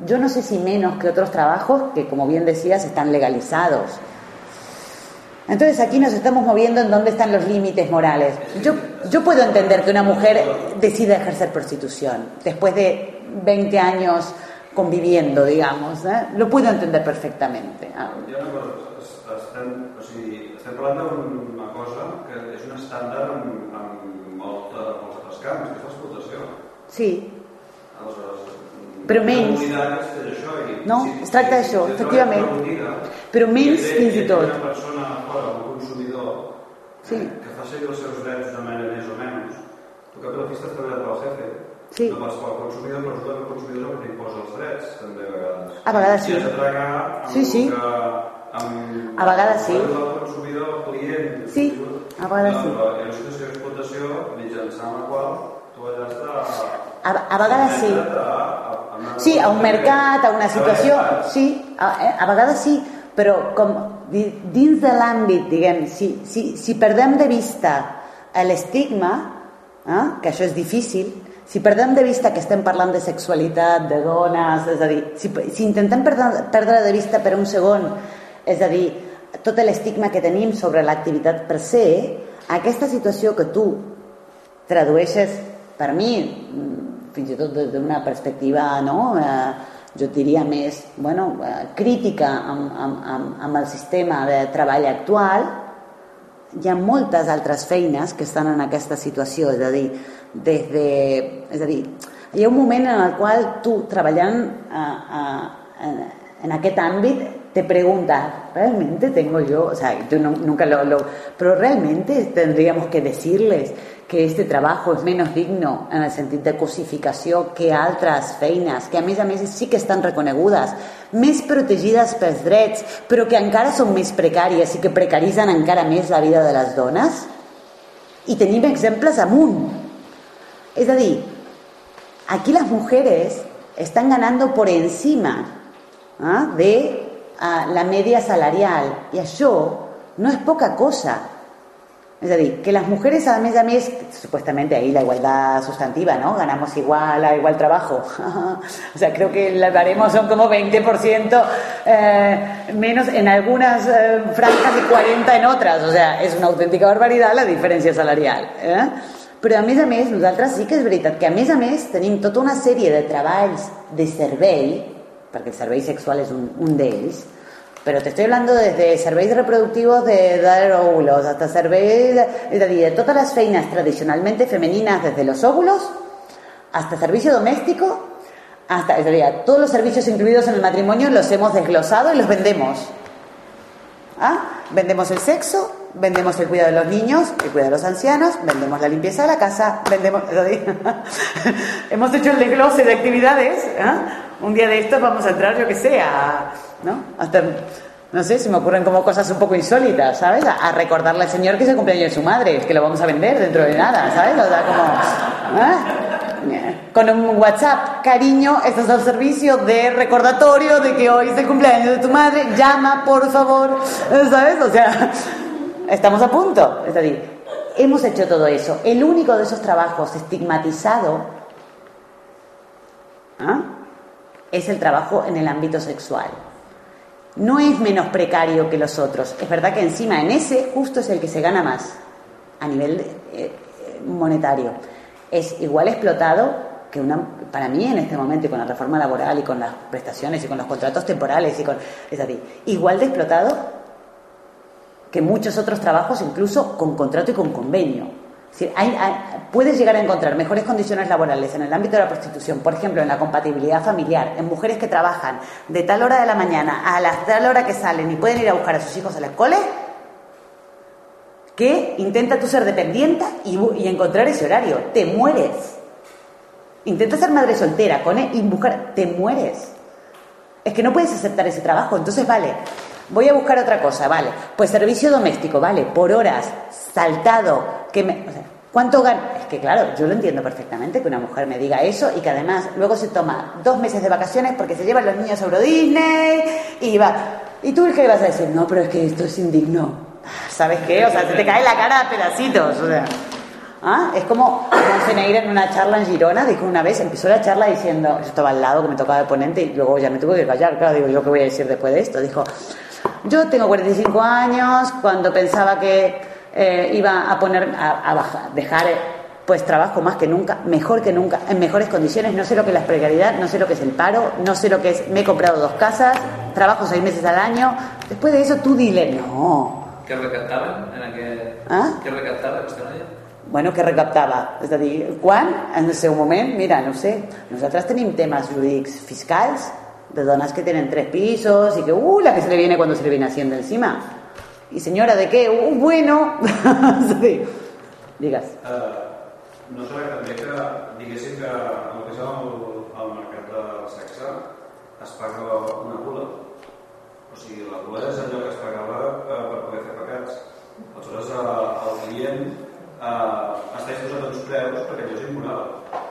B: Yo no sé si menos que otros trabajos que, como bien decías, están legalizados. Entonces aquí nos estamos moviendo en dónde están los límites morales. Yo, yo puedo entender que una mujer decida ejercer prostitución después de 20 años conviviendo, digamos. ¿eh? Lo puedo entender perfectamente. Ah.
C: Estem, o parlant d'una cosa que és un estàndard en, en molta, molts altres camps, que és l'explotació.
B: Sí,
C: Aleshores,
B: Però menys.
C: la
B: No, es tracta d'això, efectivament. Però menys fins i tot.
C: Una persona fora, un consumidor,
B: Sí.
C: que fa servir els seus drets d'una manera més o menys, tu cap a la fi estàs treballant pel jefe,
B: Sí.
C: no pas pel consumidor, però resulta que el consumidor que t'imposa els drets, també a vegades.
B: A vegades sí.
C: I has de tragar amb
B: Sí, sí.
C: que... Amb,
B: A vegades sí.
C: el consumidor, el client...
B: Sí, a vegades sí.
C: Una situació d'explotació mitjançant la qual.
B: A, a vegades sí. Sí, a un mercat, a una situació, sí, a, eh, a vegades sí, però com di- dins de l'àmbit, diguem, si, si, si perdem de vista l'estigma, eh, que això és difícil, si perdem de vista que estem parlant de sexualitat, de dones, és a dir, si, si intentem perdre, perdre de vista per un segon, és a dir, tot l'estigma que tenim sobre l'activitat per se, aquesta situació que tu tradueixes, per mi, fins i tot des d'una perspectiva, no?, eh, jo diria més, bueno, eh, crítica amb, amb, amb, amb el sistema de treball actual, hi ha moltes altres feines que estan en aquesta situació, és a dir, des de, és a dir, hi ha un moment en el qual tu treballant a, a, en, aquest àmbit te preguntas, ¿realmente tengo yo? O sea, yo no- nunca lo, lo... Pero realmente tendríamos que decirles que este trabajo és menys digno en el sentit de cosificació que altres feines, que a més a més sí que estan reconegudes, més protegides pels drets, però que encara són més precàries i que precaritzen encara més la vida de les dones? I tenim exemples amunt. Es a dir, aquí las mujeres están ganando por encima ¿ah? de ah, la media salarial i això no és poca cosa. Es dir, que las mujeres a més a més, supuestamente ahí la igualdad sustantiva, ¿no? Ganamos igual a igual trabajo. o sea, creo que las baremos son como 20% eh, menos en algunas eh, franjas y 40 en otras. O sea, és una autèntica barbaritat la diferència salarial. Eh? A més a més, nosaltres sí que és veritat que a més a més tenim tota una sèrie de treballs de servei, perquè el servei sexual és un, un d'ells, pero te estoy hablando desde serveis reproductivos de dar óvulos hasta serveis, es decir, de todas las feinas tradicionalmente femeninas, desde los óvulos hasta servicio doméstico, hasta, es decir, todos los servicios incluidos en el matrimonio los hemos desglosado y los vendemos. ¿Ah? Vendemos el sexo, vendemos el cuidado de los niños, el cuidado de los ancianos, vendemos la limpieza de la casa, vendemos... hemos hecho el desglose de actividades. ¿ah? Un día de estos vamos a entrar, yo que sé. ¿No? Hasta, no sé, se me ocurren como cosas un poco insólitas, ¿sabes? A, recordarle al señor que es el cumpleaños de su madre, que lo vamos a vender dentro de nada, ¿sabes? O sea, como... ¿ah? Con un WhatsApp, cariño, este es el servicio de recordatorio de que hoy es el cumpleaños de tu madre, llama, por favor, ¿sabes? O sea, estamos a punto. Es decir, hemos hecho todo eso. El único de esos trabajos estigmatizado ¿ah? es el trabajo en el ámbito sexual. No es menos precario que los otros. Es verdad que encima en ese justo es el que se gana más a nivel eh, monetario. Es igual explotado que una, para mí en este momento y con la reforma laboral y con las prestaciones y con los contratos temporales y con, es decir, igual de explotado que muchos otros trabajos, incluso con contrato y con convenio. Hay- puedes llegar a encontrar mejores condiciones laborales en el ámbito de la prostitución, por ejemplo, en la compatibilidad familiar, en mujeres que trabajan de tal hora de la mañana a la tal hora que salen y pueden ir a buscar a sus hijos a la escuela, que intenta tú ser dependiente y encontrar ese horario. Te mueres. Intenta ser madre soltera con e- y buscar. Te mueres. Es que no puedes aceptar ese trabajo. Entonces, vale, voy a buscar otra cosa, vale. Pues servicio doméstico, vale, por horas, saltado, que me. o sea, ¿Cuánto gana? Es que claro, yo lo entiendo perfectamente que una mujer me diga eso y que además luego se toma dos meses de vacaciones porque se llevan los niños a Euro Disney y va. ¿Y tú qué vas a decir? No, pero es que esto es indigno. ¿Sabes qué? O sea, se te cae la cara a pedacitos. O sea. ¿Ah? Es como Monseneira en una charla en Girona, dijo una vez, empezó la charla diciendo, yo estaba al lado que me tocaba de ponente y luego ya me tuve que callar, claro, digo, ¿yo qué voy a decir después de esto? Dijo, yo tengo 45 años, cuando pensaba que eh, iba a poner, a, a bajar, dejar eh, pues trabajo más que nunca, mejor que nunca, en mejores condiciones, no sé lo que es la precariedad, no sé lo que es el paro, no sé lo que es, me he comprado dos casas, trabajo seis meses al año, después de eso tú dile, no,
D: en aquest...
B: Ah?
D: Aquesta noia?
B: Bueno, que recaptava? És a dir, quan? En el seu moment, mira, no sé, nosaltres tenim temes jurídics fiscals de dones que tenen tres pisos y que, uh, la que se le viene cuando se le viene haciendo encima. Y señora, ¿de qué? Uh, bueno. Dir, digues.
C: Eh, no serà també que diguéssim que el que és el, el mercat del sexe es paga una bula o sigui, la bula és allò que es pagava eh, per poder fer pecats aleshores eh, el client eh, està disposat a uns preus perquè allò és immoral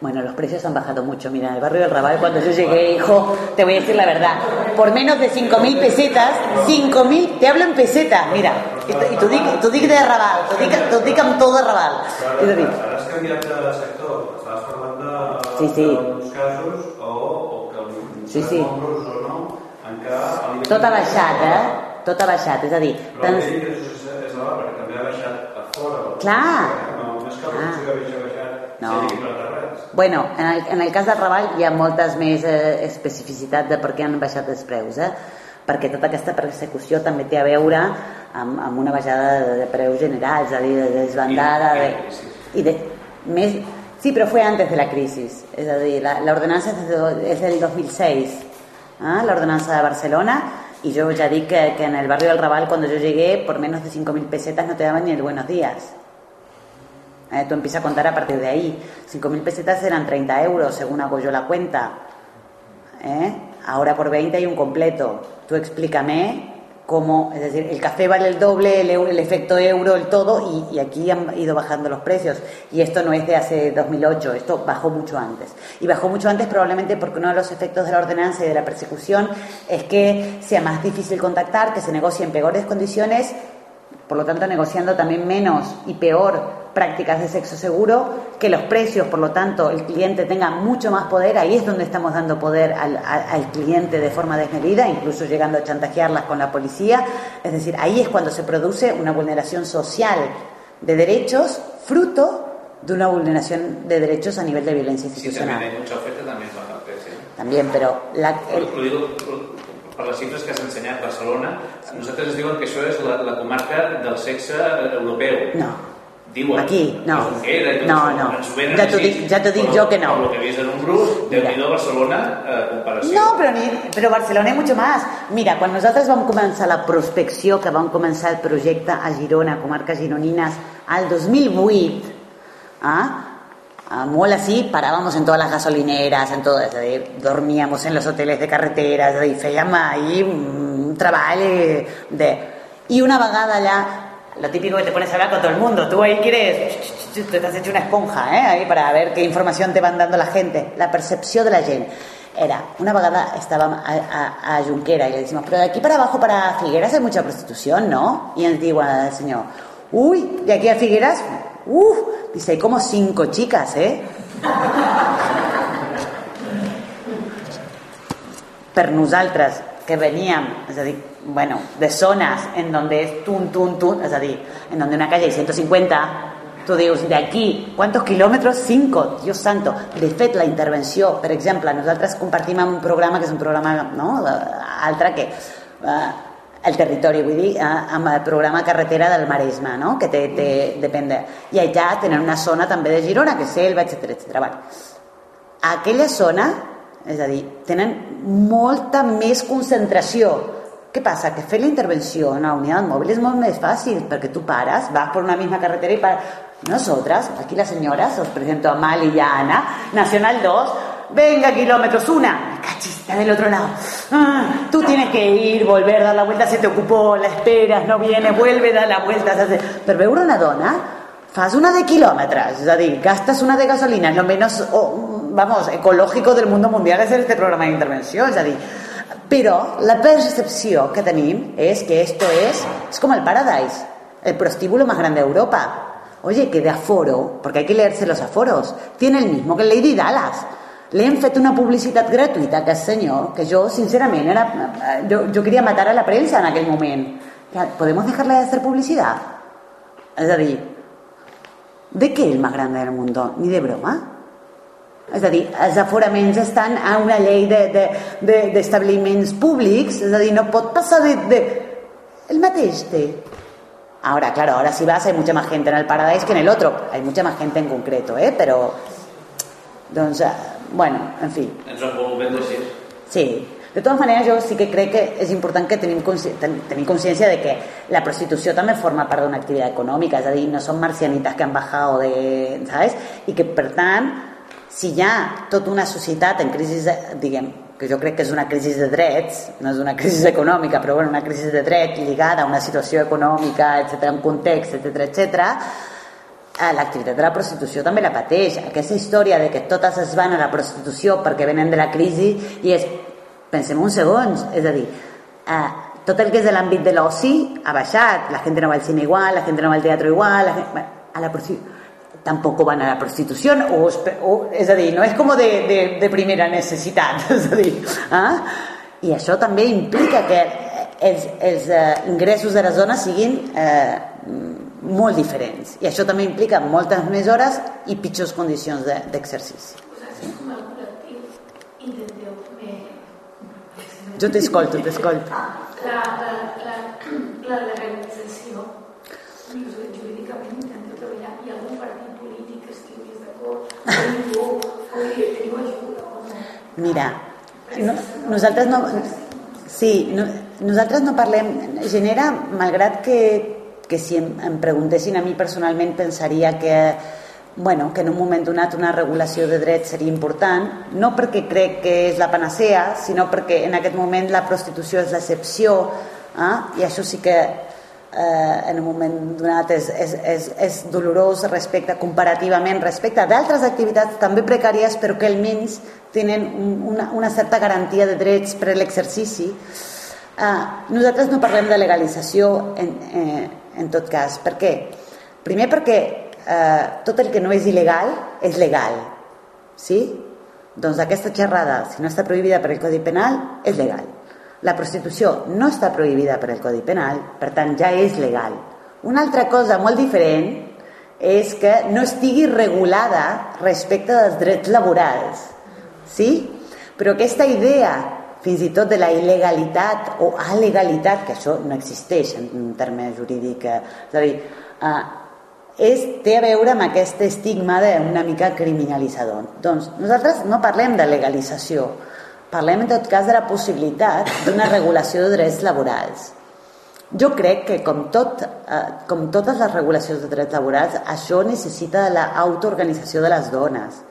B: Bueno, los precios han bajado mucho. Mira, en el barrio del Raval, cuando yo llegué, hijo, te voy a decir la verdad, por menos de 5.000 pesetas, 5.000, te hablo en peseta, mira, y, tu- y tu dic, de Raval, tu dic, tu dic amb tot de Raval.
C: Però
B: És a dir,
C: ara, ara has canviat de sector estaves parlant de
B: Sí, sí.
C: d'uns casos o, o que
B: Sí, sí.
C: nombrosos o no en què
B: tot ha baixat, eh? Tot ha baixat, és a dir,
C: Però
B: tant,
C: és, és la perquè també ha baixat a fora.
B: Clar.
C: No, no és que que hagi baixat
B: No. Bueno, en el, en el cas del Raval hi ha moltes més eh, especificitat de per què han baixat els preus, eh? perquè tota aquesta persecució també té a veure amb, amb una baixada de, de preus generals, és a dir, de desbandada...
D: I- i
B: De, i de, més, sí, però fue antes de la crisis, és a dir, la, la ordenança és, de, és del 2006, ¿ah? la ordenanza de Barcelona, y yo ya di que, que en el barrio del Raval cuando yo llegué por menos de 5.000 pesetas no te daban ni el buenos días. Eh, tú empiezas a contar a partir de ahí. 5.000 pesetas eran 30 euros, según hago yo la cuenta. ¿Eh? Ahora por 20 hay un completo. Tú explícame cómo, es decir, el café vale el doble, el, euro- el efecto euro, el todo, y, y aquí han ido bajando los precios. Y esto no es de hace 2008, esto bajó mucho antes. Y bajó mucho antes probablemente porque uno de los efectos de la ordenanza y de la persecución es que sea más difícil contactar, que se negocie en peores condiciones por lo tanto negociando también menos y peor prácticas de sexo seguro, que los precios, por lo tanto, el cliente tenga mucho más poder, ahí es donde estamos dando poder al, al- al cliente de forma desmedida, incluso llegando a chantajearlas con la policía, es decir, ahí es cuando se produce una vulneración social de derechos, fruto de una vulneración de derechos a nivel de violencia
D: Si també
B: institucional.
D: hay mucha oferta, també es baja el precio.
B: También, pero la, el-
D: Ho digo per les xifres que has ensenyat, Barcelona, nosaltres ens diuen que això és la, la comarca del sexe europeu.
B: no,
D: Diuen.
B: Aquí, no.
D: A i tot
B: No, no. Ja t'ho dic- ja dic
D: Però-
B: jo que no.
D: Lo que vist en un
B: Mira.
D: déu nhi Barcelona, eh, comparació.
B: No, però, ni, però Barcelona hay mucho más. Mira, quan nosaltres vam començar la prospecció, que vam començar el projecte a Girona, comarques gironines, al 2008, ah, ah, molt así, parábamos en todas las gasolineras, en a dir, dormíamos en los hoteles de carretera, és a dir, fèiem ahí un eh, de... Y una vegada allá, lo típico que te pones a hablar con todo el mundo, tú ahí quieres, te has hecho una esponja, ¿eh? Ahí para ver qué información te van dando la gente, la percepció de la gent. Era, una vegada estàvem a, a, a Junquera i le decimos, pero de aquí para abajo, para Figueras, hay mucha prostitución, ¿no? Y ens diu el senyor, uy, de aquí a Figueras, uff, dice, hay como cinco chicas, ¿eh? per que veníem, és a dir, bueno, de zonas en donde es tun, tun, tun, a dir, en donde una calle hay 150, tu dius, d'aquí, quantos quilòmetres? Cinco, Dios santo. De fet, la intervenció, per exemple, nosaltres compartim un programa que és un programa no, altre que eh, el territori, vull dir, eh, amb el programa Carretera del Maresme, no? que té, té, depèn de... I allà tenen una zona també de Girona, que és Selva, etc etc. Bueno, aquella zona, és a dir, tenen molta més concentració. Què passa? Que fer la intervenció en una unitat mòbil és molt més fàcil, perquè tu pares, vas per una misma carretera i pares... Nosotras, aquí las señoras, os presento a Mali y a Ana, Nacional 2, venga kilómetros, una, cachista del otro lado. Ah, tú tienes que ir, volver, dar la vuelta, se te ocupó, la esperas, no viene, vuelve, da la vuelta. S'hace... Per veure una dona, fas una de quilòmetres, és a una de gasolina, lo menos, oh, vamos, ecológico del mundo mundial és este programa d'intervenció, és a dir, però la percepció que tenim és que esto es, es com el Paradise, el prostíbulo más grande de Europa. Oye, que de aforo, porque hay que leerse los aforos, tiene el mismo que Lady Dallas. Le han fet una publicitat gratuïta a aquest senyor que jo, sincerament, era, jo, jo queria matar a la premsa en aquell moment. ¿Podemos dejarle de hacer publicidad? És a dir, ¿de què el més gran del món? Ni de broma. És a dir, els aforaments estan a una llei d'establiments de, de, públics, és a dir, no pot passar de... de... El mateix té. Ahora, claro, ahora si vas hay mucha más gente en el Paradise que en el otro. Hay mucha más gente en concreto, ¿eh? Pero, doncs, bueno, en fi.
D: Ens ho volem decir.
B: Sí. De totes maneres, jo sí que crec que és important que tenim, consci tenim consciència de que la prostitució també forma part d'una activitat econòmica, és a dir, no són marcianites que han bajado de... ¿sabes? I que, per tant, si hi ha tota una societat en crisi, diguem, que jo crec que és una crisi de drets, no és una crisi econòmica, però bueno, una crisi de dret lligada a una situació econòmica, etc, un context, etc etc. l'activitat de la prostitució també la pateix. Aquesta història de que totes es van a la prostitució perquè venen de la crisi i és, pensem uns segons, és a dir, eh, tot el que és de l'àmbit de l'oci ha baixat, la gent no va al cine igual, la gent no va al teatre igual, la gent, a la prostitució tampoco van a la prostitución, o, o, és a dir, no és com de, de, de primera necessitat, és a dir, eh? i això també implica que els, els eh, ingressos de la zona siguin eh, molt diferents, i això també implica moltes més hores i pitjors condicions d'exercici. De, jo t'escolto, t'escolto.
H: La, la, la, la legalització jurídicament intenta treballar i algun partit polític que estiguis d'acord o ningú teniu ajuda o no?
B: Mira, no, nosaltres no... Sí, no, nosaltres no parlem... Genera, malgrat que, que si em, em preguntessin a mi personalment pensaria que bueno, que en un moment donat una regulació de drets seria important, no perquè crec que és la panacea, sinó perquè en aquest moment la prostitució és l'excepció, eh? i això sí que eh, en un moment donat és, és, és, és dolorós respecte, comparativament respecte d'altres activitats també precàries però que almenys tenen una, una certa garantia de drets per a l'exercici. Eh, nosaltres no parlem de legalització en, eh, en tot cas. Per què? Primer perquè eh, tot el que no és il·legal és legal. Sí? Doncs aquesta xerrada, si no està prohibida per el Codi Penal, és legal. La prostitució no està prohibida per el Codi Penal, per tant ja és legal. Una altra cosa molt diferent és que no estigui regulada respecte dels drets laborals. Sí? Però aquesta idea fins i tot de la il·legalitat o alegalitat, que això no existeix en termes jurídic, eh, és a dir, eh, és, té a veure amb aquest estigma d'una mica criminalitzador. Doncs nosaltres no parlem de legalització, parlem en tot cas de la possibilitat d'una regulació de drets laborals. Jo crec que com, tot, eh, com totes les regulacions de drets laborals, això necessita de l'autoorganització de les dones.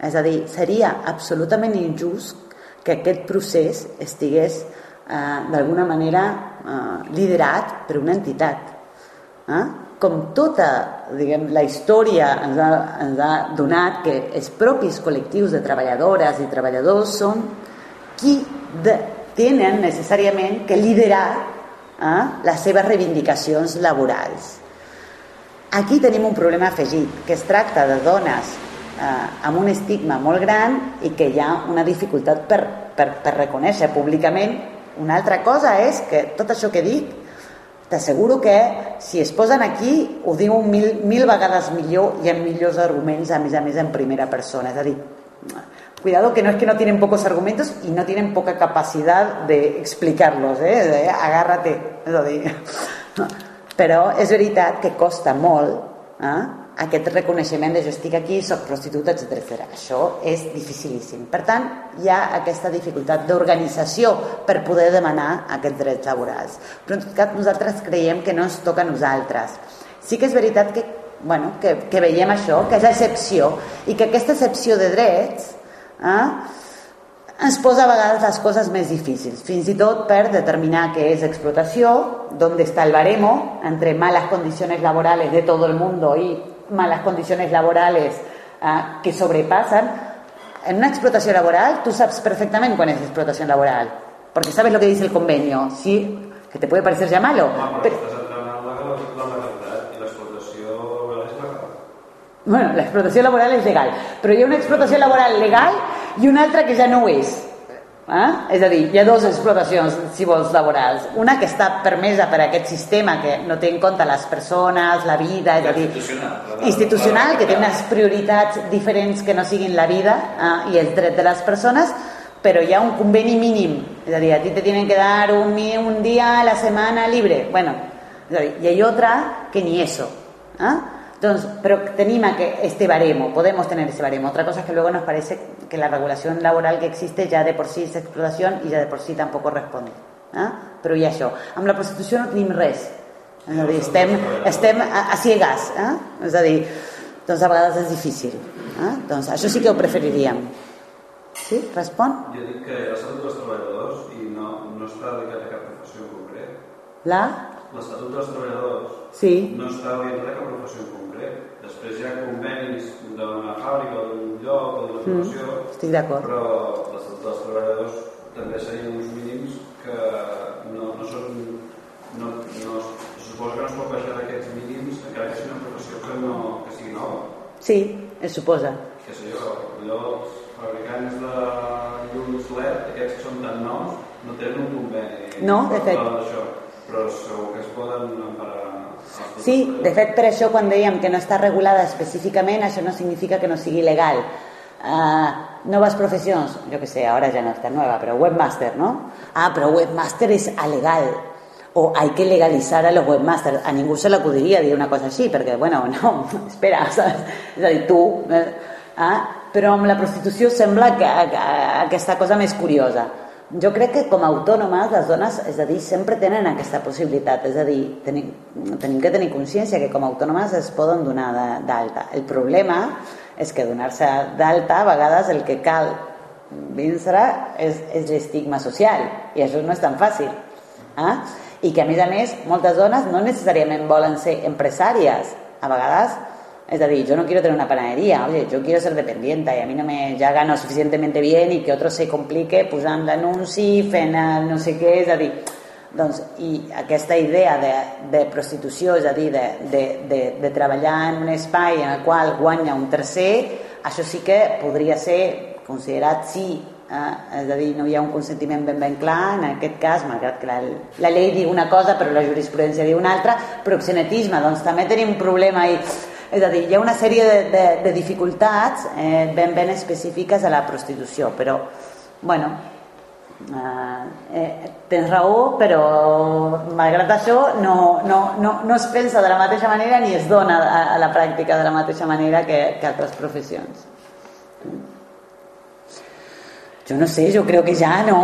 B: És a dir, seria absolutament injust que aquest procés estigués eh, d'alguna manera eh, liderat per una entitat. Eh? com tota diguem, la història ens ha, ens ha donat que els propis col·lectius de treballadores i treballadors són qui de, tenen necessàriament que liderar eh, les seves reivindicacions laborals. Aquí tenim un problema afegit, que es tracta de dones eh, amb un estigma molt gran i que hi ha una dificultat per, per, per reconèixer públicament. Una altra cosa és que tot això que dic t'asseguro que si es posen aquí ho diuen mil, mil vegades millor i amb millors arguments, a més a més en primera persona. És a dir, cuidado que no es que no tienen pocos argumentos y no tienen poca capacidad de explicarlos, eh? De, agárrate. És a però és veritat que costa molt eh? aquest reconeixement de jo estic aquí, sóc prostituta, etc. Això és dificilíssim. Per tant, hi ha aquesta dificultat d'organització per poder demanar aquests drets laborals. Però en tot cas nosaltres creiem que no ens toca a nosaltres. Sí que és veritat que, bueno, que, que veiem això, que és excepció, i que aquesta excepció de drets eh, ens posa a vegades les coses més difícils, fins i tot per determinar què és explotació, d'on està el baremo entre malas condiciones laborales de todo el mundo y malas condiciones laborales uh, que sobrepasan. En una explotación laboral, tú sabes perfectamente cuál es explotación laboral, porque sabes lo que dice el convenio, sí, que te puede parecer ya malo.
C: Home, però
B: pero, bueno, la explotación laboral es legal, però hi ha una explotació laboral legal i una altra que ja no ho és. Eh? És a dir, hi ha dues explotacions, si vols, laborals. Una que està permesa per aquest sistema que no té en compte les persones, la vida, és a dir,
D: Institucional.
B: institucional, que té unes prioritats diferents que no siguin la vida eh, i els drets de les persones, però hi ha un conveni mínim, és a dir, a ti te tienen que dar un, un dia a la setmana libre. Bueno, és a dir, y hay otra que ni eso. ¿ah? Entonces, pero que este baremo, podemos tener ese baremo. Otra cosa es que luego nos parece que la regulación laboral que existe ya de por sí es explotación y ya de por sí tampoco responde. ¿ah? Però hi ha això. Amb la prostitució no tenim res. És a dir, estem, estem a, a ciegas. Eh? És a dir, doncs a vegades és difícil. Eh? Doncs això sí que ho preferiríem. Sí? Respon?
C: Jo dic que l'Estatut dels Treballadors i no, no està dedicat a cap professió en concret.
B: La?
C: L'Estatut dels Treballadors
B: Sí.
C: no està orientat a cap professió en concret. Després hi ha convenis d'una fàbrica d'un lloc o d'una professió,
B: Estic d'acord.
C: però l'Estatut dels Treballadors també serien uns mínims que no, no són... No, no, se suposa que no es pot baixar d'aquests mínims encara que sigui una professió que, no, que sigui nova.
B: Sí, es suposa.
C: Què sé jo, allò, els fabricants de llums LED, aquests que són tan nous, no tenen un conveni.
B: No, de fet.
C: però segur que es poden emparar...
B: Sí, de fet, per això quan dèiem que no està regulada específicament, això no significa que no sigui legal. Uh, noves professions, jo que sé, ara ja no està nova, però webmaster, ¿no? Ah, però webmaster és alegal. O hay que legalizar a los webmasters. A ningú se l'acudiria dir una cosa així, perquè, bueno, no, espera, saps? És a dir, tu... Eh, ah, però amb la prostitució sembla que, que aquesta cosa més curiosa. Jo crec que com a autònomes les dones, és a dir, sempre tenen aquesta possibilitat, és a dir, tenim, tenim que tenir consciència que com a autònomes es poden donar d'alta. El problema és que donar-se d'alta a vegades el que cal vèncer és, és l'estigma social i això no és tan fàcil. Eh? I que a més a més moltes dones no necessàriament volen ser empresàries, a vegades es decir, yo no quiero tener una panadería, oye, yo quiero ser dependiente y a mí no me ya gano suficientemente bien y que otro se complique posant l'anunci, fent el no sé què, és a dir, doncs, i aquesta idea de, de prostitució, és a dir, de, de, de, de treballar en un espai en el qual guanya un tercer, això sí que podria ser considerat sí, eh? és a dir, no hi ha un consentiment ben ben clar, en aquest cas, malgrat que la, la llei diu una cosa però la jurisprudència diu una altra, proxenetisme, doncs també tenim un problema i és a dir, hi ha una sèrie de, de, de dificultats eh, ben ben específiques a la prostitució, però, bueno, eh, eh, tens raó, però malgrat això no, no, no, no es pensa de la mateixa manera ni es dona a, a la pràctica de la mateixa manera que, que altres professions. Jo no sé, jo crec que ja no.